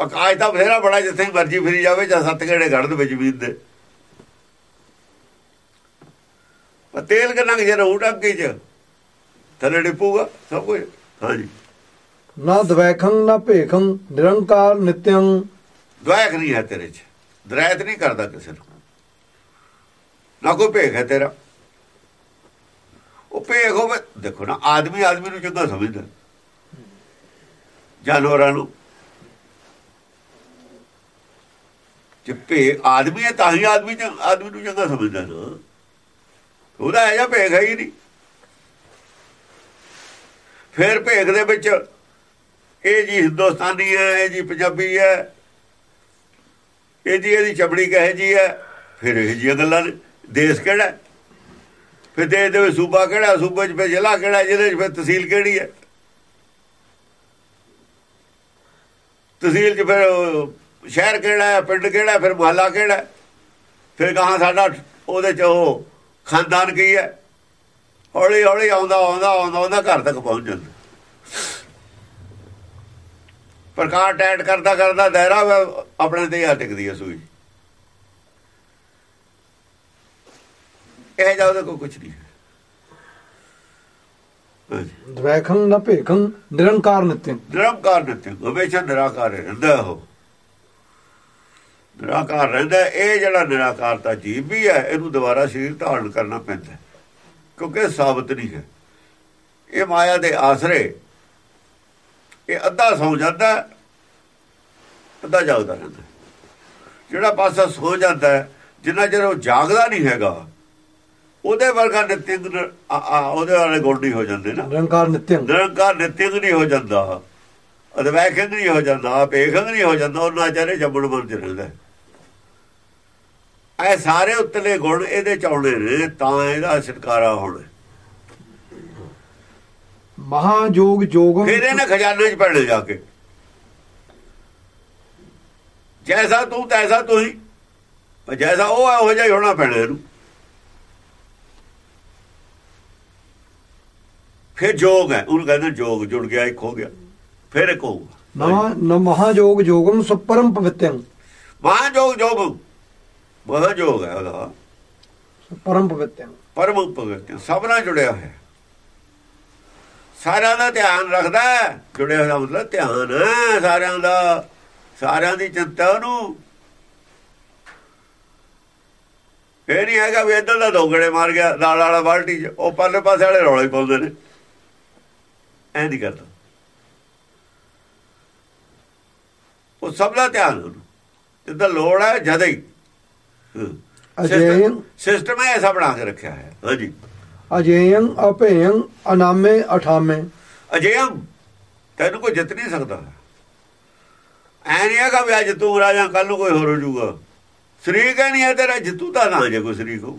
ਆਕਾਸ਼ ਤਾਂ ਬਥੇਰਾ ਬੜਾ ਜਿੱਥੇ ਮਰਜ਼ੀ ਫਿਰੀ ਜਾਵੇ ਜਾਂ ਸੱਤ ਘੜ ਦੇ ਵਿੱਚ ਵੀਰ ਦੇ। ਪਰ ਤੇਲ ਕਿੰਨਾ ਕਿ ਜਿਹੜਾ ਟੰਕੀ ਚ? ਥੱਲੇ ਡਿੱਪੂਗਾ ਸਭ ਕੁਝ। ਹਾਂਜੀ। ਨਾ ਦਵੈਖੰ ਨਾ ਭੇਖੰ ਨਿਰੰਕਾਰ ਨਿਤਯੰ। ਦਵਾਇਕ ਨਹੀਂ ਹੈ ਤੇਰੇ ਚ। ਦਰਾਇਤ ਨਹੀਂ ਕਰਦਾ ਕਿਸੇ ਨੂੰ। ਨਾ ਕੋਈ ਭੇਖ ਹੈ ਤੇਰਾ। ਉਹ ਭੇਖ ਹੋਵੇ। ਦੇਖੋ ਨਾ, ਆਦਮੀ ਆਦਮੀ ਨੂੰ ਚੰਗਾ ਸਮਝਦਾ। ਜਾਨਵਰਾਂ ਨੂੰ। ਜੇ ਭੇ, ਆਦਮੀ ਹੈ ਤਾਂ ਹੀ ਆਦਮੀ ਆਦਮੀ ਨੂੰ ਚੰਗਾ ਸਮਝਦਾ ਨਾ। ਉਹਦਾ ਹੈ ਜਾਂ ਭੇਖ ਹੈ ਹੀ ਨਹੀਂ। ਫਿਰ ਭੇਖ ਦੇ ਵਿੱਚ ਇਹ ਜੀ ਹਿੰਦੁਸਤਾਨੀ ਹੈ, ਇਹ ਜੀ ਪੰਜਾਬੀ ਹੈ, ਇਹ ਜੀ ਇਹਦੀ ਚਮੜੀ ਕਹੇ ਜੀ ਹੈ, ਫਿਰ ਇਹ ਜੀ ਗੱਲਾਂ ਨੇ। ਦੇਸ਼ ਕਿਹੜਾ ਫਿਰ ਦੇਸ਼ ਦੇ ਵਿੱਚ ਸੂਬਾ ਕਿਹੜਾ, ਸੂਬੇ 'ਚ ਫਿਰ ਜ਼ਿਲ੍ਹਾ ਕਿਹੜਾ, ਜਿਹਦੇ 'ਚ ਫਿਰ ਤਹਿਸੀਲ ਕਿਹੜੀ ਹੈ? ਤਹਿਸੀਲ 'ਚ ਫਿਰ ਸ਼ਹਿਰ ਕਿਹੜਾ ਹੈ, ਪਿੰਡ ਕਿਹੜਾ ਫਿਰ ਮੁਹੱਲਾ ਕਿਹੜਾ ਫਿਰ ਕਹਾਂ ਸਾਡਾ ਉਹਦੇ 'ਚ ਉਹ ਖਾਨਦਾਨ ਕੀ ਹੈ? ਹੌਲੀ ਹੌਲੀ ਆਉਂਦਾ ਆਉਂਦਾ ਆਉਂਦਾ ਆਉਂਦਾ ਘਰ ਤੱਕ ਪਹੁੰਚ ਜਾਂਦਾ। ਪ੍ਰਕਾਰ ਟੈਟ ਕਰਦਾ ਕਰਦਾ ਦਾਇਰਾ ਆਪਣੇ ਤੇ ਆ ਟਿਕਦੀ ਹੈ ਸੂਈ। ਇਹ ਜਾਉਦਾ ਕੋਈ ਕੁਝ ਨਹੀਂ। ਦਵੈਖੰ ਨਾ ਭੇਖੰ ਨਿਰੰਕਾਰ ਨਿਤਯੰ ਨਿਰੰਕਾਰ ਨਿਤਿ ਹਮੇਸ਼ਾ ਨਿਰਾਕਾਰ ਰਹਿੰਦਾ ਉਹ ਨਿਰਾਕਾਰ ਰਹਿੰਦਾ ਇਹ ਜਿਹੜਾ ਨਿਰਾਕਾਰਤਾ ਜੀਵ ਵੀ ਹੈ ਇਹਨੂੰ ਦੁਬਾਰਾ ਸਰੀਰ ਧਾਰਨ ਕਰਨਾ ਪੈਂਦਾ। ਕਿਉਂਕਿ ਇਹ ਸਾਬਤ ਨਹੀਂ ਹੈ ਇਹ ਮਾਇਆ ਦੇ ਆਸਰੇ ਇਹ ਅੱਧਾ ਸੌ ਜਾਂਦਾ ਅੱਧਾ ਜਾਗਦਾ ਰਹਿੰਦਾ। ਜਿਹੜਾ ਪਾਸਾ ਸੋ ਜਾਂਦਾ ਜਿੰਨਾ ਚਿਰ ਉਹ ਜਾਗਦਾ ਨਹੀਂ ਹੈਗਾ ਉਹਦੇ ਵਰਗਾ ਨਿਤਿੰਗ ਉਹਦੇ ਵਾਲੇ ਨਹੀਂ ਹੋ ਜਾਂਦੇ ਨਾ। ਨਿਰੰਕਾਰ ਨਿਤਯੰ ਨਿਰੰਕਾਰ ਨਿਤਿੰਗ ਨਹੀਂ ਹੋ ਜਾਂਦਾ। ਅਦਵੈਖੰਗ ਨਹੀਂ ਹੋ ਜਾਂਦਾ ਭੇਖੰਗ ਨਹੀਂ ਹੋ ਜਾਂਦਾ ਉਹਨਾਂ ਚਾਰੇ ਜੰਮਣ ਮਨ ਚ ਰਹਿੰਦਾ। ਇਹ ਸਾਰੇ ਉਤਲੇ ਗੁਣ ਇਹਦੇ ਚ ਆਉਣੇ ਨੇ ਤਾਂ ਇਹਦਾ ਛਟਕਾਰਾ ਹੋਣਾ। ਮਹਾਜੋਗ ਜੋਗੰ ਫਿਰ ਇਹਨੇ ਖਜ਼ਾਨੇ ਚ ਪੈਣੇ ਜਾ ਕੇ। ਜੈਸਾ ਤੂੰ ਤੈਸਾ ਤੂੰ ਹੀ ਜੈਸਾ ਉਹ ਹੈ ਉਹ ਜਿਹਾ ਹੀ ਹੋਣਾ ਪੈਣਾ ਇਹਨੂੰ। ਫਿਰ ਜੋਗ ਹੈ। ਉਹਨੂੰ ਕਹਿੰਦੇ ਜੋਗ ਜੁੜ ਗਿਆ ਇੱਕ ਹੋ ਗਿਆ। ਫਿਰ ਇੱਕ ਹੋਊਗਾ। ਨ ਮਹਾਜੋਗ ਜੋਗੰ ਸੁਪਰਮ ਪਵਿੱਤਯੰ ਮਹਾਜੋਗ ਜੋਗ। ਮਹਾਜੋਗ ਹੈ ਉਹਦਾ। ਪਰਮ ਪਵਿੱਤਯੰ ਪਰਮ ਭਗਤ ਸਭ ਨਾਲ ਜੁੜਿਆ ਹੋਇਆ। ਸਾਰਿਆਂ ਦਾ ਧਿਆਨ ਰੱਖਦਾ। ਜੁੜਿਆ ਹੋਇਆ ਮਤਲਬ ਧਿਆਨ ਹੈ ਸਾਰਿਆਂ ਦਾ। ਸਾਰਿਆਂ ਦੀ ਚਿੰਤਾ ਉਹਨੂੰ। ਇਹ ਨਹੀਂ ਹੈਗਾ ਵੀ ਇੱਧਰ ਦਾ ਦੋਗੜੇ ਮਾਰ ਗਿਆ ਨਾਲ ਵਾਲਾ ਬਾਲਟੀ 'ਚ ਉਹ ਪਰਲੇ ਪਾਸੇ ਵਾਲੇ ਰੌਲੇ ਪਾਉਂਦੇ ਨੇ। ਐ ਨਹੀਂ ਕਰਦਾ ਉਹ ਸਭ ਦਾ ਧਿਆਨ ਉਹਨੂੰ ਜਿੱਦਾਂ ਲੋੜ ਹੈ ਜਦ ਹੀ। ਸਿਸਟਮ ਐਸਾ ਬਣਾ ਕੇ ਰੱਖਿਆ ਹੈ। ਹਾਂਜੀ। ਅਜੇਯੰ ਅਭੇਯੰ ਅਨਾਮੇ ਅਠਾਮੇ। ਅਜੇਯੰ ਤੈਨੂੰ ਕੋਈ ਜਿੱਤ ਨਹੀਂ ਸਕਦਾ। ਐ ਨਹੀਂ ਹੈਗਾ ਵੀ ਅੱਜ ਤੂੰ ਰਾਜਾ ਕੱਲ ਨੂੰ ਕੋਈ ਹੋਰ ਹੋ ਜਾਊਗਾ। ਸ਼ਰੀਕ ਹੈ ਨਹੀਂ ਹੈ ਤੇਰਾ ਜਿੱਤੂ ਤਾਂ ਨਾ ਜੇ ਕੋਈ ਸ਼ਰੀਕ ਹੋ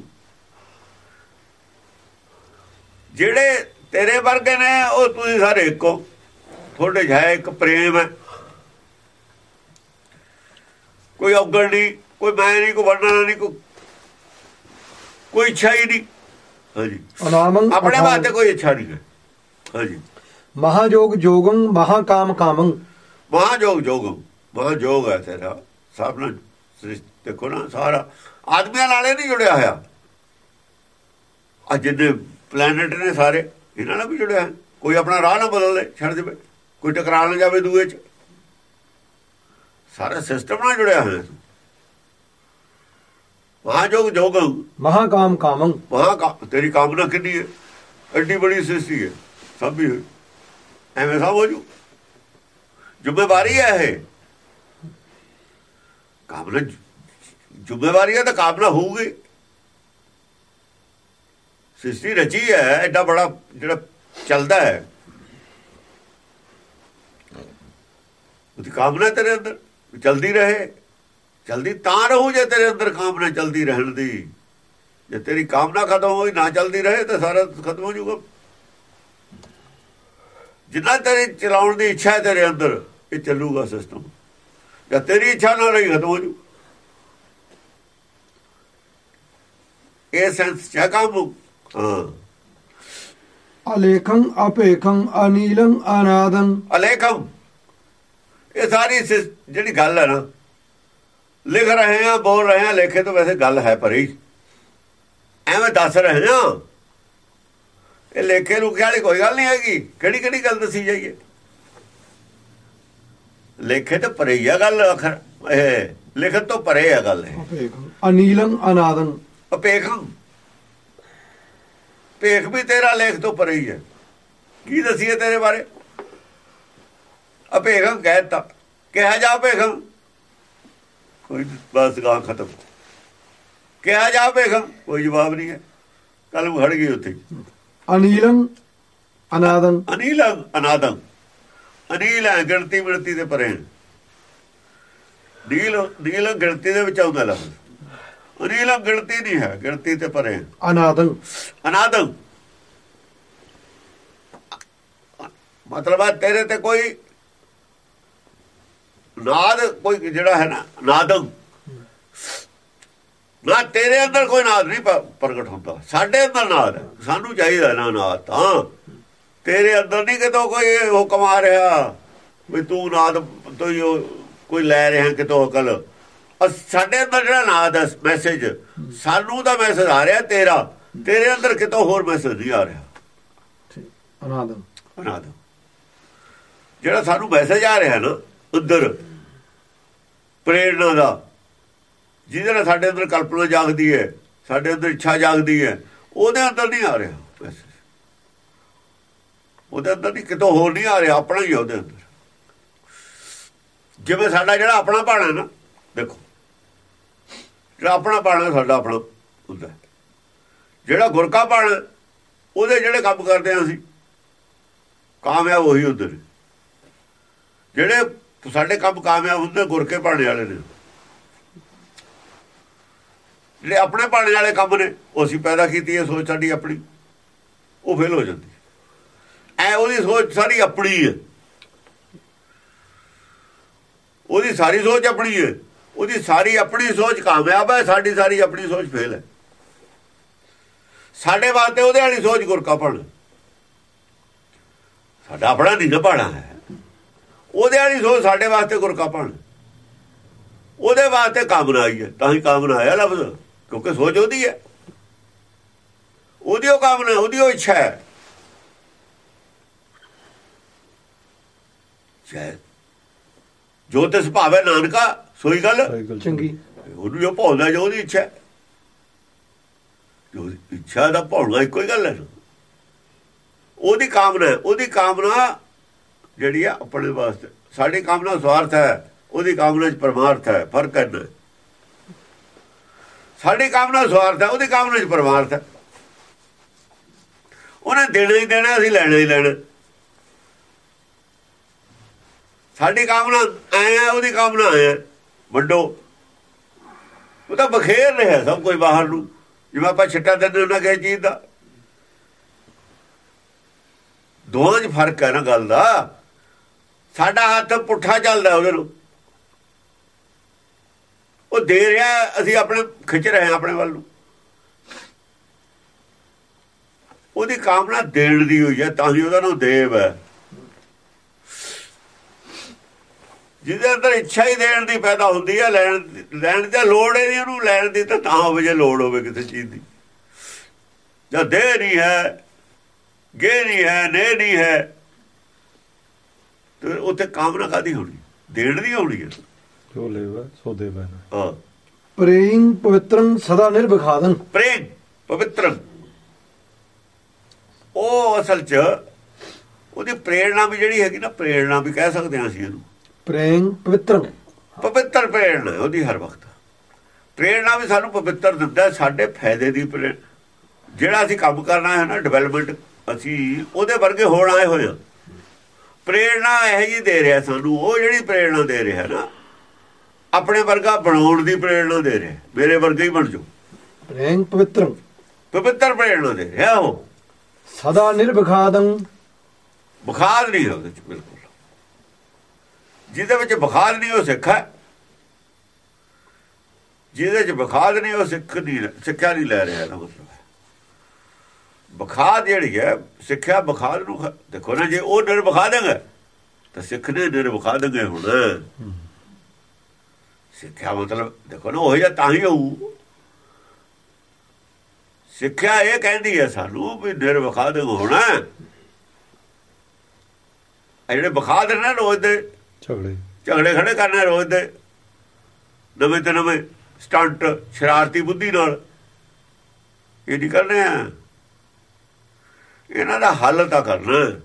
ਜਿਹੜੇ ਤੇਰੇ ਵਰਗੇ ਨੇ ਉਹ ਤੁਸੀਂ ਸਾਰੇ ਇੱਕੋ। ਤੁਹਾਡੇ ਜਿਹਾ ਇੱਕ ਪ੍ਰੇਮ। ਹੈ ਕੋਈ ਔਗਣ ਨਹੀਂ ਕੋਈ ਮੈਂ ਨਹੀਂ ਕੋਈ ਵਰਣਨਾ ਨਹੀਂ ਕੋਈ ਕੋਈ ਇੱਛਾ ਹੀ ਨਹੀਂ। ਹਾਂਜੀ। ਅਨਾਮੰ ਆਪਣੇ ਅਠਾਮੰ। ਵਾਸਤੇ ਕੋਈ ਇੱਛਾ ਨਹੀਂ ਹੈ। ਹਾਂਜੀ। ਮਹਾਜੋਗ ਜੋਗੰ ਮਹਾਕਾਮ ਕਾਮੰ। ਮਹਾਜੋਗ ਜੋਗਮ ਮਹਾਜੋਗ ਹੈ ਤੇਰਾ। ਸਭ ਨਾਲ ਸ੍ਰਿਸ਼ਟੀ ਦੇਖੋ ਨਾ ਸਾਰਾ ਆਦਮੀਆਂ ਨਾਲੇ ਨਹੀਂ ਜੁੜਿਆ ਹੋਇਆ। ਜਿੰਨੇ ਪਲੈਨਟ ਨੇ ਸਾਰੇ। ਇਹਨਾਂ ਨਾਲ ਵੀ ਜੁੜਿਆ ਕੋਈ ਆਪਣਾ ਰਾਹ ਨਾ ਬਦਲ ਲੈ ਛੱਡ ਦੇਵੇ। ਕੋਈ ਟਕਰਾ ਨਾ ਜਾਵੇ ਦੂਏ ਚ। ਸਾਰਾ ਸਿਸਟਮ ਨਾਲ ਜੁੜਿਆ ਹੋਇਆ ਹੈ ਮਹਾਜੋਗ ਜੋਗਮ ਮਹਾਕਾਮ ਕਾਮੰ। ਵਹਾਂ ਕਾ ਤੇਰੀ ਕਾਮਨਾ ਕਿੰਨੀ ਹੈ? ਐਡੀ ਬੜੀ ਸ੍ਰਿਸ਼ਟੀ ਹੈ। ਸਭ ਵੀ। ਐਵੇਂ ਸਭ ਹੋ ਜੂ। ਜ਼ਿੰਮੇਵਾਰੀ ਹੈ ਇਹ। ਕਾਮਨਾ ਜ਼ਿੰਮੇਵਾਰੀ ਹੈ ਤਾਂ ਕਾਮਨਾ ਹੋਊਗੀ। ਸ੍ਰਿਸ਼ਟੀ ਰਚੀ ਹੈ, ਐਡਾ ਬੜਾ ਜਿਹੜਾ ਚੱਲਦਾ ਹੈ। ਉਹਦੀ ਕਾਮਨਾ ਤੇਰੇ ਅੰਦਰ, ਵੀ ਚਲਦੀ ਰਹੇ। ਚਲਦੀ ਤਾਂ ਰਹੂ ਜੇ ਤੇਰੇ ਅੰਦਰ ਕਾਮਨਾ ਚਲਦੀ ਰਹਿਣ ਦੀ। ਜੇ ਤੇਰੀ ਕਾਮਨਾ ਖਤਮ ਹੋਈ, ਨਾ ਚਲਦੀ ਰਹੇ, ਤਾਂ ਸਾਰਾ ਖਤਮ ਹੋ ਜਾਊਗਾ। ਜਿੰਨਾ ਤੇਰੀ ਚਲਾਉਣ ਦੀ ਇੱਛਾ ਹੈ ਤੇਰੇ ਅੰਦਰ, ਇਹ ਚੱਲੂਗਾ ਸਿਸਟਮ ਜਾਂ ਤੇਰੀ ਇੱਛਾ ਨਾ ਰਹੀ ਖਤਮ ਹੋ ਜੂ ਇਹ ਸੈਂਸ ਚ ਕੰਮ। ਹਾਂ। ਅਲੇਖੰ ਅਪੇਖੰ ਅਨੀਲੰ ਅਨਾਦੰ। ਅਲੇਖਮ ਇਹ ਸਾਰੀ ਜਿਹੜੀ ਗੱਲ ਹੈ ਨਾ ਲਿਖ ਰਹੇ ਆ ਬੋਲ ਰਹੇ ਆ ਲੇਖੇ ਤੋਂ ਵੈਸੇ ਗੱਲ ਹੈ ਪਰੀ ਐਵੇਂ ਦੱਸ ਰਹੇ ਆ ਇਹ ਲੇਖੇ ਲੁਕੇ ਵਾਲੀ ਕੋਈ ਗੱਲ ਨਹੀਂ ਹੈਗੀ। ਕਿਹੜੀ ਕਿਹੜੀ ਗੱਲ ਦੱਸੀ ਜਾਈਏ? ਲੇਖੇ ਤੋਂ ਪਰੇ ਹੀ ਆ ਗੱਲ ਅਖਰ ਇਹ ਲਿਖਤ ਤੋਂ ਪਰੇ ਆ ਗੱਲ ਇਹ। ਅਪੇਖੰ ਅਨੀਲੰ ਅਨਾਦੰ। ਅਪੇਖਮ ਪੇਖ ਵੀ ਤੇਰਾ ਲੇਖ ਤੋਂ ਪਰੇ ਹੀ ਹੈ। ਕੀ ਦਸੀਏ ਤੇਰੇ ਬਾਰੇ? ਅਪੇਖਮ ਕਹਿਤਾ। ਕਿਹਾ ਜਾ ਅਪੇਖਮ ਕੋਈ ਬਸ ਗਾ ਖਤਮ। ਕਿਹਾ ਜਾ ਅਪੇਖਮ ਕੋਈ ਜਵਾਬ ਨਹੀਂ ਹੈ। ਕਲਮ ਖੜ ਗਈ ਉੱਥੇ। ਅਨੀਲੰ ਅਨਾਦੰ। ਅਨੀਲ ਅਨਾਦਮ ਅਨੀਲ ਹੈ ਗਿਣਤੀ ਮਿਣਤੀ ਦੇ ਪਰੇ ਨੀਲ ਨੀਲ ਗਿਣਤੀ ਦੇ ਵਿੱਚ ਆਉਂਦਾ ਲਫ਼ਜ਼। ਅਨੀਲ ਗਿਣਤੀ ਨਹੀਂ ਹੈ ਗਿਣਤੀ ਤੇ ਪਰੇ। ਅਨਾਦੰ। ਅਨਾਦਮ ਮਤਲਬ ਹੈ ਤੇਰੇ ਤੇ ਕੋਈ ਨਾਦ ਕੋਈ ਜਿਹੜਾ ਹੈ ਨਾ ਨਾਦਮ ਨਾ ਤੇਰੇ ਅੰਦਰ ਕੋਈ ਨਾਦ ਨਹੀਂ ਪ੍ਰਗਟ ਹੁੰਦਾ। ਸਾਡੇ ਅੰਦਰ ਨਾਦ ਸਾਨੂੰ ਚਾਹੀਦਾ ਨਾ ਨਾਦ ਤਾਂ। ਤੇਰੇ ਅੰਦਰ ਨਹੀਂ ਕਿਤੋਂ ਕੋਈ ਹੁਕਮ ਆ ਰਿਹਾ ਵੀ ਤੂੰ ਨਾਦ ਤੋਂ ਕੋਈ ਲੈ ਰਿਹਾ ਕਿਤੋਂ ਅਕਲ। ਸਾਡੇ ਅੰਦਰ ਜਿਹੜਾ ਨਾਦ ਹੈ ਮੈਸੇਜ ਸਾਨੂੰ ਦਾ ਮੈਸੇਜ ਆ ਰਿਹਾ ਤੇਰਾ ਤੇਰੇ ਅੰਦਰ ਕਿਤੋਂ ਹੋਰ ਮੈਸੇਜ ਨਹੀਂ ਆ ਰਿਹਾ। ਅਨਾਦੰ ਅਨਾਦ ਜਿਹੜਾ ਸਾਨੂੰ ਮੈਸੇਜ ਆ ਰਿਹਾ ਨਾ ਅੰਦਰ ਪ੍ਰੇਰਣਾ ਦਾ ਜਿਹਦੇ ਨਾਲ ਸਾਡੇ ਅੰਦਰ ਕਲਪਨਾ ਜਾਗਦੀ ਹੈ ਸਾਡੇ ਅੰਦਰ ਇੱਛਾ ਜਾਗਦੀ ਹੈ ਉਹਦੇ ਅੰਦਰ ਨਹੀਂ ਆ ਰਿਹਾ ਮੈਸੇਜ ਉਹਦੇ ਅੰਦਰ ਨਹੀਂ ਕਿਤੋਂ ਹੋਰ ਨਹੀਂ ਆ ਰਿਹਾ ਆਪਣਾ ਹੀ ਉਹਦੇ ਅੰਦਰ। ਜਿਵੇਂ ਸਾਡਾ ਜਿਹੜਾ ਆਪਣਾ ਬਾਣਾ ਨਾ ਦੇਖੋ। ਜਿਹੜਾ ਆਪਣਾ ਬਾਣਾ ਸਾਡਾ ਆਪਣਾ ਹੁੰਦਾ। ਹੈ। ਜਿਹੜਾ ਗੁਰਕਾ ਬਾਣਾ ਉਹਦੇ ਜਿਹੜੇ ਕੰਮ ਕਰਦੇ ਆ ਅਸੀਂ, ਕਾਮਯਾਬ ਉਹੀ ਹੁੰਦੇ ਨੇ। ਜਿਹੜੇ ਸਾਡੇ ਕੰਮ ਕਾਮਯਾਬ ਹੁੰਦੇ ਗੁਰ ਕੇ ਬਾਣੇ ਵਾਲੇ ਨੇ। ਜਿਹੜੇ ਆਪਣੇ ਬਾਣੇ ਵਾਲੇ ਕੰਮ ਨੇ, ਉਹ ਅਸੀਂ ਪੈਦਾ ਕੀਤੀ ਹੈ, ਸੋਚ ਸਾਡੀ ਆਪਣੀ, ਉਹ ਫੇਲ ਹੋ ਜਾਂਦੀ ਐ ਉਹਦੀ ਸੋਚ ਸਾਰੀ ਆਪਣੀ ਹੈ। ਉਹਦੀ ਸਾਰੀ ਸੋਚ ਆਪਣੀ ਹੈ। ਉਹਦੀ ਸਾਰੀ ਆਪਣੀ ਸੋਚ ਕਾਮਯਾਬ ਹੈ, ਸਾਡੀ ਸਾਰੀ ਆਪਣੀ ਸੋਚ ਫੇਲ ਹੈ। ਸਾਡੇ ਵਾਸਤੇ ਉਹਦੇ ਵਾਲੀ ਸੋਚ ਗੁਰਕਾ ਪੜਨ ਸਾਡਾ ਆਪਣਾ ਨਹੀਂ ਨਾ ਪਾਣਾ ਹੈ। ਉਹਦੇ ਵਾਲੀ ਸੋਚ ਸਾਡੇ ਵਾਸਤੇ ਗੁਰਕਾ ਪੜਨ ਉਹਦੇ ਵਾਸਤੇ ਕਾਮਨਾ ਆਈ ਹੈ। ਤਾਂ ਹੀ ਕਾਮਨਾ ਆਇਆ ਲਫ਼ਜ਼, ਕਿਉਂਕਿ ਸੋਚ ਉਹਦੀ ਹੈ। ਉਹਦੀ ਉਹ ਕਾਮਨਾ, ਉਹਦੀ ਉਹ ਇੱਛਾ ਹੈ। ਸ਼ਾਇਦ ਜੋ ਤਿਸ ਭਾਵੇ ਨਾਨਕਾ ਸੋਈ ਗੱਲ? ਚੰਗੀ। ਉਹਨੂੰ ਜੋ ਭਾਉਂਦਾ ਜੋ ਉਹਦੀ ਇੱਛਾ। ਜੋ ਇੱਛਾ ਦਾ ਇੱਕੋ ਹੀ ਗੱਲ ਹੈ। ਨਾ। ਉਹਦੀ ਕਾਮਨਾ ਉਹਦੀ ਕਾਮਨਾ ਜਿਹੜੀ ਆ ਆਪਣੇ ਵਾਸਤੇ। ਸਾਡੀ ਕਾਮਨਾ ਸਵਾਰਥ ਹੈ। ਉਹਦੀ ਕਾਮਨਾ ਚ ਪਰਮਾਰਥ ਹੈ। ਫ਼ਰਕ ਹੈ ਨਾ। ਸਾਡੀ ਕਾਮਨਾ ਸਵਾਰਥ ਹੈ। ਉਹਦੀ ਕਾਮਨਾ ਚ ਪਰਮਾਰਥ ਹੈ। ਉਹਨੇ ਦੇਣਾ ਹੀ ਦੇਣਾ ਅਸੀਂ ਲੈਣਾ ਹੀ ਲੈਣਾ। ਸਾਡੀ ਕਾਮਨਾ ਐ ਹੈ ਉਹਦੀ ਕਾਮਨਾ ਹੈ। ਵੱਡੋ। ਉਹ ਤਾਂ ਬਖੇਰ ਰਿਹਾ ਸਭ ਕੁਝ ਬਾਹਰ ਨੂੰ। ਜਿਵੇਂ ਆਪਾਂ ਛਿੱਟਾ ਦਿੰਦੇ ਉਹਨਾਂ ਕਿਸੇ ਚੀਜ਼ ਦਾ। ਦੋਵਾਂ 'ਚ ਫ਼ਰਕ ਹੈ ਨਾ ਗੱਲ ਦਾ। ਸਾਡਾ ਹੱਥ ਪੁੱਠਾ ਚੱਲਦਾ ਉਹਦੇ ਨੂੰ ਉਹ ਦੇ ਰਿਹਾ ਅਸੀਂ ਆਪਣੇ ਖਿੱਚ ਰਹੇ ਹਾਂ ਆਪਣੇ ਵੱਲ ਨੂੰ। ਉਹਦੀ ਕਾਮਨਾ ਦੇਣ ਦੀ ਹੋਈ ਹੈ, ਤਾਂ ਹੀ ਉਹਦਾ ਨਾਮ ਦੇਵ ਹੈ। ਜਿਹਦੇ ਅੰਦਰ ਇੱਛਾ ਹੀ ਦੇਣ ਦੀ ਪੈਦਾ ਹੁੰਦੀ ਹੈ ਲੈਣ ਲੈਣ ਦੀ ਲੋੜ ਹੀ ਨਹੀਂ ਉਹਨੂੰ ਲੈਣ ਦੀ ਤਾਂ ਤਾਂ ਹੋਵੇ ਜੇ ਲੋੜ ਹੋਵੇ ਕਿਸੇ ਚੀਜ਼ ਦੀ। ਜਦ ਦੇ ਨਹੀਂ ਹੈ ਗੇ ਨਹੀਂ ਹੈ ਨੇ ਨਹੀਂ ਹੈ ਤੇ ਉੱਥੇ ਕਾਮਨਾ ਕਾਦੀ ਹੋਣੀ? ਦੇਣ ਦੀ ਹੋਣੀ ਹੈ। ਜੋ ਲੈਵਾ ਸੋ ਦੇਵਾ ਹਾਂ। ਪ੍ਰੇਇੰ ਪਵਿੱਤਰੰ ਸਦਾ ਨਿਰਵਿਖਾਦੰ। ਪ੍ਰੇਮ ਪਵਿੱਤਰ। ਉਹ ਅਸਲ ਚ ਉਹਦੀ ਪ੍ਰੇਰਣਾ ਵੀ ਜਿਹੜੀ ਹੈਗੀ ਨਾ ਪ੍ਰੇਰਣਾ ਵੀ ਕਹਿ ਸਕਦੇ ਹਾਂ ਅਸੀਂ ਇਹਨੂੰ। ਪ੍ਰੇਇੰ ਪਵਿੱਤਰੰ ਪਵਿੱਤਰ ਪ੍ਰੇਰਣਾ ਉਹਦੀ ਹਰ ਵਕਤ। ਪ੍ਰੇਰਣਾ ਵੀ ਸਾਨੂੰ ਪਵਿੱਤਰ ਦਿੰਦਾ ਸਾਡੇ ਫਾਇਦੇ ਦੀ ਜਿਹੜਾ ਅਸੀਂ ਕੰਮ ਕਰਨਾ ਹੈ ਨਾ ਡਿਵੈਲਪਮੈਂਟ ਅਸੀਂ ਉਹਦੇ ਵਰਗੇ ਹੋਣ ਆਏ ਹੋਏ ਹਾਂ। ਪ੍ਰੇਰਣਾ ਇਹ ਜੀ ਦੇ ਰਿਹਾ ਸਾਨੂੰ ਉਹ ਜਿਹੜੀ ਪ੍ਰੇਰਣਾ ਦੇ ਰਿਹਾ ਨਾ ਆਪਣੇ ਵਰਗਾ ਬਣਾਉਣ ਦੀ ਪ੍ਰੇਰਣਾ ਦੇ ਰਿਹਾ। ਮੇਰੇ ਵਰਗਾ ਹੀ ਬਣ ਜਾਓ। ਪ੍ਰੇਇੰ ਪਵਿੱਤਰੰ ਪਵਿੱਤਰ ਪ੍ਰੇਰਣਾ ਦੇ ਰਿਹਾ ਉਹ। ਸਦਾ ਨਿਰਵਿਖਾਦੰ ਬੁਖਾਰ ਨਹੀਂ ਉਹਦੇ ਚ ਬਿਲਕੁਲ। ਜਿਹਦੇ ਵਿੱਚ ਬੁਖਾਰ ਨਹੀਂ, ਉਹ ਸਿੱਖ ਹੈ। ਜਿਹਦੇ ਵਿੱਚ ਬੁਖਾਰ ਨਹੀਂ, ਉਹ ਸਿੱਖ ਨਹੀਂ, ਸਿੱਖਿਆ ਨਹੀਂ ਲੈ ਰਿਹਾ ਇਹਦਾ ਮਤਲਬ ਹੈ ਜਿਹੜੀ ਹੈ, ਸਿੱਖਿਆ ਬੁਖਾਰ ਨੂੰ ਖ- ਦੇਖੋ ਨਾ, ਜੇ ਉਹ ਨਿਰ ਬੁਖਾ ਤਾਂ ਸਿੱਖ ਨੇ ਨਿਰ ਬੁਖਾ ਹੁਣ। ਸਿੱਖਿਆ ਮਤਲਬ, ਦੇਖੋ ਨਾ, ਉਹ ਜਾਂ ਤਾਂ ਹੀ ਹੋਊ। ਸਿੱਖਿਆ ਇਹ ਕਹਿੰਦੀ ਹੈ ਸਾਨੂੰ ਵੀ ਨਿਰਵਖਾਦ ਹੋਣਾ। ਜਿਹੜੇ ਬੁਖਾ ਦੇ ਰੋਜ਼ ਦੇ ਝਗੜੇ। ਝਗੜੇ ਖੜੇ ਕਰਨੇ ਰੋਜ਼ ਦੇ। ਨਵੇਂ ਤੇ ਨਵੇਂ ਸਟੰਟ, ਸ਼ਰਾਰਤੀ ਬੁੱਧੀ ਨਾਲ। ਇਹ ਨਹੀਂ ਕਰਨੇ ਆ। ਇਹਨਾਂ ਦਾ ਹੱਲ ਤਾਂ ਕਰਨਾ।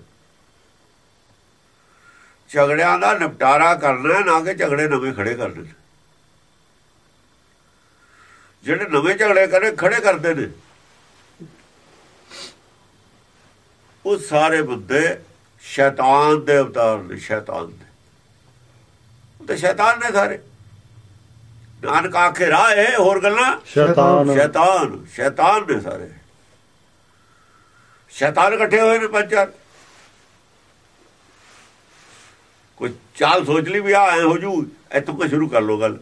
ਝਗੜਿਆਂ ਦਾ ਨਿਪਟਾਰਾ ਕਰਨਾ, ਨਾ ਕਿ ਝਗੜੇ ਨਵੇਂ ਖੜੇ ਕਰਨੇ। ਨੇ। ਜਿਹੜੇ ਨਵੇਂ ਝਗੜੇ ਕਰੇ, ਖੜੇ ਕਰਦੇ ਨੇ। ਉਹ ਸਾਰੇ ਬੰਦੇ ਸ਼ੈਤਾਨ ਦੇ ਅਵਤਾਰ ਨੇ, ਸ਼ੈਤਾਨ ਦੇ। ਤਾਂ ਸ਼ੈਤਾਨ ਨੇ ਸਾਰੇ। ਨਾਨਕ ਆਖੇ ਰਾਹ ਹੈ ਹੋਰ ਗੱਲਾਂ? ਸ਼ੈਤਾਨ। ਸ਼ੈਤਾਨ ਸ਼ੈਤਾਨ ਨੇ ਸਾਰੇ। ਸ਼ੈਤਾਨ ਇਕੱਠੇ ਹੋਏ ਨੇ ਪੰਜ ਚਾਰ। ਕੋਈ ਚਾਲ ਸੋਚ ਲਈ ਵੀ ਆ ਐ ਹੋ ਜੂ ਇੱਥੋਂ ਕੋ ਸ਼ੁਰੂ ਕਰ ਲੋ ਗੱਲ।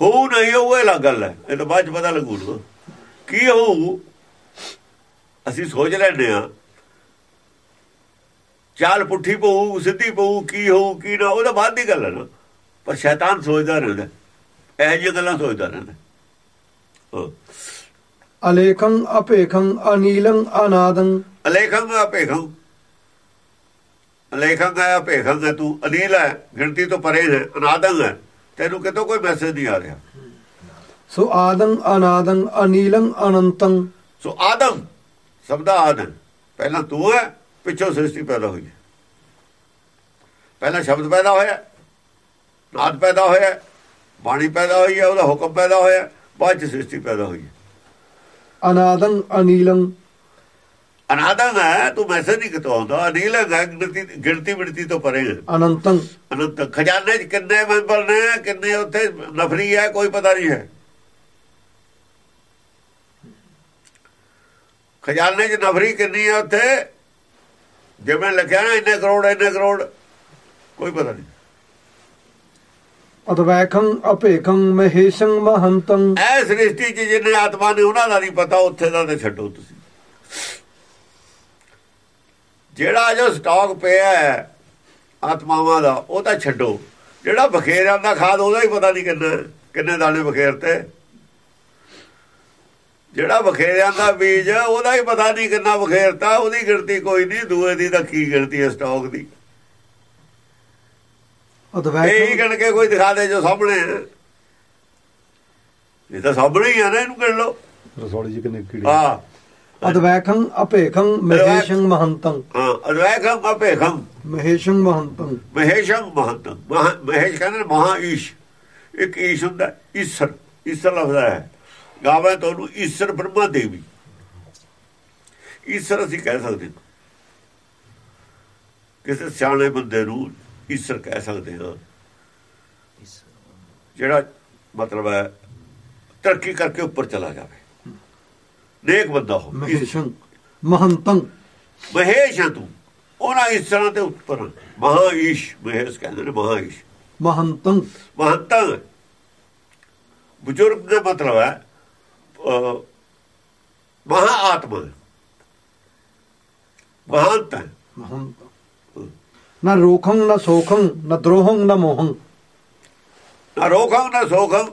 ਹੋਊ ਨਹੀਂ ਇਹ ਲੱਗ ਗੱਲ ਹੈ। ਇਹ ਤਾਂ ਬਾਅਦ ਚ ਪਤਾ ਲੱਗੂ ਕੀ ਹੋਊ? ਅਸੀਂ ਸੋਚ ਲੈਂਦੇ ਆ ਚਾਲ ਪੁੱਠੀ ਪਊ ਸਿੱਧੀ ਪਊ ਕੀ ਹੋਊ ਕੀ ਨਾ ਉਹਦਾ ਬਾਅਦ ਦੀ ਗੱਲ ਹੈ ਨਾ। ਪਰ ਸ਼ੈਤਾਨ ਸੋਚਦਾ ਰਹਿੰਦਾ ਇਹੋ ਜਿਹੀਆਂ ਗੱਲਾਂ ਸੋਚਦਾ ਰਹਿੰਦਾ। ਅਲੇਖੰ ਅਪੇਖੰ ਅਨੀਲੰ ਅਨਾਦੰ। ਅਲੇਖੰ ਅਪੇਖੰ। ਅਲੇਖੰ ਹੈ ਅਪੇਖੰ ਹੈ ਤੂੰ ਅਨੀਲ ਹੈ ਗਿਣਤੀ ਤੋਂ ਪਰੇ ਹੈ ਅਨਾਦੰ ਹੈ। ਤੈਨੂੰ ਕਿਤੋਂ ਕੋਈ ਮੈਸੇਜ ਨਹੀਂ ਆ ਰਿਹਾ। ਸੋ ਆਦੰ ਅਨਾਦੰ ਅਨੀਲੰ ਅਨੰਤੰ। ਸੋ ਆਦਮ ਸਭ ਦਾ ਆਦਮ ਪਹਿਲਾਂ ਤੂੰ ਹੈ ਪਿੱਛੋਂ ਸ੍ਰਿਸ਼ਟੀ ਪੈਦਾ ਹੋਈ ਪਹਿਲਾਂ ਸ਼ਬਦ ਪੈਦਾ ਹੋਇਆ ਨਾਦ ਪੈਦਾ ਹੋਇਆ ਬਾਣੀ ਪੈਦਾ ਹੋਈ ਹੈ ਉਹਦਾ ਹੁਕਮ ਪੈਦਾ ਹੋਇਆ ਬਾਅਦ ਚ ਸ੍ਰਿਸ਼ਟੀ ਪੈਦਾ ਹੋਈ ਅਨਾਦੰ ਅਨੀਲੰ। ਅਨਾਦੰ ਹੈ ਤੂੰ ਮੈਸੇਜ ਨਹੀਂ ਕਿਤੋਂ ਆਉਂਦਾ ਅਨੀਲ ਹੈ ਗਿਣਤੀ ਗਿਣਤੀ ਤੋਂ ਪਰੇ ਅਨੰਤੰ। ਅਨੰਤ ਖਜ਼ਾਨੇ 'ਚ ਕਿੰਨੇ ਮੈਂਬਰ ਨੇ ਕਿੰਨੇ ਉੱਥੇ ਨਫਰੀ ਹੈ ਕੋਈ ਪਤਾ ਨਹੀਂ ਹੈ। ਖਜ਼ਾਨੇ 'ਚ ਨਫਰੀ ਕਿੰਨੀ ਹੈ ਉੱਥੇ? ਜਿਵੇਂ ਲਿਖਿਆ ਨਾ ਇੰਨੇ ਕਰੋੜ ਇੰਨੇ ਕਰੋੜ ਕੋਈ ਪਤਾ ਨਹੀਂ। ਅਦਵੈਖੰ ਅਪੇਖੰ ਮਹੇਸ਼ੰ ਮਹੰਤੰ। ਐ ਸ੍ਰਿਸ਼ਟੀ 'ਚ ਜਿੰਨੇ ਆਤਮਾ ਨੇ ਉਹਨਾਂ ਦਾ ਨਹੀਂ ਪਤਾ ਉੱਥੇ ਦਾ ਤੇ ਛੱਡੋ ਤੁਸੀਂ। ਜਿਹੜਾ ਜੋ ਸਟਾਕ ਪਿਆ ਹੈ ਆਤਮਾਵਾਂ ਦਾ ਉਹ ਤਾਂ ਛੱਡੋ। ਜਿਹੜਾ ਬਖੇਰਿਆਂ ਦਾ ਖਾਦ ਉਹਦਾ ਹੀ ਪਤਾ ਨਹੀਂ ਕਿੰਨੇ ਕਿੰਨੇ ਦਾਣੇ ਬਖੇਰਤੇ। ਜਿਹੜਾ ਬਖੇਰਿਆਂ ਦਾ ਬੀਜ ਉਹਦਾ ਹੀ ਪਤਾ ਨਹੀਂ ਕਿੰਨਾ ਬਖੇਰਤਾ ਉਹਦੀ ਗਿਣਤੀ ਕੋਈ ਨਹੀਂ ਦੂਏ ਦੀ ਤਾਂ ਕੀ ਗਿਣਤੀ ਹੈ ਸਟਾਕ ਦੀ। ਇਹ ਅਦਵੈਖੰ ਗਿਣ ਕੇ ਕੋਈ ਦਿਖਾ ਦੇ ਜੋ ਸਾਹਮਣੇ ਇਹ ਤਾਂ ਸਾਹਮਣੇ ਹੀ ਆ ਨਾ ਇਹਨੂੰ ਗਿਣ ਲਓ। ਰਸੌਲੀ ਜੀ ਕਿੰਨੇ ਕੀੜੇ ਹਾਂ। ਅਦਵੈਖੰ ਅਪੇਖੰ ਮਹੇਸ਼ੰ ਮਹੰਤੰ। ਹਾਂ ਅਦਵੈਖਮ ਅਪੇਖਮ ਮਹੇਸ਼ੰ ਮਹੰਤੰ। ਮਹੇਸ਼ੰ ਮਹੰਤ। ਮਹਾ- ਮਹੇਸ਼ ਕਹਿੰਦੇ ਮਹਾ ਈਸ਼ ਇੱਕ ਈਸ਼ ਹੁੰਦਾ ਈਸ਼ਰ। ਈਸ਼ਰ ਲਫ਼ਜ਼ ਹੈ। ਗਾਵੇ ਤੁਹਾਨੂੰ ਈਸ਼ਰ ਬ੍ਰਹਮਾ ਦੇਵੀ। ਈਸ਼ਰ ਅਸੀਂ ਕਹਿ ਸਕਦੇ ਹਾਂ। ਕਿਸੇ ਸਿਆਣੇ ਬੰਦੇ ਨੂੰ ਈਸ਼ਰ ਕਹਿ ਸਕਦੇ ਹਾਂ। ਜਿਹੜਾ ਮਤਲਬ ਹੈ ਤਰੱਕੀ ਕਰਕੇ ਉੱਪਰ ਚਲਾ ਜਾਵੇ। ਨੇਕ ਬੰਦਾ ਹੋ ਮਹੇਸ਼ੰ ਮਹੰਤੰ। ਮਹੇਸ਼ ਤੂੰ। ਉਹਨਾਂ ਈਸ਼ਰਾਂ ਦੇ ਉੱਪਰ ਮਹਾ ਈਸ਼ ਮਹੇਸ਼ ਕਹਿੰਦੇ ਨੇ ਮਹਾ ਈਸ਼ ਮਹੰਤੰ। ਮਹੰਤਾ। ਬਜ਼ੁਰਗ ਦਾ ਮਤਲਬ ਹੈ ਮਹਾ ਆਤਮਾ ਮਹੰਤ। ਮਹੰਤ। ਨਾ ਰੋਖੰ ਨਾ ਸੋਖੰ ਨਾ ਦਰੋਹੰ ਨਾ ਮੋਹੰ। ਨਾ ਰੋਖੰ ਨਾ ਸੋਖੰ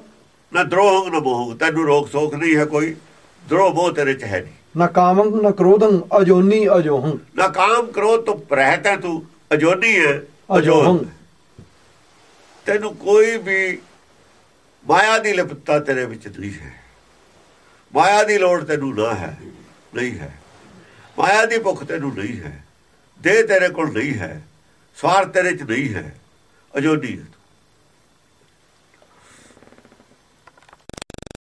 ਨਾ ਦਰੋਹੰ ਨਾ ਮੋਹੰ। ਤੈਨੂੰ ਰੋਕ ਸੋਖ ਨਹੀਂ ਹੈ ਕੋਈ। ਦਰੋਹ ਮੋਹ ਤੇਰੇ ਚ ਹੈ ਨਹੀਂ। ਨਾ ਕਾਮੰ ਨਾ ਕ੍ਰੋਧੰ ਅਜੋਨੀ ਅਜੋਹੰ। ਨਾ ਕਾਮ ਕ੍ਰੋਧ ਤੋਂ ਰਹਿਤ ਹੈ ਤੂੰ। ਅਜੋਨੀ ਹੈ ਅਜੋਹੰ। ਤੈਨੂੰ ਕੋਈ ਵੀ ਮਾਇਆ ਦੀ ਲਿਪਤਾ ਤੇਰੇ ਵਿੱਚ ਨਹੀਂ ਹੈ। ਮਾਇਆ ਦੀ ਲੋੜ ਤੈਨੂੰ ਨਾ ਹੈ, ਨਹੀਂ ਹੈ। ਮਾਇਆ ਦੀ ਭੁੱਖ ਤੈਨੂੰ ਨਹੀਂ ਹੈ, ਦੇਹ ਤੇਰੇ ਕੋਲ ਨਹੀਂ ਹੈ, ਸਵਾਰ ਤੇਰੇ ਚ ਨਹੀਂ ਹੈ, ਅਜੋਨੀ